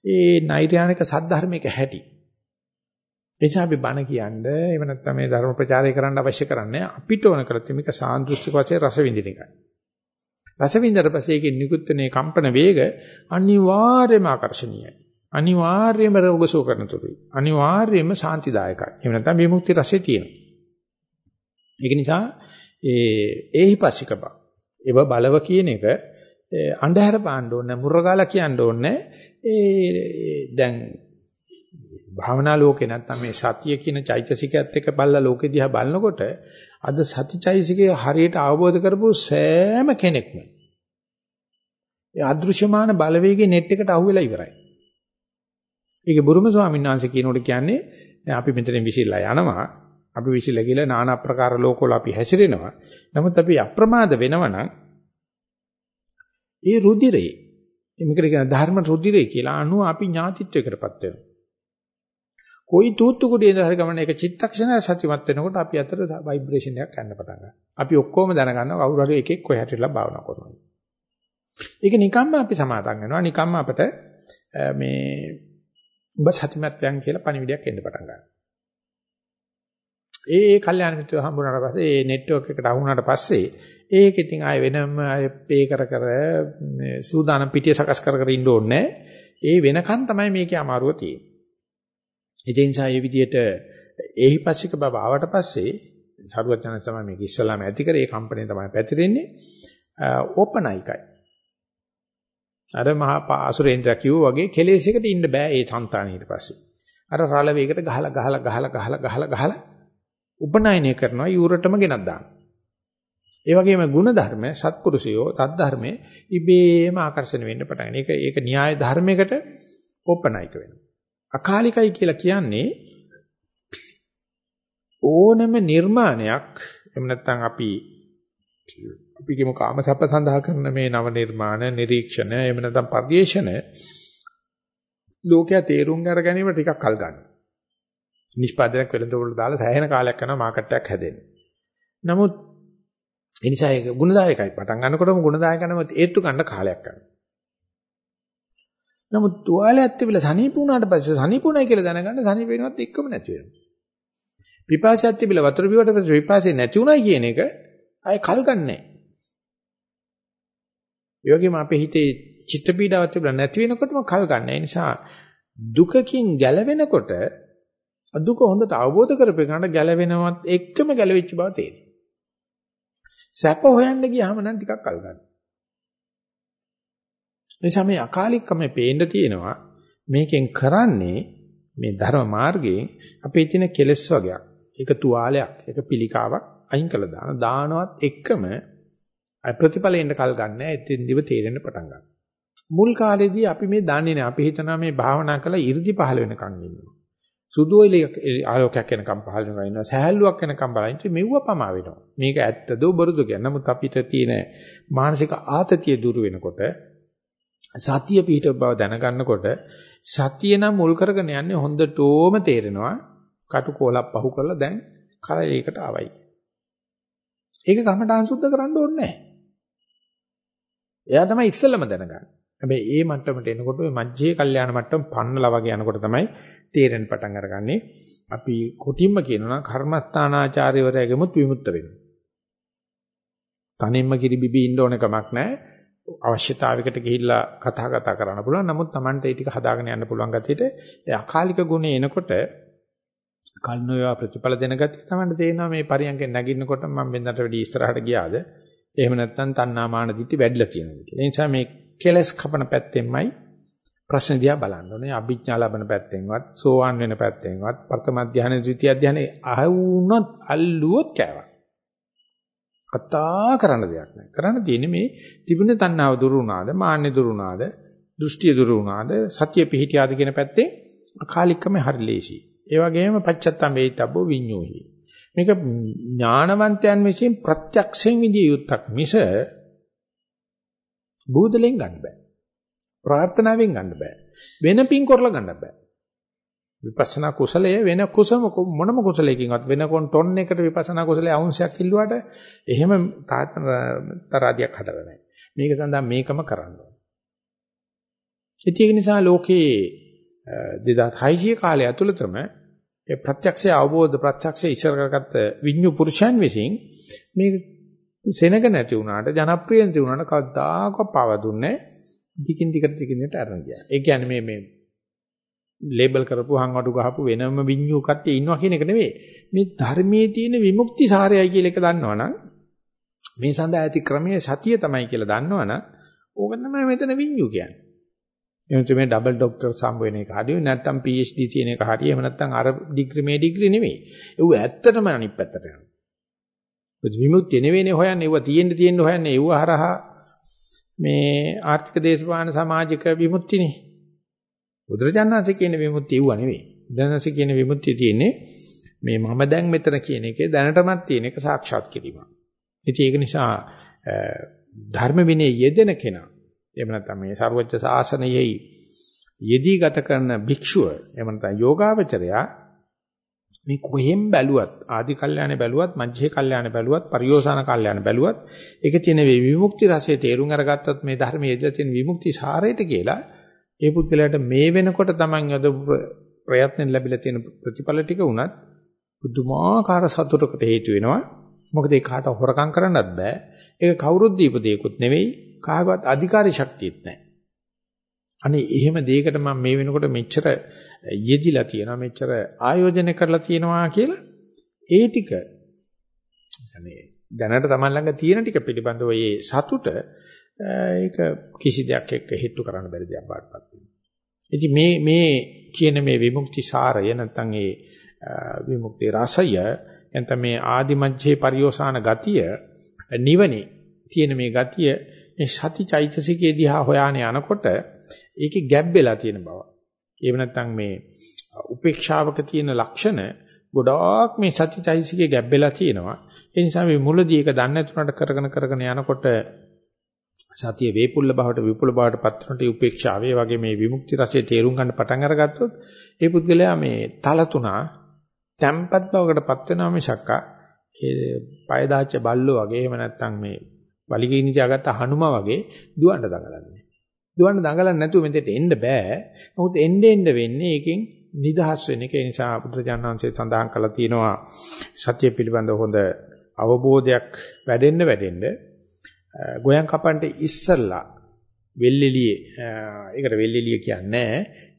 A: ඒ නෛර්යානික සද්ධර්මයක හැටි. එනිසා අපි බණ කියන්නේ එහෙම නැත්නම් මේ ධර්ම ප්‍රචාරය කරන්න අවශ්‍ය කරන්නේ අපිට ඕන කරත් මේක සාන්දෘෂ්ටික වශයෙන් රස විඳින එකයි. රස විඳලා පස්සේ ඒකේ නිකුත්නේ කම්පන වේග අනිවාර්යයෙන්ම ආකර්ශනීයයි. අනිවාර්යයෙන්ම රෝගසෝ කරන තුරුයි. අනිවාර්යයෙන්ම සාන්තිදායකයි. එහෙම නැත්නම් විමුක්ති රසය තියෙනවා. ඒක නිසා ඒ ඒහිපස්සික බව. ඒව බලව කියන එක අන්ධහැර පාන්න ඕනේ මුරගාලා කියන්න ඕනේ. ඒ දැන් භාවනා ලෝකේ නැත්නම් මේ සතිය කියන චෛතසිකයත් එක්ක බල්ලා ලෝකෙ දිහා බලනකොට අද සතිචෛතසිකය හරියට අවබෝධ කරපු සෑම කෙනෙක්ම ඒ අදෘශ්‍යමාන බලවේගයේ net එකට අහුවෙලා ඉවරයි. ඒකේ බුරුම ස්වාමීන් වහන්සේ කියනකොට කියන්නේ අපි මෙතනින් විසිරලා යනවා. අපි විසිලා කියලා নানা ආකාර ලෝකවල අපි හැසිරෙනවා. නමුත් අපි අප්‍රමාද වෙනවනම් ඒ රුධිරේ මේකට කියන ධර්ම රුධිරේ කියලා අනු අපි ඥාතිත්වයකටපත් වෙනවා. કોઈ තූත්තු කුඩේ ඉඳලා හරි ගමන එක චිත්තක්ෂණය සතිමත් වෙනකොට අපි අතර ভাইබ්‍රේෂන් එකක් ගන්න පටන් ගන්නවා. අපි ඔක්කොම දැනගන්නවා කවුරු හරි එකෙක් කොහේ හැටිලා භාවනා කරනවා. ඒක නිකම්ම අපි සමාදන් වෙනවා. නිකම්ම අපිට මේ ඔබ සතිමත්යන් කියලා පණිවිඩයක් එන්න පටන් ගන්නවා. ඒ ඒ කල්යාණ මිත්‍රව හම්බුනාට පස්සේ ඒ නෙට්වර්ක් එකට අහු වුණාට පස්සේ ඒක ඉතින් ආයෙ වෙනම ආයෙ පේ කර කර මේ සූදානම් පිටිය සකස් කර කර ඉන්න ඕනේ. ඒ වෙනකන් තමයි මේකේ අමාරුව තියෙන්නේ. ඒ නිසා මේ විදිහට ඒහිපස්සික බව ආවට පස්සේ සරුවත් යන තමයි මේක ඉස්සලාම ඇති කරේ ඒ කම්පණය තමයි පැතිරෙන්නේ ඕපනයිකයි. අර මහා අසුරේන්ද්‍ර කිව්වා වගේ කෙලෙසයකට ඉන්න බෑ ඒ సంతානෙ ඊට පස්සේ. අර රළ වේගකට ගහලා ගහලා ගහලා ගහලා ගහලා ගහලා උපනයනය කරනවා යූරටම ගෙනත් දානවා. ඒ වගේම ගුණ ධර්ම සත්පුරුෂයෝ තත්ධර්මයේ ඉබේම ආකර්ෂණය වෙන්න පටන් ඒක ඒක න්‍යාය ධර්මයකට ඕපනයික වෙනවා. අකාලිකයි කියලා කියන්නේ ඕනම නිර්මාණයක් එහෙම නැත්නම් අපි අපි කියමු කාමසප්ප සඳහා කරන මේ නව නිර්මාණ නිරීක්ෂණ එහෙම නැත්නම් පරිේශන ලෝකයා තේරුම් අර ගැනීම ටිකක් කල් ගන්නවා. නිෂ්පාදනයක් වෙළඳපොළ දාලා සෑහෙන කාලයක් යනවා මාකට් එකක් හැදෙන්න. නමුත් ඒ නිසා ඒක ගුණදායකයි. පටන් ගන්නකොටම ගුණදායකනම ඒත්තු ගන්න කාලයක් යනවා. නමුත් තුවාලයක් තිබිලා සනීප වුණාට පස්සේ සනීපුණයි කියලා දැනගන්න සනීප වෙනවත් එක්කම නැති වෙනවා. පිපාසයක් තිබිලා වතුර බිවට පස්සේ පිපාසය නැති උනායි කියන එක ආයේ කල් ගන්නෑ. ඒ වගේම අපේ හිතේ චිත්ත පීඩාවක් තිබුණා නැති වෙනකොටම කල් ගන්න. ඒ නිසා දුකකින් ගැලවෙනකොට දුක හොඳට අවබෝධ කරපේකට ගැලවෙනවත් එක්කම ගැලවිච්ච බව තේරෙනවා. සැප හොයන්න ගියාම නම් ටිකක් කල් ගන්නවා. නිසා මේ අකාලිකමේ පේන්න තියෙනවා මේකෙන් කරන්නේ මේ ධර්ම මාර්ගයෙන් අපේ තියෙන කෙලෙස් වගේක්. ඒක තුවාලයක්, ඒක පිළිකාවක් අයින් කළා දාන දානවත් එක්කම ප්‍රතිඵලෙන්න කල් ගන්න එතෙන්දිව තේරෙන්න පටන් ගන්නවා. මුල් කාලේදී අපි මේ දන්නේ නැහැ. අපි හිතනවා මේ භාවනා කළා 이르දි පහළ වෙනකන් ඉන්නවා. සුදු ආලෝකයක් එනකම් පහළ වෙනවා ඉන්නවා. සහැල්ලුවක් එනකම් බලන්නේ මෙව්ව පමා වෙනවා. මේක ඇත්තද බොරුද කියන. නමුත් අපිට තියෙන මානසික ආතතිය දුරු වෙනකොට සතිය පිහිට බව දැනගන්නකොට සතිය නම් මුල් කරගෙන යන්නේ හොඳටම තේරෙනවා. කටුකොලක් පහු කරලා දැන් කලයකට ආවයි. ඒක කමඨාන් සුද්ධ කරන්න ඕනේ නැහැ. එයා තමයි ඉස්සෙල්ලම දැනගන්නේ. හැබැයි ඒ මට්ටමට එනකොට ඔය මජ්ජේ කල්යාණ මට්ටම පන්නලා වගේ යනකොට තමයි තේරෙන්න පටන් අරගන්නේ. අපි කොටින්ම කියනවා නම් කර්මස්ථානාචාර්යවරයාගෙමුත් විමුක්ත වෙනවා. තනින්ම කිරි බිබී ඉන්න ඕන කමක් නැහැ. අවශ්‍යතාවයකට ගිහිල්ලා කතා කතා කරන්න පුළුවන්. නමුත් Tamante ඒ ටික හදාගෙන යන්න පුළුවන් ගතියට ඒ අකාලික ගුණේ එනකොට කල්නෝයා ප්‍රතිඵල දෙන ගතිය තමයි තේරෙනවා මේ පරියන්කෙන් නැගින්නකොට මම වෙනදට වැඩි ඉස්සරහට ගියාද එහෙම නැත්නම් තණ්හාමාන දිටි වැඩිලා තියෙනවා කියලා. ඒ නිසා මේ කෙලස් කපන පැත්තෙන්මයි ප්‍රශ්න දිහා බලන්න ඕනේ. අභිඥා ලබන පැත්තෙන්වත්, සෝවාන් වෙන පැත්තෙන්වත්, ප්‍රථම ධානය, ද්විතිය ධානය අහුනොත් අල්ලුවොත් කෑවා. කතා කරන්න දෙයක් නැහැ. කරන්න තියෙන්නේ මේ තිබුණ තණ්හාව දුරු වුණාද, මාන්නේ දුරු වුණාද, දෘෂ්ටිය දුරු වුණාද, සතිය පිහිටියාද කියන පැත්තේ අකාලිකම හරි ලේසි. ඒ වගේම පච්චත්තම් වේිතබ්බෝ විඤ්ඤෝහි. මේක ඥානවන්තයන් විසින් ප්‍රත්‍යක්ෂයෙන් විදිය යුත්තක් මිස බූදලෙන් ගන්න බෑ. ප්‍රාර්ථනාවෙන් ගන්න බෑ. වෙන පින් කරලා ගන්න බෑ. විපස්සනා කුසලය වෙන කුසම මොනම කුසලයකින්වත් වෙන කොන් ටොන් එකට විපස්සනා කුසලයේ අවුන්සයක් කිල්ලුවාට එහෙම තරාදියක් හදලා නැහැ. මේක සඳහා මේකම කරන්න ඕනේ. ඒක නිසා ලෝකේ 2600 කාලය ඇතුළතම ඒ ප්‍රත්‍යක්ෂය අවබෝධ ප්‍රත්‍යක්ෂය ඉස්සර කරගත්ත විඤ්ඤු පුරුෂයන් විසින් මේ සෙනග නැති වුණාට ජනප්‍රිය නැති වුණාට කවදාකවත් පාව දුන්නේ දිගින් දිගට දිගින් දිගට අරන් ගියා. ඒ කියන්නේ මේ මේ ලේබල් කරපු හංවඩු ගහපු වෙනම විඤ්ඤු කට්ටිය ඉන්නවා කියන එක නෙවෙයි. මේ ධර්මයේ තියෙන විමුක්ති සාරයයි කියලා එක දන්නවනම් මේ සඳහා ඇති ක්‍රමයේ සතිය තමයි කියලා දන්නවනම් ඕක තමයි මෙතන විඤ්ඤු කියන්නේ. එහෙනම් මේ ඩබල් ડોක්ටර් සම්බ වෙන එක හරිය නැත්නම් PhD තියෙන එක හරිය එහෙම නැත්නම් අර ඩිග්‍රී මේ ඩිග්‍රී නෙමෙයි. ඒව ඇත්තටම අනිත් පැත්තට යනවා. විමුක්තිය නෙවෙයිනේ හොයන්නේ. ඒව තියෙන්න තියෙන්න හොයන්නේ. ඒව හරහා මේ ආර්ථික දේශපාලන සමාජික විමුක්තිනේ. බුදුරජාණන්සේ කියන විමුක්තිය ඒව නෙවෙයි. බුදුරජාණන්සේ කියන විමුක්තිය තියෙන්නේ මේ මම දැන් මෙතන කියන එකේ දැනටමත් තියෙන එක සාක්ෂාත් කිරීම. ඉතින් ඒක නිසා ධර්ම විනය යෙදෙන කෙනා එහෙම නැත්නම් මේ ਸਰවඥ ශාසනයෙහි යෙදී ගත කරන භික්ෂුව එහෙම නැත්නම් යෝගාවචරයා මේ කොහෙන් බැලුවත් ආදි කල්යාණේ බැලුවත් මජ්ජේ කල්යාණේ බැලුවත් පරියෝසాన කල්යාණේ බැලුවත් ඒකේ තියෙන විමුක්ති රසය තේරුම් අරගත්තොත් මේ ධර්මයේ යෙදලා තියෙන විමුක්ති සාරයට කියලා ඒ පුද්ගලයාට මේ වෙනකොට Taman යද ප්‍රයත්නෙන් ලැබිලා තියෙන ප්‍රතිඵල ටික උනත් බුදුමාකාර සතුටකට හේතු වෙනවා. මොකද ඒ කාට හොරකම් කරන්නත් බෑ. ඒක කවුරුත් දීප දෙයක්වත් නෙවෙයි. කාගවත් අධිකාරී ශක්තියක් නැහැ. අනේ එහෙම දෙයකට මම මේ වෙනකොට මෙච්චර යෙදිලා තියෙනවා මෙච්චර ආයෝජනය කරලා තියෙනවා කියලා ඒ ටික දැනට Taman ළඟ තියෙන ටික පිළිබඳව ඒ සතුට ඒක කිසි දෙයක් එක්ක හිටු කරන්න බැරි දෙයක් වඩපත් වෙනවා. ඉතින් මේ මේ කියන මේ විමුක්ති සාරය නැත්නම් ඒ විමුක්ති රසය නැත්නම් මේ ආදිමජ්ජේ පරිෝසాన ගතිය නිවනේ තියෙන මේ ගතිය මේ සති චෛතසිකයේ දිහා හොයාන යනකොට ඒකේ ගැබ් වෙලා තියෙන බව. ඒව නැත්නම් මේ උපේක්ෂාවක තියෙන ලක්ෂණ ගොඩාක් මේ සති චෛතසිකයේ ගැබ් වෙලා තියෙනවා. ඒ නිසා මේ මුලදී ඒක දන්නේ නැතුනට කරගෙන කරගෙන යනකොට සතිය වේපුල්ල බවට විපුල බවට පත් වෙනට උපේක්ෂාවේ වගේ මේ විමුක්ති රසයේ තේරුම් ගන්න පටන් අරගත්තොත් ඒ පුද්ගලයා මේ තල තුනා තැම්පත් බවකට පත් වෙනවා මිසක්ක ඒ පය දාච්ච බල්ලෝ වගේ එහෙම නැත්නම් මේ වලිගිනි තියාගත්ත හනුමා වගේ දුවන්න දඟලන්නේ. දුවන්න දඟලන්නේ නැතුව මෙතෙට එන්න බෑ. නමුත් එන්න එන්න වෙන්නේ ඒකෙන් නිදහස් වෙන එක. ඒ නිසා බුදුරජාණන්සේ සඳහන් කළා තියෙනවා සත්‍ය පිළිබඳ හොඳ අවබෝධයක් වැඩෙන්න වැඩෙන්න ගෝයන් කපන්ට ඉස්සල්ලා වෙල්ෙලියේ ඒකට වෙල්ෙලිය කියන්නේ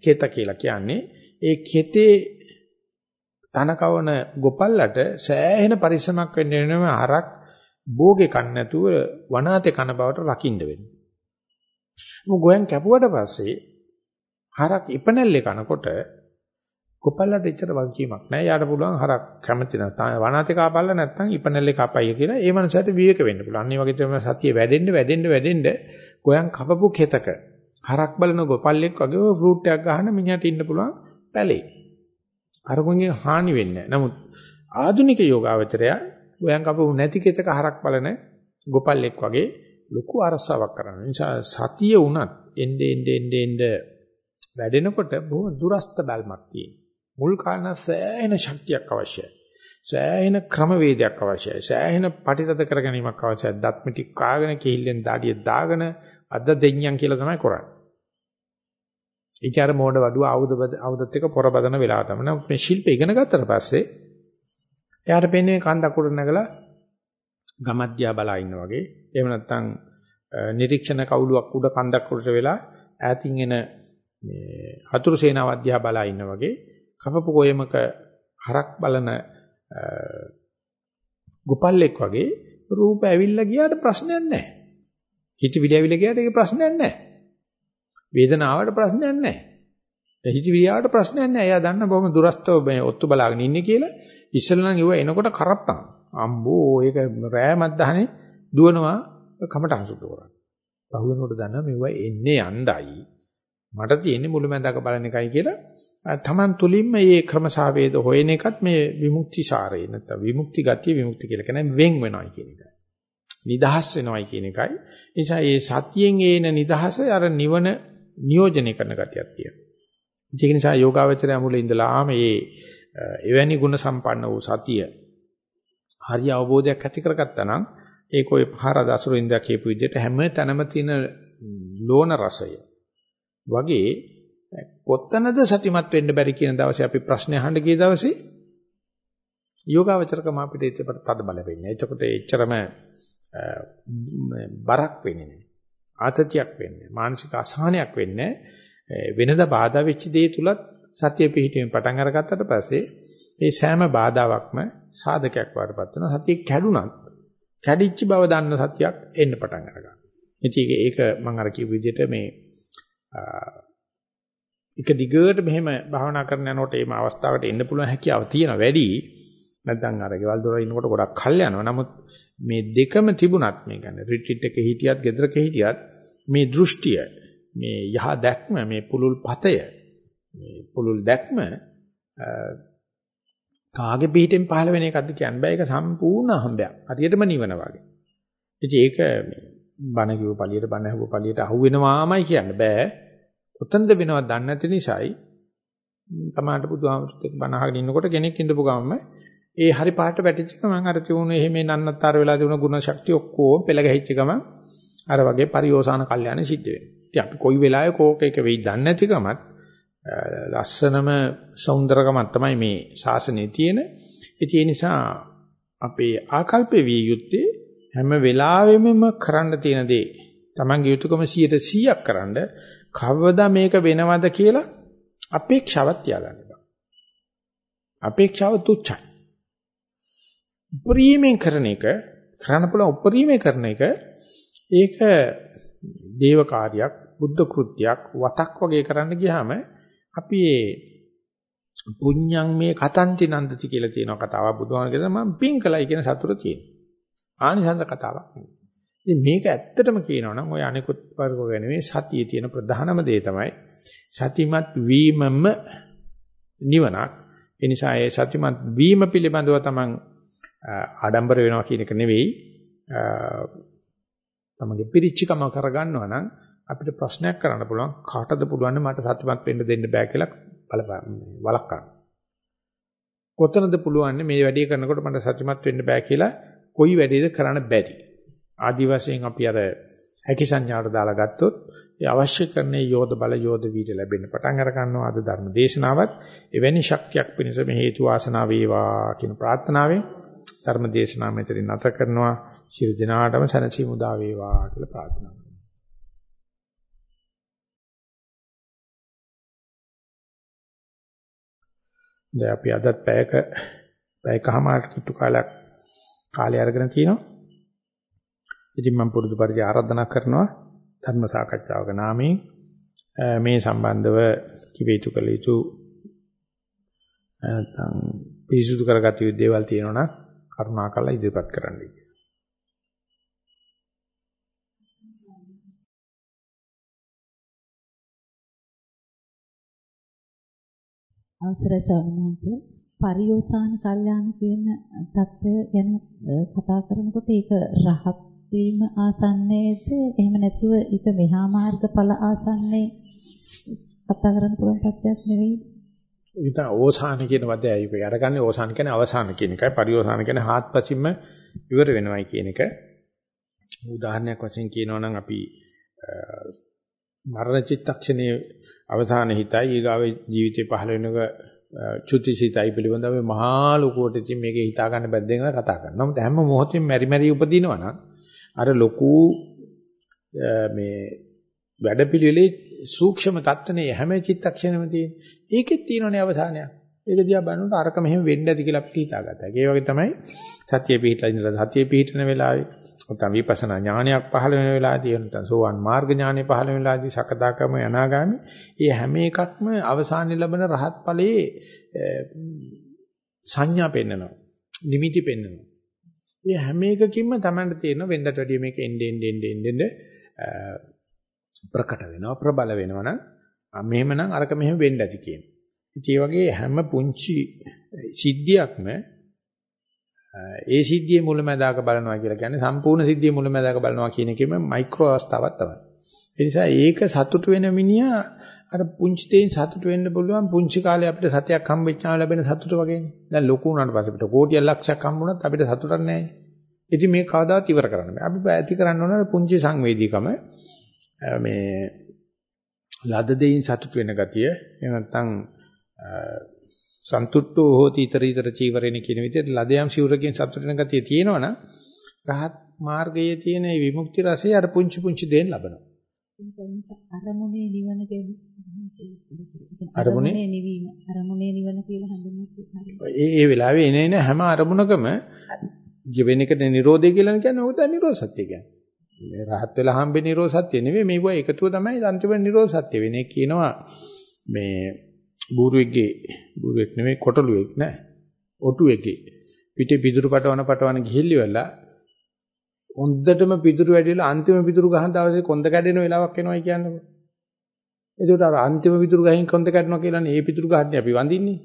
A: කෙත කියලා කියන්නේ ඒ කෙතේ තනකවන ගොපල්ලට සෑහෙන පරිස්සමක් වෙන්න වෙනවා හරක් භෝගේ කන්න නැතුව වනාතේ කන බවට රකින්න වෙනවා. මොකද ගෝයන් කැපුවට පස්සේ හරක් ඉපනැල්ලේ කනකොට කොපල්ලට එච්චර වගකීමක් නැහැ. යාට පුළුවන් හරක් කැමති නැත්නම් වනාතේ කාපල්ල නැත්නම් ඉපනැල්ලේ කාපයි කියලා ඒ මනසට විවේක වෙන්න පුළුවන්. අනිත් වගේ තමයි සතිය වැඩෙන්න වැඩෙන්න වැඩෙන්න ගෝයන් කපපු කෙතක හරක් බලන ගොපල්ලෙක් වගේ ඔය ෆ්‍රූට් එකක් ගහන මිනිහට ඉන්න පුළුවන් පැලේ. අරගොන්ගේ හානි වෙන්නේ නැහැ. නමුත් ආධුනික යෝගාවචරය ගෝයන් කපපු නැති කෙතක හරක් බලන ගොපල්ලෙක් වගේ ලොකු අරසාවක් කරනවා. නිසා සතිය උනත් එnde ende ende ende වැඩෙනකොට බොහොම දුරස්ත බැල්මක් තියෙනවා. මුල් කාලන සෑහෙන ශක්තියක් අවශ්‍යයි. සෑහෙන ක්‍රමවේදයක් අවශ්‍යයි. සෑහෙන පටිතද කර ගැනීමක් අවශ්‍යයි. දත් මිටි කාගෙන කිහිල්ලෙන් දාඩිය දාගෙන අද දෙඤ්ඤම් කියලා තමයි කරන්නේ. ඒචාර මෝඩ වඩුව ආයුධ ආයුධත් එක්ක පොර බදන වෙලාව තමයි. මේ ශිල්ප ඉගෙන ගත්තට පස්සේ එයාට පෙන්නේ කන්දක් උඩ නැගලා ගමද්දියා බලා ඉන්න වගේ. එහෙම නැත්නම් නිරීක්ෂණ කවුලුවක් උඩ කන්දක් උඩට වෙලා ඈතින් එන මේ හතුරු සේනාව අධ්‍යා බලා ඉන්න වගේ කපපු කොයමක හරක් බලන ගොපල්ලෙක් වගේ රූප ඇවිල්ලා ගියාට ප්‍රශ්නයක් නැහැ. හිතවිලි ඇවිල්ලා ගියාට ඒක ප්‍රශ්නයක් නැහැ. වේදනාවට ප්‍රශ්නයක් නැහැ. හිතවිලියාවට ප්‍රශ්නයක් නැහැ. එයා දන්න බොහොම දුරස්තව මේ ඔත්තු බලාගෙන ඉන්නේ කියලා ඉස්සෙල්ලා නම් ඒව එනකොට කරප්පන්. අම්බෝ ඒක රෑ මද්දහනේ දුවනවා කමට අංශුද්ධ කරන්නේ. පහුවෙනකොට දන්නවා මෙවුවා එන්නේ යණ්ඩයි. මට තියෙන්නේ මුලැමැදක බලන එකයි කියලා තමන් තුලින්ම මේ ක්‍රමසාවේද හොයන එකත් මේ විමුක්ති සාරේ නැත්නම් විමුක්ති ගතිය විමුක්ති කියලා කියන්නේ වෙන් වෙනවයි කියන එකයි. නිදහස් වෙනවයි කියන එකයි. නිසා මේ සතියෙන් ඒන නිදහස අර නිවන නියෝජනය කරන ගතියක් තියෙනවා. ඒක නිසා යෝගාවචරය මුලින් ඉඳලා මේ එවැනි ගුණ සම්පන්න වූ සතිය හරි අවබෝධයක් ඇති කරගත්තා නම් ඒක ඔය පහර දසුරින්දා කියපු විදිහට හැම තැනම තියෙන ලෝණ රසය වගේ කොත්තනද සතිමත් වෙන්න බැරි කියන දවසේ අපි ප්‍රශ්න අහන්න ගිය දවසේ යෝගාවචරකම අපිට ඒකට තද බල වෙන්නේ. එතකොට එච්චරම බරක් වෙන්නේ නැහැ. ආතතියක් වෙන්නේ මානසික අසහනයක් වෙන්නේ වෙනද බාධා වෙච්ච දේ තුලත් සතිය පිහිටීමෙන් පටන් අරගත්තට පස්සේ මේ සෑම බාධාවක්ම සාධකයක් වඩපත් වෙනවා. සතිය කැඩුනත් කැඩිච්ච බව දන්න සතියක් එන්න පටන් අරගන්නවා. ඉතින් ඒක මම අර කිව්ව විදිහට මේ එක දිගට මෙහෙම භාවනා කරන යනකොට මේ අවස්ථාවට එන්න පුළුවන් හැකියාව තියෙන වැඩි නැත්නම් අර ගෙවල් දොර ඉන්නකොට ගොඩක් කල් යනවා. නමුත් මේ දෙකම තිබුණත් මේ කියන්නේ රිට්‍රීට් එකේ හිටියත් ගෙදරක හිටියත් මේ දෘෂ්ටිය මේ යහ දැක්ම මේ පුලුල් පතය මේ පුලුල් දැක්ම කාගේ පිටින් පහළ වෙන එකක්ද කියන්න බෑ. ඒක සම්පූර්ණ අහඹයක්. හරියටම නිවන වගේ. ඉතින් ඒක බණ කිව්ව පළියට බණ ඇහුව පළියට අහුවෙනවාමයි කියන්න බෑ. උතන්ද වෙනවද දන්නේ නැති නිසායි තමාට බුදුහාමුදුරුත් එක්ක බණ අහගෙන ඉන්නකොට කෙනෙක් ඉඳපු ගමම ඒ හරි පාට වැටිච්ච ගමන් අර තියුණු එහෙම නන්නත්තර වෙලා තියුණු ගුණ ශක්තිය ඔක්කොම පෙළ ගැහිච්ච ගමන් අර වගේ පරිෝසాన කල්යاني සිද්ධ වෙනවා. ඉතින් අපි කොයි වෙලාවෙ කෝක එක වෙයි දන්නේ නැති ගමත් ලස්සනම සෞන්දර්යකමක් තමයි මේ ශාසනයේ තියෙන. ඒ නිසා අපේ ආකල්පේ විය යුත්තේ හැම වෙලාවෙම කරන්න තියෙන දේ Tamange යුතුයකම 100%ක් කරන්න කවදා මේක වෙනවද කියලා අපේක්ෂාවක් තියාගන්න බෑ. අපේක්ෂාව තුච්චයි. උපරිමයෙන් කරන එක කරන්න පුළුවන් උපරිමයෙන් කරන එක ඒක දේව කාර්යයක් බුද්ධ කෘත්‍යයක් වතක් වගේ කරන්න ගියාම අපි ඒ පුඤ්ඤං මේ කතන්ති නන්දති කියලා තියෙන කතාවක් බුදුහාම කියනවා මම පින් කළයි කියන සතුට තියෙනවා. ආනිසංස කතාවක් නෙවෙයි. ඉතින් මේක ඇත්තටම කියනවා නම් ඔය අනිකුත් වර්ග ගැන මේ සතියේ තියෙන ප්‍රධානම දේ තමයි සතිමත් වීමම නිවනක්. ඒ නිසා ඒ සතිමත් වීම පිළිබඳව තමන් ආඩම්බර වෙනවා කියන එක නෙවෙයි තමගේ පිරිච්චකම කරගන්නවා නම් අපිට ප්‍රශ්නයක් කරන්න පුළුවන් කාටද පුළුවන් මට සත්‍යමත් වෙන්න දෙන්න බෑ කියලා බලපෑම වළක්වන්න. කොතනද පුළුවන් මේ වැඩේ කරනකොට මට සත්‍යමත් වෙන්න බෑ කියලා කොයි වැඩේද කරන්න බැරි. ආදි වශයෙන් අපි අර හැකි සංඥාවට දාලා ගත්තොත් ඒ අවශ්‍ය කරන්නේ යෝධ බල යෝධ වීර්ය ලැබෙන්න පටන් අර ගන්නවා අද ධර්ම දේශනාවත් එවැනි ශක්තියක් පිණිස මේ හේතු වාසනා වේවා කියන ප්‍රාර්ථනාවෙන් ධර්ම දේශනාව මෙතනින් නැත කරනවා ශිරු දිනාටම සනසි මුදා වේවා කියලා ප්‍රාර්ථනා දැන් අපි අදත් පැයක පැයකමාරට කිට්ටු කාලයක් කාලය අරගෙන තිනවා. ඉතින් මම පුරුදු පරිදි ආරාධනා කරනවා ධර්ම සාකච්ඡාවක නාමයෙන් මේ සම්බන්ධව කිව යුතු කළ යුතු නැත්නම් පිරිසුදු කරගත යුතු දේවල් තියෙනවා නම් කරුණාකරලා ඉදිරිපත් කරන්න.
B: අවසරයි ස්වාමීන් පරියෝසాన කල්යාණ කියන தত্ত্বය ගැන කතා කරනකොට ඒක රහත් වීම ආසන්නයේද එහෙම නැතුව ඒක මෙහා මාර්ගඵල ආසන්නයේ කතා කරන්න පුළුවන් තත්ත්වයක් නෙවෙයි.
A: ඊට ඕසාන කියන වදේ ඒක යඩගන්නේ ඕසාන කියන්නේ අවසාන කියන එකයි පරියෝසාන කියන්නේ හාත්පසින්ම ඉවර වෙනවයි කියන එක. උදාහරණයක් වශයෙන් කියනවා නම් අපි මරණ චිත්තක්ෂණයේ අවසාන හිතයි ඊගාවේ ජීවිතේ පහළ වෙනක චුතිසිතයි පිළිබඳව මහා ලොකුවට ඉතින් මේකේ හිතා ගන්න බැද්දෙන් කතා කරනවා. නමුත් හැම මොහොතෙම මෙරි මෙරි උපදිනවා නම් අර ලොකු මේ වැඩපිළිවෙලේ සූක්ෂම தත්ත්වනේ හැම චිත්තක්ෂණෙම තියෙන. ඒකෙත් තියෙනනේ අවසානයක්. ඒක දිහා බලනකොට අරක මෙහෙම වෙන්න ඇති කියලා අපිට හිතාගත්තා. ඒ වගේ තමයි සතිය පිහිටලා ඉඳලා සතිය පිහිටන වෙලාවේ නැත්නම් විපස්සනා ඥානයක් පහළ වෙන වෙලාවදී නැත්නම් සෝවන් මාර්ග ඥානය පහළ වෙන වෙලාවදී සකදාකම අනාගාමි මේ හැම එකක්ම අවසානයේ ලැබෙන රහත් ඵලයේ සංඥා පෙන්නනවා. නිමිති පෙන්නනවා. මේ හැම එකකින්ම Tamanට තියෙන වෙන්දට වැඩිය මේක එන්න එන්න එන්න එන්න ප්‍රකට වෙනවා ප්‍රබල වෙනවා නම් මෙහෙමනම් අරක මෙහෙම වෙන්න ඇති කියන. ඉතින් ඒ වගේ හැම පුංචි සිද්ධියක්ම ඒ සිද්ධියේ මුලැමැදාක බලනවා කියලා කියන්නේ සම්පූර්ණ සිද්ධියේ මුලැමැදාක බලනවා කියන එකෙම මයික්‍රෝ අවස්ථාවක් තමයි. ඒ නිසා ඒක සතුටු වෙන මිනිහා අර පුංචි දෙයින් සතුටු වෙන්න පුළුවන් පුංචි කාලේ අපිට සතයක් හම්බෙච්චාම ලැබෙන සතුට වගේනේ. දැන් ලොකු වුණාට පස්සේ අපිට කෝටියක් ලක්ෂයක් හම්බුණත් අපිට සතුටක් නැහැ. ඉතින් මේක කවදාවත් ඉවර කරන්න බෑ. අපි ඇති කරන්න ඕන පුංචි සංවේදීකම මේ ලද දෙයින් සතුට වෙන ගතිය. එහෙම නැත්නම් සන්තුට්ඨෝ හෝති iter iter චීවරේන කියන විදිහට ලදයන් සිවුරකින් සතුට වෙන ගතිය තියෙනවනම් රහත් මාර්ගයේ තියෙන විමුක්ති රසය අර පුංචි පුංචි දේන් ලබනවා.
B: අරමුණේ නිවන
A: අරමුණේ
B: නිවීම අරමුණේ නිවන කියලා හඳුන්වන්නේ.
A: ඒ ඒ වෙලාවේ එන එන හැම අරමුණකම ජීවෙන එකට නිරෝධය කියලා කියන්නේ තමයි නිරෝධ සත්‍ය කියන්නේ. මේ රහත් වෙලා හම්බෙන නිරෝධ සත්‍ය නෙවෙයි මේව එකතුව තමයි අන්තිම නිරෝධ සත්‍ය වෙන්නේ. කියනවා මේ බූරුවෙක්ගේ බූරුවෙක් නෙමෙයි කොටලුවෙක් නෑ. ඔටුවෙක්ගේ පිටේ පිදුරු පටවන පටවන ගිහිල්ලි වෙලා හොඳටම පිදුරු වැඩිලා අන්තිම පිදුරු ගහන දවසේ කොන්ද කැඩෙන වෙලාවක් එනවයි කියන්නකෝ. එතකොට අර අන්තිම පිදුරු ගහින් කොන්ද කැඩෙනවා කියලානේ ඒ පිදුරු ගහන්නේ අපි වඳින්නේ.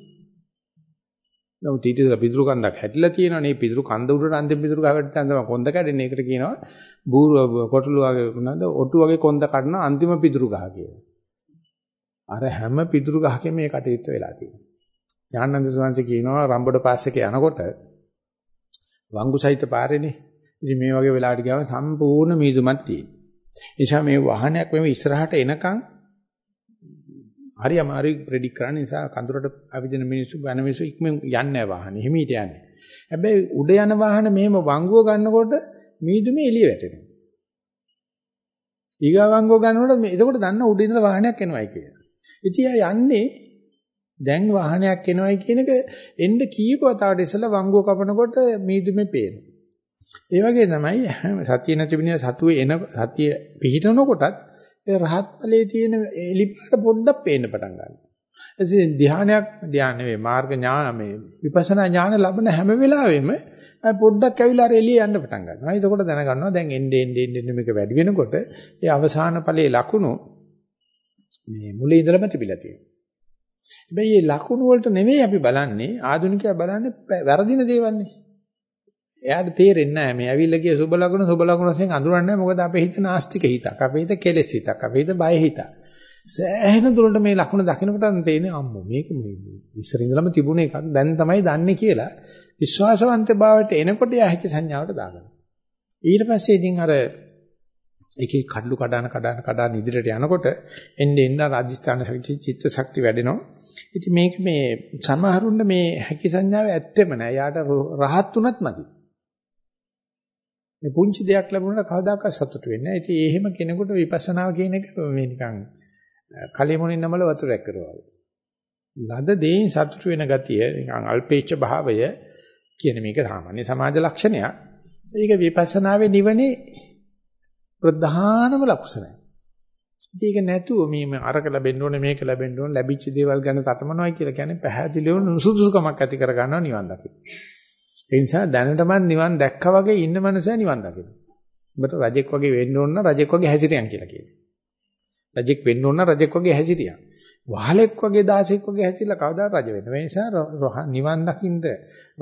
A: නමුත් ඊට ඉස්සෙල්ලා පිදුරු කන්දක් හැදිලා තියෙනවනේ. මේ පිදුරු කන්ද උඩට අන්තිම පිදුරු ගහකට තමයි කොන්ද කැඩෙන්නේ. ඒකට කියනවා බූරු කොටලු වගේ මොනවාද ඔටු වගේ කොන්ද කඩන අන්තිම පිදුරු ගහ කියලා. අර හැම පිදුරු ගහකම මේ කටයුත්ත වෙලා තියෙනවා. ඥානන්ද සෝංශ කියනවා රම්බඩ පාස් එකේ යනකොට වංගු සහිත පාරේනේ. ඉතින් මේ වගේ වෙලාවට ගියාම සම්පූර්ණ මීදුමක් තියෙනවා. නිසා මේ වාහනයක් මෙව ඉස්සරහට එනකන් හරි අමාරුයි ප්‍රෙඩික් කරන්න නිසා කඳුරට අවිදින මිනිස්සු ගන මිනිස්සු ඉක්මන් යන්නේ නැහැ වාහනේ. හිමීට යන්නේ. හැබැයි උඩ යන වාහන මෙහෙම වංගුව ගන්නකොට මීදුමේ එළිය වැටෙනවා. ඊගා වංගුව ගන්නකොට මේ එතකොට දන්න උඩ ඉඳලා වාහනයක් එනවයි කියලා. ඉතින් යන්නේ දැන් වාහනයක් එනවයි කියන එක එන්න කීප වතාවට ඉස්සලා වංගුව කපනකොට මීදුමේ පේනවා. ඒ වගේ තමයි සතිය නැති විදිහ සතුවේ එන සතිය පිහිටනකොටත් ඒ රහත් ඵලයේ තියෙන එලිපාට පොඩ්ඩක් පේන්න පටන් ගන්නවා. එසේ ධානයක් ධාන නෙවෙයි මාර්ග ඥාන මේ විපස්සනා ඥාන ලබන හැම වෙලාවෙම පොඩ්ඩක් ඇවිල්ලා අර එළිය යන්න පටන් ගන්නවා. එතකොට දැනගන්නවා දැන් එන්නේ එන්නේ එන්නේ මේක වැඩි වෙනකොට ඒ අවසාන ඵලයේ ලකුණු මේ මුලින් ඉඳලම තිබිලා තියෙනවා. හැබැයි මේ ලකුණු වලට නෙමෙයි අපි බලන්නේ ආධුනිකයා බලන්නේ වැරදින දේවල්නේ. එයාට තේරෙන්නේ නැහැ මේ ඇවිල්ලා ගිය සුබ ලකුණ සුබ ලකුණ වශයෙන් අඳුරන්නේ නැහැ මොකද අපේ හිත නාස්තික හිතක් අපේ හිත කෙලෙස් හිතක් අපේ හිත බය හිතක් සෑහෙන දුරට මේ ලකුණ දකිනකොට තේරෙන්නේ අම්මෝ මේක මේ ඉස්සර ඉඳලම තිබුණ එකක් දැන් තමයි දන්නේ කියලා විශ්වාසවන්ත භාවයට එනකොට යා හැකි සංඥාවට දාගන්න ඊට පස්සේ ඉතින් අර ඒකේ කඩලු කඩන කඩන කඩන ඉදිරියට යනකොට එන්නේ එන්න රාජස්ථාන ශක්තිය චිත්ත ශක්තිය වැඩෙනවා ඉතින් මේක මේ සමහරුන්න මේ හැකි සංඥාව ඇත්තෙම නෑ යාට රහත් උනත් මදි මේ පුංචි දෙයක් ලැබුණාට කවදාකවත් සතුට වෙන්නේ නැහැ. ඉතින් ඒ එහෙම කෙනෙකුට විපස්සනාව කියන එක මේ නිකන් කලෙ මොනින් නමල වතුරක් කරුවා. ලද දෙයින් සතුටු වෙන ගතිය නිකන් අල්පේච්ඡ භාවය කියන මේක සාමාන්‍ය සමාජ ලක්ෂණයක්. ඒක විපස්සනාවේ නිවනේ ප්‍රධානම ලක්ෂණය. ඒක නැතුව මේ අරක ලැබෙන්න ඕනේ මේක ලැබෙන්න ඕනේ ලැබිච්ච දේවල් ගැන තටමනවයි කියලා කියන්නේ පැහැදිලිව නුසුදුසුකමක් ඇති කරගන්නවා නිවන් දකින්න. ඒ නිසා දැනටමත් නිවන් දැක්කා වගේ ඉන්න මනුස්සයා නිවන් දකින්න. ඔබට රජෙක් වගේ වෙන්න ඕන නම් රජෙක් වගේ හැසිරියන් කියලා කියනවා. රජෙක් වෙන්න ඕන නම් රජෙක් වගේ හැසිරියන්. වහලෙක් වගේ දාසෙක් වගේ හැසිරලා කවදා රජ වෙන්න. ඒ නිසා නිවන් දකින්න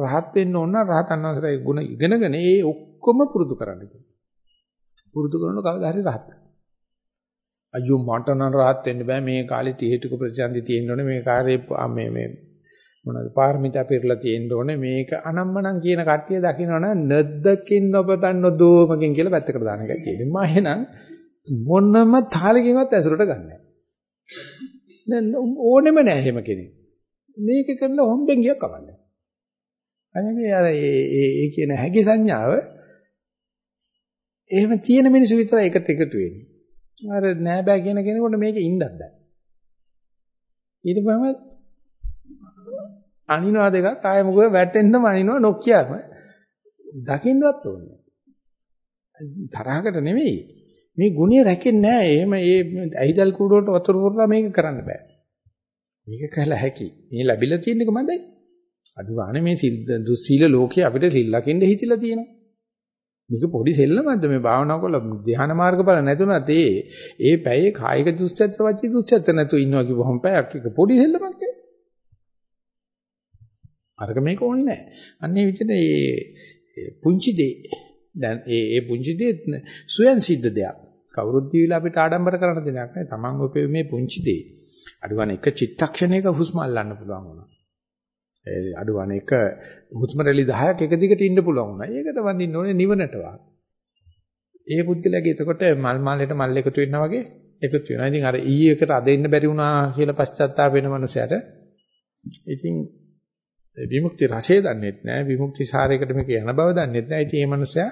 A: රහත් වෙන්න ඕන නම් රහතන් වහන්සේගේ ගුණ ඉගෙනගෙන ඒ ඔක්කොම පුරුදු කරන්න පුරුදු කරනකොට කවදා හරි රහත්. අයියෝ මට නම් රහත් වෙන්න බෑ මේ කාලේ තීහෙතුක ප්‍රතිසන්දි තියෙන්න ඕනේ මේ කාර්යය මේ මේ මොනවාද පාරමිතා පෙරලා තියෙන්න ඕනේ මේක අනම්මනම් කියන කට්ටිය දකින්නවනම් නැද්දකින් ඔබතන් නොදෝමකින් කියලා පැත්තකට දාන එකයි තියෙන්නේ. මම එහෙනම් මොනම තාලකින්වත් ඇසුරට ගන්නෑ. දැන් ඕනෙම නෑ එහෙම කෙනෙක්. මේක කරලා හොම්බෙන් ගියක් කවන්නේ. අනේ අර ඒ ඒ කියන හැකි සංඥාව එහෙම තියෙන මිනිස්සු විතරයි එකට එකතු වෙන්නේ. අර නෑ බෑ කියන කෙනෙකුට මේකේ ඉන්නත් බෑ. ඊට පස්සේ අනිනවා දෙකක් ආය මොකද වැටෙන්නම අනිනවා නොකියම දකින්නවත් ඕනේ. තරහකට නෙවෙයි. මේ ගුණය රැකෙන්නේ නැහැ. එහෙම ඒ ඇයිදල් කුඩුවට වතුර පුරලා මේක කරන්න බෑ. මේක කළ හැකි. මේ ලැබිලා තියෙන එක මන්දයි. අඩු ගානේ මේ දුස්සීල ලෝකේ අපිට සිල් ලකින්න හිතිලා තියෙනවා. මේක පොඩි සෙල්ලමක්ද මේ භාවනා කරලා ධ්‍යාන මාර්ග බල නැතුණත් ඒ ඒ පැයේ කායික දුස්චත්‍ර වචී දුස්චත්‍ර නැතු ඉන්නවා කිව්වහම පැයක් එක පොඩි සෙල්ලමක් නේ. අරක මේක ඕනේ නැහැ. අන්නේ විදිහට මේ පුංචි දේ දැන් ඒ ඒ පුංචි දේ සුවයන් සිද්ධ දෙයක්. කවුරුත් දීලා අපිට ආඩම්බර කරන්න දෙයක් නෑ. Taman ඔපේ මේ පුංචි දේ. අඩුවන එක චිත්තක්ෂණයක හුස්ම අල්ලන්න පුළුවන් වුණා. ඒ අඩුවන එක හුස්ම රැලි 10ක් එක දිගට ඉන්න පුළුවන් වුණා. ඒකට වඳින්න ඕනේ නිවනට වා. ඒ බුද්ධිලගේ එතකොට මල් මාලයට මල් එකතු වෙනවා වගේ එකතු වෙනවා. ඉතින් අර ඊයේ එකට අද ඉන්න බැරි වුණා කියලා පශ්චාත්තාප වෙන මනුස්සයට ඉතින් විමුක්ති රසය දන්නෙත් නැහැ විමුක්ති සාරයකට මේක යන බව දන්නෙත් නැහැ ඉතින් මේ මනුස්සයා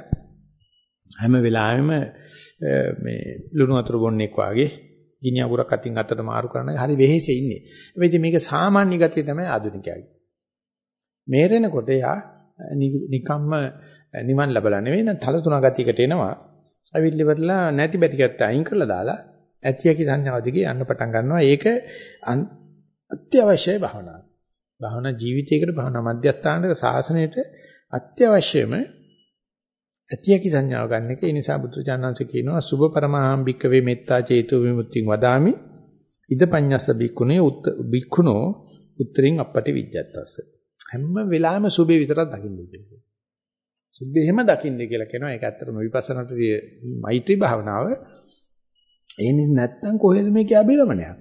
A: හැම වෙලාවෙම මේ ලුණු වතුර බොන්නෙක් වාගේ ගිනි අඟුරක් අතින් අතට මාරු කරන හරි වෙහෙසේ ඉන්නේ. හැබැයි මේක සාමාන්‍ය ගතිය තමයි ආධුනිකයාගේ. මේරෙනකොට යා නිකම්ම නිවන් ලැබලා නෙවෙයි නම් තල තුන ගතියකට එනවා. අවිල්ලි වරලා නැති බැටි ගැත්ත අයින් කරලා දාලා ඇතියකි සංඥාව දිගේ යන්න පටන් ගන්නවා. ඒක අත්‍යවශ්‍යයි භාවනාව. භාවනා ජීවිතයකට භාවනා මධ්‍යස්ථානයක සාසනයට අත්‍යවශ්‍යම ඇතියකි සංඥාව ගන්න එක. ඒ නිසා බුදුචානන්සේ කියනවා සුභ පරමහාම්බික්ක වේ මෙත්තා චේතෝ විමුක්තිං වදාමි. ඉද පඤ්ඤස්ස බික්කුණේ බික්කුණෝ උත්තරින් අපටි විජ්ජත්තස්ස. හැම වෙලාවෙම සුභේ විතරක් දකින්න කියලා. සුභේ හැම දකින්න කියලා කියනවා. ඒක ඇත්තටම විපස්සනාට මෛත්‍රී භාවනාව. එන්නේ නැත්තම් කොහෙද මේකේ අබිරමණයක්?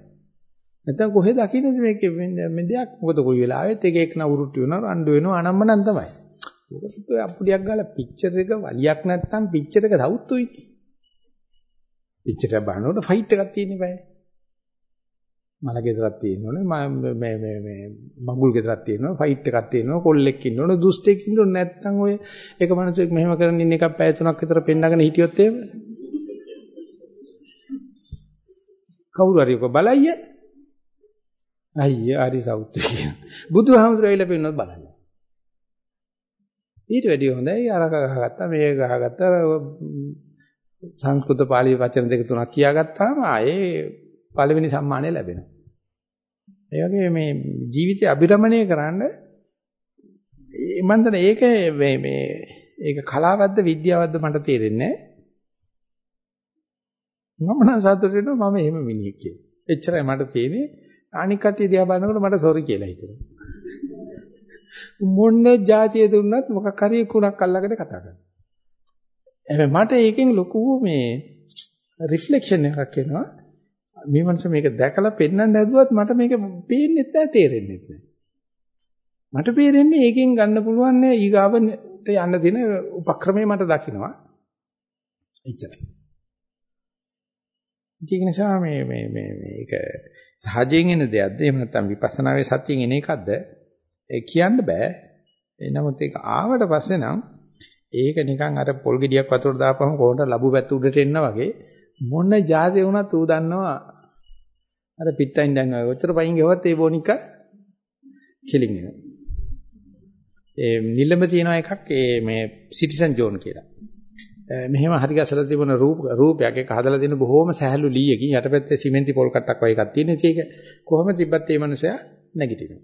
A: නැත්තම් කොහෙද දකින්නේ මේකේ මේ දෙයක් මොකද කොයි වෙලාවෙත් එක එක නවුරුට්ටු වෙනවා රණ්ඩු වෙනවා අනම්මනම් තමයි. ඕකට ඔය අප්පුඩියක් ගාලා පික්චර් එක වලියක් නැත්තම් පික්චර් එක සවුත්තු ඉන්නේ. පික්චර් එක බලනකොට ෆයිට් එකක් තියෙන්නේ බෑ. මල ගෙදරක් තියෙනවනේ මේ මේ මේ මඟුල් ගෙදරක් තියෙනවා ෆයිට් එකක් තියෙනවා කොල්ලෙක් ඉන්නවනේ දුස්තෙක් ඉන්නවනේ නැත්තම් ඔය එක මනුස්සයෙක් මෙහෙම කරන් ඉන්න එකක් පැය තුනක් විතර පෙන්නගෙන හිටියොත් එහෙම? කවුරු හරි ඔක බලයිය? අයියා හරි සවුත් කියන බුදුහාමුදුරුවෝ ඇවිල්ලා පෙන්නනොත් බලන්න. ඊට වැඩිය හොඳයි අරක ගහගත්තා මේක ගහගත්තා සංස්කෘත පාලි වචන දෙක තුනක් කියාගත්තාම ආයේ පළවෙනි සම්මානය ලැබෙනවා. ඒ වගේ මේ ජීවිතය අභිරමණය කරන්න මම දන්නේ ඒක මේ මේ ඒක කලාවක්ද විද්‍යාවක්ද මට තේරෙන්නේ නැහැ. මම නම් සතුටු වෙනවා මම එහෙම මිනිහෙක් කියලා. එච්චරයි මට තේරෙන්නේ. අනික් කට්ටිය දිහා බලනකොට මට සෝරි කියලා හිතෙනවා. මොන જાතිය දුන්නත් මොකක් හරි කුණක් අල්ලගෙන කතා කරනවා. හැබැයි මට ඒකෙන් ලොකු මේ රිෆ්ලෙක්ෂන් එකක් එනවා. මේ මනස මේක දැකලා පෙන්වන්න හැදුවත් මට මේක පේන්නේ නැහැ තේරෙන්නේ නැහැ. මට පේරෙන්නේ ඒකෙන් ගන්න පුළුවන් නේ ඊගාවට යන්න දෙන උපක්‍රමය මට දකින්නවා. එච්චරයි. ඒක නිසා මේ මේ මේ මේක සහජයෙන් එන දෙයක්ද එහෙම නැත්නම් විපස්සනාවේ සත්‍යයෙන් එන එකක්ද ඒ කියන්න බෑ. නමුත් ඒක ආවට පස්සේ නම් ඒක නිකන් අර පොල් ගෙඩියක් වතුර දාපුවම කොහොමද ලැබු පැත්ත උඩට එන්න වගේ මොන જાතිය වුණත් ඌ දන්නවා අර පිට්ටයින් දැන් ඔය ඔච්චර පයින් ගෙවත් ඒ බොනික කෙලින් එනවා. ඒ නිලඹ තියෙන එකක් ඒ මේ සිටිසන් ජෝන් කියලා. මෙහෙම හරි ගැසලා තිබුණ රූප රූපයක් එක හදලා දෙන බොහොම සහැල්ලු ලීයකින් යටපැත්තේ සිමෙන්ති පොල් කට්ටක් වගේ එකක් තියෙන ඉතින් ඒක කොහොම තිබ්බත් මේ මනුස්සයා නැගිටිනවා.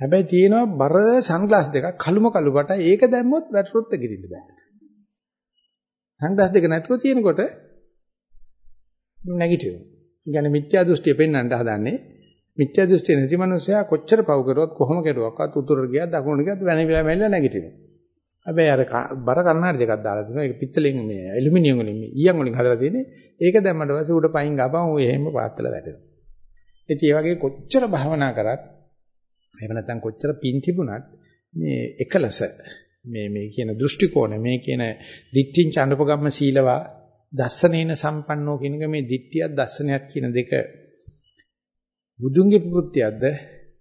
A: හැබැයි තියෙනවා බර සන්ග්ලාස් දෙකක් කළුම කළුබට ඒක දැම්මොත් වැටරොත් ගිරින්න බෑ. සන්ග්ලාස් දෙක නැතුව තියෙනකොට නැගිටිනවා. කියන්නේ මිත්‍යා දෘෂ්ටිය පෙන්වන්න හදන්නේ මිත්‍යා දෘෂ්ටිය නැති මනුස්සයා කොච්චර පව් කරුවත් කොහොම කෙරුවක්වත් උතුරට ගියත් දකුණට ගියත් වෙන වෙලාවෙ මෙල්ල නැගිටිනවා. හැබැයි අර බර කන්නාඩි දෙකක් දාලා තිනවා. ඒක පිත්තලෙන් මේ ඇලුමිනියම් වලින් මේ ඊයන් වලින් හදලා තියෙන්නේ. ඒක දැම්මට පස්සේ උඩ පයින් ගපන් ඔය එහෙම පාත්තල වැටෙනවා. ඉතින් ඒ වගේ කොච්චර භාවනා කරත් එහෙම නැත්නම් කොච්චර පින් තිබුණත් මේ එකලස මේ මේ කියන දෘෂ්ටි කෝණ මේ කියන දික්ඨින් චන්දපගම්ම සීලවා දස්සනේන සම්පන්නෝ කියන එක මේ දිට්ඨියක් දස්සනයක් කියන දෙක බුදුන්ගේ කෘත්‍යයක්ද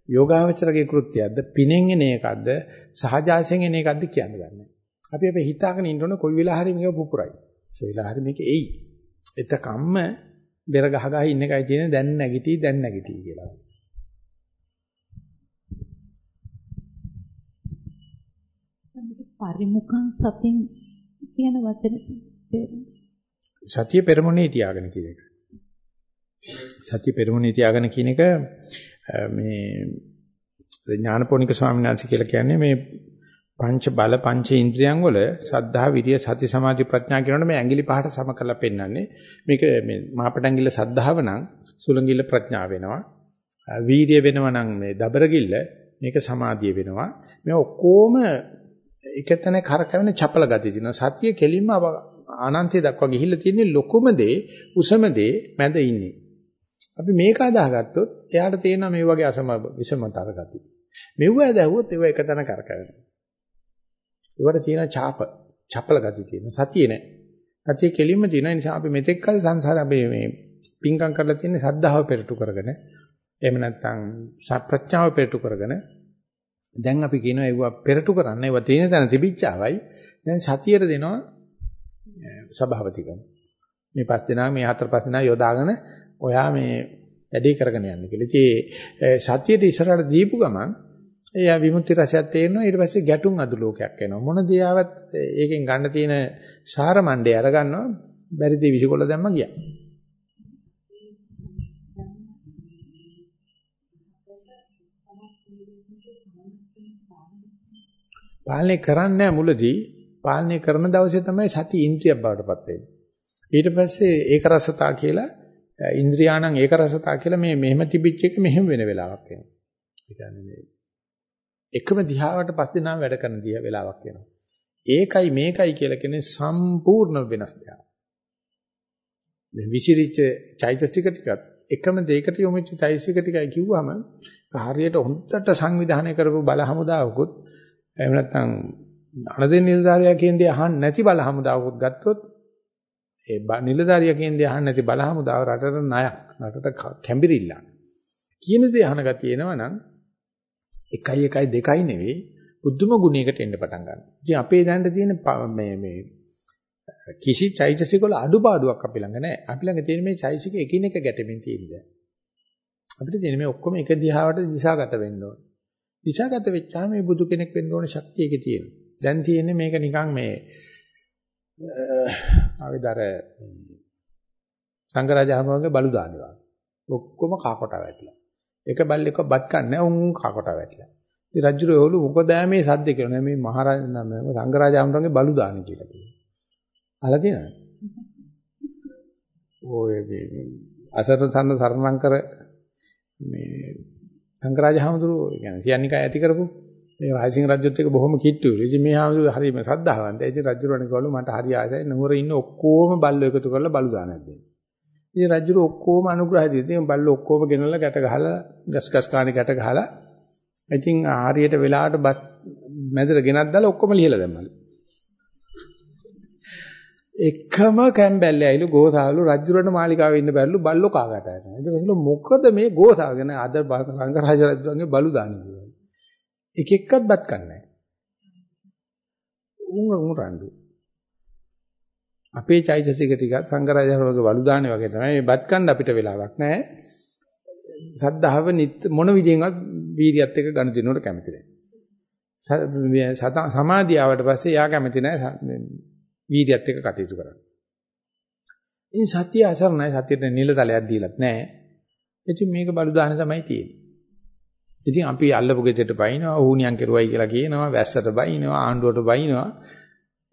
A: යෝගාවචරගේ කෘත්‍යයක්ද පිනෙන් එන එකක්ද සහජාසයෙන් එන එකක්ද කියන්න ගන්න. අපි අපේ හිතාගෙන ඉන්න ඕන කොයි වෙලාව හරි මේක පුපුරයි. කොයි වෙලාව හරි මේක එයි. එතකම්ම බෙර ගහ ගහ ඉන්න එකයි තියෙන්නේ දැන් නැගිටි දැන් නැගිටි කියලා.
B: පරිමුඛං සතින් කියන වචනේ
A: සතිය පෙරමුණේ තියාගෙන කියන එක. සතිය පෙරමුණේ තියාගෙන කියන එක මේ ඥානපෝනික ස්වාමීන් වහන්සේ කියලා කියන්නේ මේ පංච බල පංච ඉන්ද්‍රියන් වල සද්ධා විරිය සති සමාධි ප්‍රඥා කියනකොට මේ ඇඟිලි පහට සම කරලා පෙන්නන්නේ. මේක මේ මාපටැඟිල්ල සද්ධාව නම් සුලංගිල්ල ප්‍රඥා වෙනවා. වීරිය වෙනවා නම් මේ දබරගිල්ල මේක සමාධිය වෙනවා. මේ ඔක්කොම එකතැන කරකැවෙන චපල ගතිය තියෙනවා සතිය කෙලින්ම අනන්තය දක්වා ගිහිල්ලා තියෙන්නේ ලොකුම දේ උසම දේ මැද ඉන්නේ අපි මේක අදාහගත්තොත් එයාට තේරෙනවා මේ වගේ අසම විසමතර ගති. මෙව්ව ඇදහුවොත් ඒව එකතැන කරකැවෙනවා. ඒවට තියෙන ඡාප, චපල ගති තියෙන සතියේ නැහැ. සතිය කෙලින්ම තියෙන නිසා අපි මෙතෙක් කල සංසාරේ අපි මේ පිංකම් කරලා තියෙන්නේ සද්ධාව පෙරටු කරගෙන එහෙම නැත්නම් ප්‍රඥාව පෙරටු කරගෙන දැන් අපි කියනවා ඒව පෙරටු කරන්න ඒව තියෙන තැන තිබිච්චාවයි දැන් සතියට දෙනවා සභාවතිකම මේ පස් දෙනා මේ හතර පස් දෙනා යොදාගෙන ඔයා මේ වැඩේ කරගෙන යන්න කියලා. ඉතින් සතියේට ඉස්සරහට දීපු ගමන් එයා විමුක්ති රසයක් තේරෙනවා ඊට පස්සේ ගැටුම් අදු ලෝකයක් එනවා. මොන දියාවත් ඒකෙන් ගන්න තියෙන සාර මණ්ඩේ අරගන්නවා බැරි දේ විසිකොල්ල දැම්ම ගියා. පාලනය කරන්නේ මුලදී පාලනය කරන දවසේ තමයි සති ඉන්ද්‍රියක් බවට පත් වෙන්නේ. ඊට පස්සේ ඒක රසතා කියලා ඉන්ද්‍රියාණං ඒක රසතා කියලා මේ මෙහෙම තිබිච්ච එක මෙහෙම වෙන වෙලාවක් එනවා. ඒ කියන්නේ මේ එකම දිහාවට පස් දෙනාම වැඩ කරන දිහා වෙලාවක් එනවා. ඒකයි මේකයි කියලා කියන්නේ සම්පූර්ණ වෙනස් දෙයක්. මේ විසිරිච්ච චෛතසික ටිකත් එකම දෙයකට යොමුච්ච චෛතසික ටිකයි කිව්වම හරියට හොඳට සංවිධානය කරපු බල හමුදාවකුත් එහෙම නැත්නම් අනදෙන් නිලධාරියා කියන දේ අහන්න නැති බල හමුදාවකුත් ගත්තොත් ඒ නිලධාරියා කියන දේ අහන්න නැති බලහමුදාව රටට ණයක් රටට කැඹිරිල්ලක් කියන දේ අහන ගතිය එනවනම් 1 1 2යි නෙවෙයි බුද්ධම ගුණයකට එන්න පටන් ගන්නවා. ඉතින් අපේ දැනට තියෙන මේ මේ කිසි චෛතසික වල අඩුපාඩුවක් අපි ළඟ නැහැ. අපි ළඟ තියෙන මේ චෛතසික එකිනෙක ගැටෙමින් තියෙනවා. අපිට තියෙන මේ ඔක්කොම එක දිහාවට දිශාගත වෙන්න ඕන. දිශාගත වෙච්චාම මේ බුදු කෙනෙක් වෙන්න ඕන ශක්තිය එකේ තියෙනවා. දැන් තියෙන්නේ මේක නිකන් මේ ආවිදර සංගරාජහමගේ බලු දානවා. ඔක්කොම කාකොට වැටිලා. එක බල්ලෙක්ව බත් කන්නේ උන් කාකොට වැටිලා. ඉතින් රජුරෝ එවලු මොකද මේ සද්ද කියලා මේ මහරජා නම සංගරාජහමගේ බලු දාන්නේ කියලා කියනවා. අහලා තියෙනවද? ඔය මේ අසරණ සම්න සරණම් කර මේ සංගරාජහමතුරු කියන්නේ සියන්නිකා ඇති කරපු මේ රාජසිංහ රජුත් එක්ක බොහොම කිට්ටුයි. ඉතින් මේ ආමතු හරිම ශ්‍රද්ධාවන්තයි. ඉතින් රජුරණ කිව්වලු මට හරි ආසයි නුවර ඉන්න ඔක්කොම බල්ලෝ එකතු කරලා බලු දානක් දෙන්න. ඉතින් රජුර ඔක්කොම අනුග්‍රහය දීලා ඉතින් බල්ලෝ ඔක්කොම ගෙනල්ලා ගැට ගහලා ගස් ගස් කාණේ ගැට ගහලා ඉතින් හරියට වෙලාවට බස් මැදට ගෙනත් දාලා ඔක්කොම ලිහලා දැම්මලු. එකම කැම්බැල්ල ඇයිලු ගෝසාවලු රජුරණ මාලිකාවේ ඉන්න බැරිලු බල්ලෝ කාගට යනවා. ඉතින් මොකද මේ ගෝසාවගෙන අද රංගරාජ රජුගේ බලු දාන්නේ එක එක්කත් බත් කන්නේ උන් උන් රණ්ඩු. අපේ චෛතසික ටික සංගරාජහරෝගේ වලු දාන්නේ වගේ තමයි මේ බත් කන්න අපිට වෙලාවක් නැහැ. සද්ධාව මොන විදිහෙන්වත් වීර්යයත් එක්ක ගනුදෙනුවට කැමති නැහැ. සමාධිය ආවට පස්සේ යා කැමති නැහැ වීර්යයත් එක්ක කටයුතු කරන්න. ඉතින් සත්‍ය අසරණයි සත්‍යෙට නිලතලයක් දීලත් නැහැ. ඉතින් මේක බලු දාන තමයි තියෙන්නේ. ඉතින් අපි අල්ලපු ගෙදරට බයිනවා ඌණියන් කෙරුවයි කියලා කියනවා වැස්සට බයිනවා ආණ්ඩුවට බයිනවා.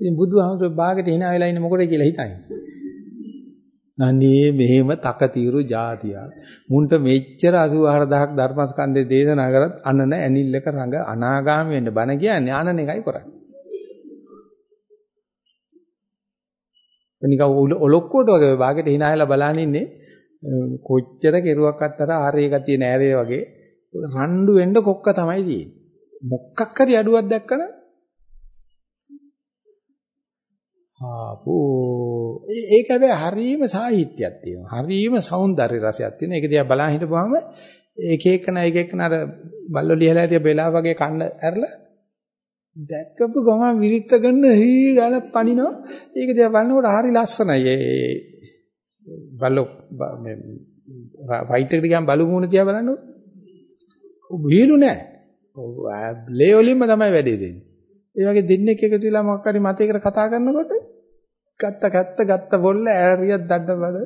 A: ඉතින් බුදුහාමුදුරුවෝ බාගෙට hina වෙලා ඉන්නේ මොකටද කියලා හිතන්නේ. අනේ මෙහෙම තකතිරු જાතියක්. මුන්ට මෙච්චර 84000ක් ධර්මස්කන්ධේ දේශනා කරත් අනන ඇනිල්ලක රඟ අනාගාමී වෙන්න බණ කියන්නේ අනන එකයි කරන්නේ. නිකන් ඔලොක්කොට වගේ වාගෙට hinaයලා බලන් ඉන්නේ කොච්චර කෙරුවක් අත්තර ආරේ ගතිය නෑරේ වගේ රණ්ඩු වෙන්න කොක්ක තමයි තියෙන්නේ. මොකක් හරි අඩුවක් දැක්කම ආපෝ ඒක හැබැයි හරීම සාහිත්‍යයක් තියෙනවා. හරීම సౌందර්ය රසයක් තියෙනවා. ඒක දිහා බලන් හිටපුවාම එක එකන එක එකන අර බල්ලෝ ලියලා ඇතිය බෙලා වගේ කන්න ඇරලා දැක්කපු ගමන් විරිත්ත ගන්න හී ගාලා පනිනවා. ඒක දිහා බලනකොට හරි ලස්සනයි. ඒ බල්ලෝ මේ ෆයිට් එකට ගියාම බලු මූණ දිහා බලනකොට විහිළු නෑ. ලේ වලින්ම තමයි වැඩේ දෙන්නේ. ඒ වගේ දෙන්නෙක් එකතු වෙලා මොකක් හරි මතයකට කතා කරනකොට ගත්ත ගත්ත ගත්ත බොල්ල ඈරියක් දඩ බල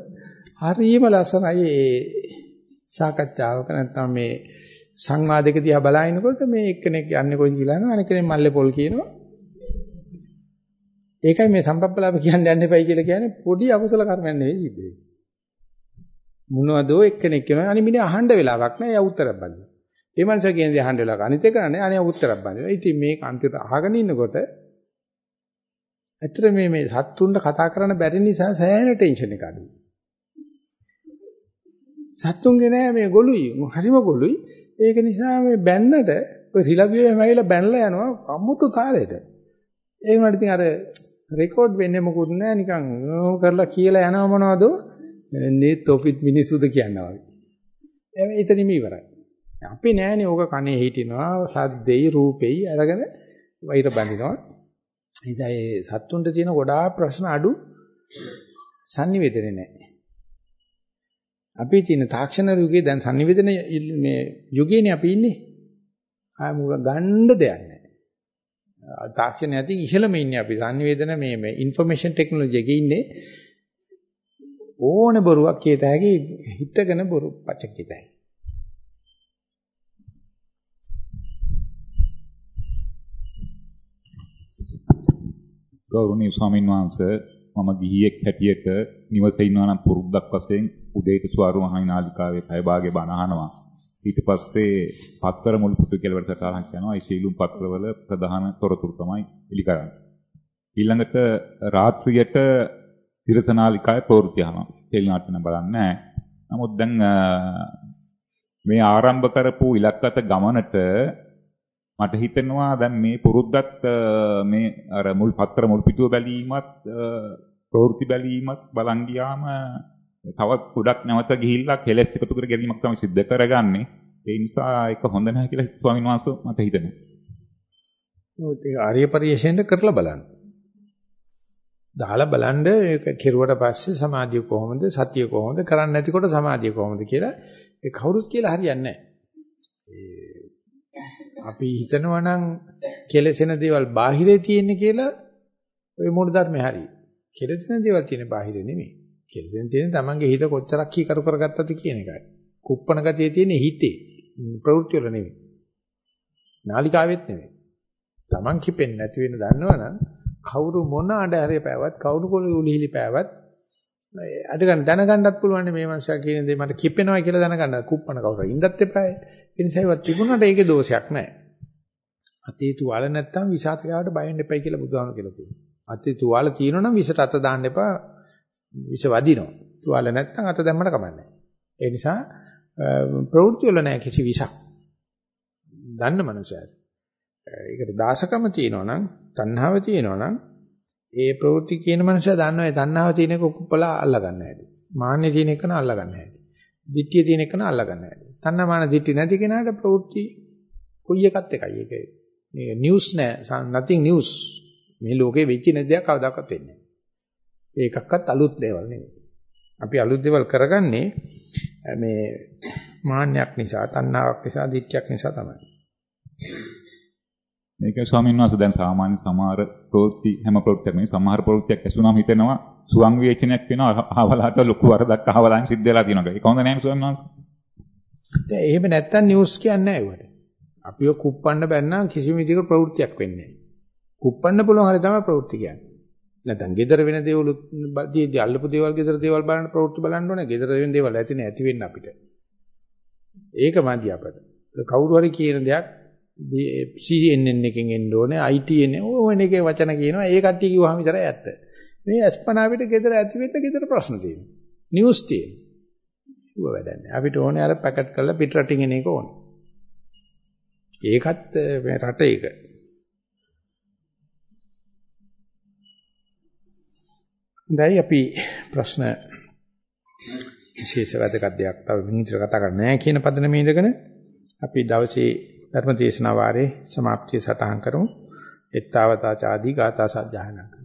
A: හරිම ලස්සනයි ඒ සාකච්ඡාවක නැත්නම් මේ සංවාදයක දිහා බලනකොට මේ එක්කෙනෙක් යන්නේ කොයිද කියලා අහනවා. අනෙක් කෙනෙක් මල්ලේ පොල් කියනවා. ඒකයි මේ සම්පප්පලාප කියන්න යන්න එපයි කියලා කියන්නේ පොඩි අකුසල කර්මයක් නෙවෙයි සිද්ධ වෙන්නේ මොනවදෝ එක්කෙනෙක් කියනවා. අනිමිනේ අහන්න වෙලාවක් නැහැ. එයා උත්තරයක් බලන්න ඒ මනුස්සයා කියන දේ අහන්න වෙලාවක. අනිත් එක නෑ අනේ උත්තරයක් බඳිනවා. ඉතින් මේක අන්තිමට අහගෙන ඉන්නකොට ඇත්තට මේ මේ සත්තුන්ට කතා කරන්න බැරි නිසා සෑහෙන ටෙන්ෂන් එක අඩුයි. සත්තුන්ගේ නෑ මේ ගොළුයි. හරිම ගොළුයි. ඒක නිසා මේ බැන්නට ඔය රිලවියෙම ඇවිල්ලා බැනලා යනවා අමුතු තාලෙට. ඒ වුණාට ඉතින් අර රෙකෝඩ් වෙන්නේ මොකුත් නෑ නිකන් කරලා කියලා යනව මොනවද? මේ තොපිත් මිනිසුද කියනවා වගේ. එතනින්ම ඉවරයි. අපි නෑනේ ඕක කනේ හිටිනවා සද්දෙයි රූපෙයි අරගෙන වෛර බඳිනවා. නිසා ඒ සත්තුන්ට තියෙන ගොඩාක් ප්‍රශ්න අඩු sannivedane නෑ. අපි තියෙන තාක්ෂණ යුගයේ දැන් sannivedana මේ යුගයේනේ අපි ඉන්නේ. ආ මුග ගන්න දෙයක් නෑ. තාක්ෂණ ඇති ඉහළම ඉන්නේ අපි sannivedana මේ මේ information technology එකේ ඉන්නේ. ඕන බොරුවක් කියත හැකි හිතගෙන බොරු පච කියත හැකි.
C: ගෞරවනීය ස්වාමීන් වහන්සේ මම ගිහියෙක් හැටියට නිවසේ ඉන්නවා නම් පුරුද්දක් වශයෙන් උදේට ස්වරූපහායි නාලිකාවේ පැය භාගේ බණ අහනවා. ඊට පස්සේ පත්තර මුල් පුතු කියලා වැඩසටහනක් යනවා. ඒ සීලුම් පත්‍රවල ප්‍රධාන තොරතුරු තමයි එලි කරන්නේ. ඊළඟට රාත්‍රියට තිරසනාලිකාවේ ප්‍රවෘත්ති අහනවා. තෙල් නාට්‍යන බලන්නේ නමුත් දැන් මේ ආරම්භ කරපු ඉලක්කත ගමනට මට හිතෙනවා දැන් මේ පුරුද්දත් මේ අර මුල් පත්‍ර මුල් පිටුව බැලීමත් ප්‍රවෘත්ති බැලීමත් බලන් ගියාම තවත් ගොඩක් නැවත ගිහිල්ලා කෙලස් එකතු කර ගැනීමක් තමයි සිද්ධ කරගන්නේ. ඒ නිසා ඒක හොඳ නැහැ කියලා ස්වාමීන් වහන්සේ මට හිතෙනවා.
A: ඒක ආර්ය පරිශ්‍රයෙන් කරලා බලන්න. දාලා බලන්න ඒක කෙරුවට පස්සේ සමාධිය කොහොමද සතිය කොහොමද කරන්නේ නැතිකොට සමාධිය කොහොමද කියලා ඒ කවුරුත් කියලා හරියන්නේ නැහැ. අපි හිතනවා නම් කෙලසෙන දේවල් බාහිරේ තියෙන්නේ කියලා ওই මූල ධර්මේ හරි. කෙලසෙන දේවල් තියෙන්නේ බාහිරේ නෙමෙයි. කෙලසෙන තියෙන්නේ තමන්ගේ හිත කොච්චරක් කීකරු කරගත්තද කියන එකයි. කුප්පණ ගතිය තියෙන්නේ හිතේ. ප්‍රවෘත්ති වල නෙමෙයි. නාලිකාවෙත් නෙමෙයි. තමන් කිපෙන්නේ නැති වෙන දන්නවනම් කවුරු මොන අඩහැරේ පෑවත් කවුරු කොළු උලිහිලි පෑවත් අද ගන්න දැනගන්නත් පුළුවන් මේ මනුස්සයා කියන දේ මට කිප්පෙනවා කියලා දැනගන්න කුප්පන කවුරු ඉඳත් එපායි. ඒ නිසා ඒවත් තිබුණාට ඒකේ දෝෂයක් නැහැ. අතේ තුවාල නැත්තම් විසාතකවට බය වෙන්න එපයි කියලා බුදුහාම කියලා තියෙනවා. අතේ තුවාල තියෙනවා නම් විසට අත දාන්න එපා. විස වදිනවා. තුවාල නැත්තම් අත දැම්මට කමන්නේ ඒ නිසා ප්‍රවෘත්ති වල නැහැ කිසි විසක්. දන්න මනුස්සයයි. ඒකට දාසකම තියෙනවා නම්, තණ්හාව තියෙනවා නම් ඒ ප්‍රවෘත්ති කියන මනුස්සයා දන්නවා ඒ තණ්හාව තියෙන එක කුප්පලා අල්ල ගන්න හැටි. මාන්නේ තියෙන එක න අල්ල ගන්න හැටි. ditthිය තියෙන එක න අල්ල ගන්න හැටි. තණ්හා මාන ditthි නැති කෙනාට ප්‍රවෘත්ති කොයි එකත් එකයි. ඒක මේ නිවුස් නෑ nothing news. මේ ලෝකේ වෙච්ච නැති දෙයක් කවදාකවත් වෙන්නේ නෑ. ඒකක්වත් අලුත් දේවල් නෙවෙයි. අපි අලුත් දේවල් කරගන්නේ මේ මාන්නයක් නිසා, තණ්හාවක් නිසා, දිට්ඨියක් නිසා තමයි.
C: මේක ස්වාමීන් වහන්සේ දැන් සාමාන්‍ය සමහර ප්‍රවෘත්ති හැම ප්‍රවෘත්තියක්ම සමහර ප්‍රවෘත්තියක් ඇසුනම හිතෙනවා සුවං විවේචනයක් වෙනවා අහවලාට ලොකු වරදක් අහවලාන් සිද්ධ වෙලා තියෙනවා. ඒක හොඳ නැහැ ස්වාමීන් වහන්සේ.
A: දැන් එහෙම නැත්තම් නිවුස් කියන්නේ නැහැ ඒවට. අපිව කුප්පන්න බැන්නම් කිසිම විදිහක ප්‍රවෘත්තියක් වෙන්නේ නැහැ. කුප්පන්න පුළුවන් හරිය තමයි ප්‍රවෘත්ති කියන්නේ. නැත්නම් gedara වෙන දේවල් දිදී අල්ලපු දේවල් gedara දේවල් බලන්න ප්‍රවෘත්ති බලන්න ඕනේ. gedara වෙන දේවල් ඇති නෑ ඇති වෙන්න අපිට. ඒක මදි අපට. කවුරු හරි කියන දෙයක් CNN එකෙන් එන්න ඕනේ ITN ඕන එකේ වචන කියනවා ඒ කට්ටිය කිව්වහම විතරයි ඇත්ත. මේ අස්පනා පිට gedara ඇති වෙන්න gedara ප්‍රශ්න තියෙනවා. නිවුස් තියෙනවා. ඌව වැඩන්නේ. අපිට ඕනේ අර පැකට් කරලා පිට රටින් එන එක ඕනේ. ඒකත් මේ රට ඒක. දැන් අපි ප්‍රශ්න විශේෂ වැදගත් දෙයක් තව මිනිත්‍ර කතා කරන්නේ නැහැ කියන පදනම ඉඳගෙන අපි දවසේ ධර්ම දේශනා වාරේ સમાප්තිය සටහන් කරමු. එත්තාවතා ආදී ගාථා සජ්ජායනා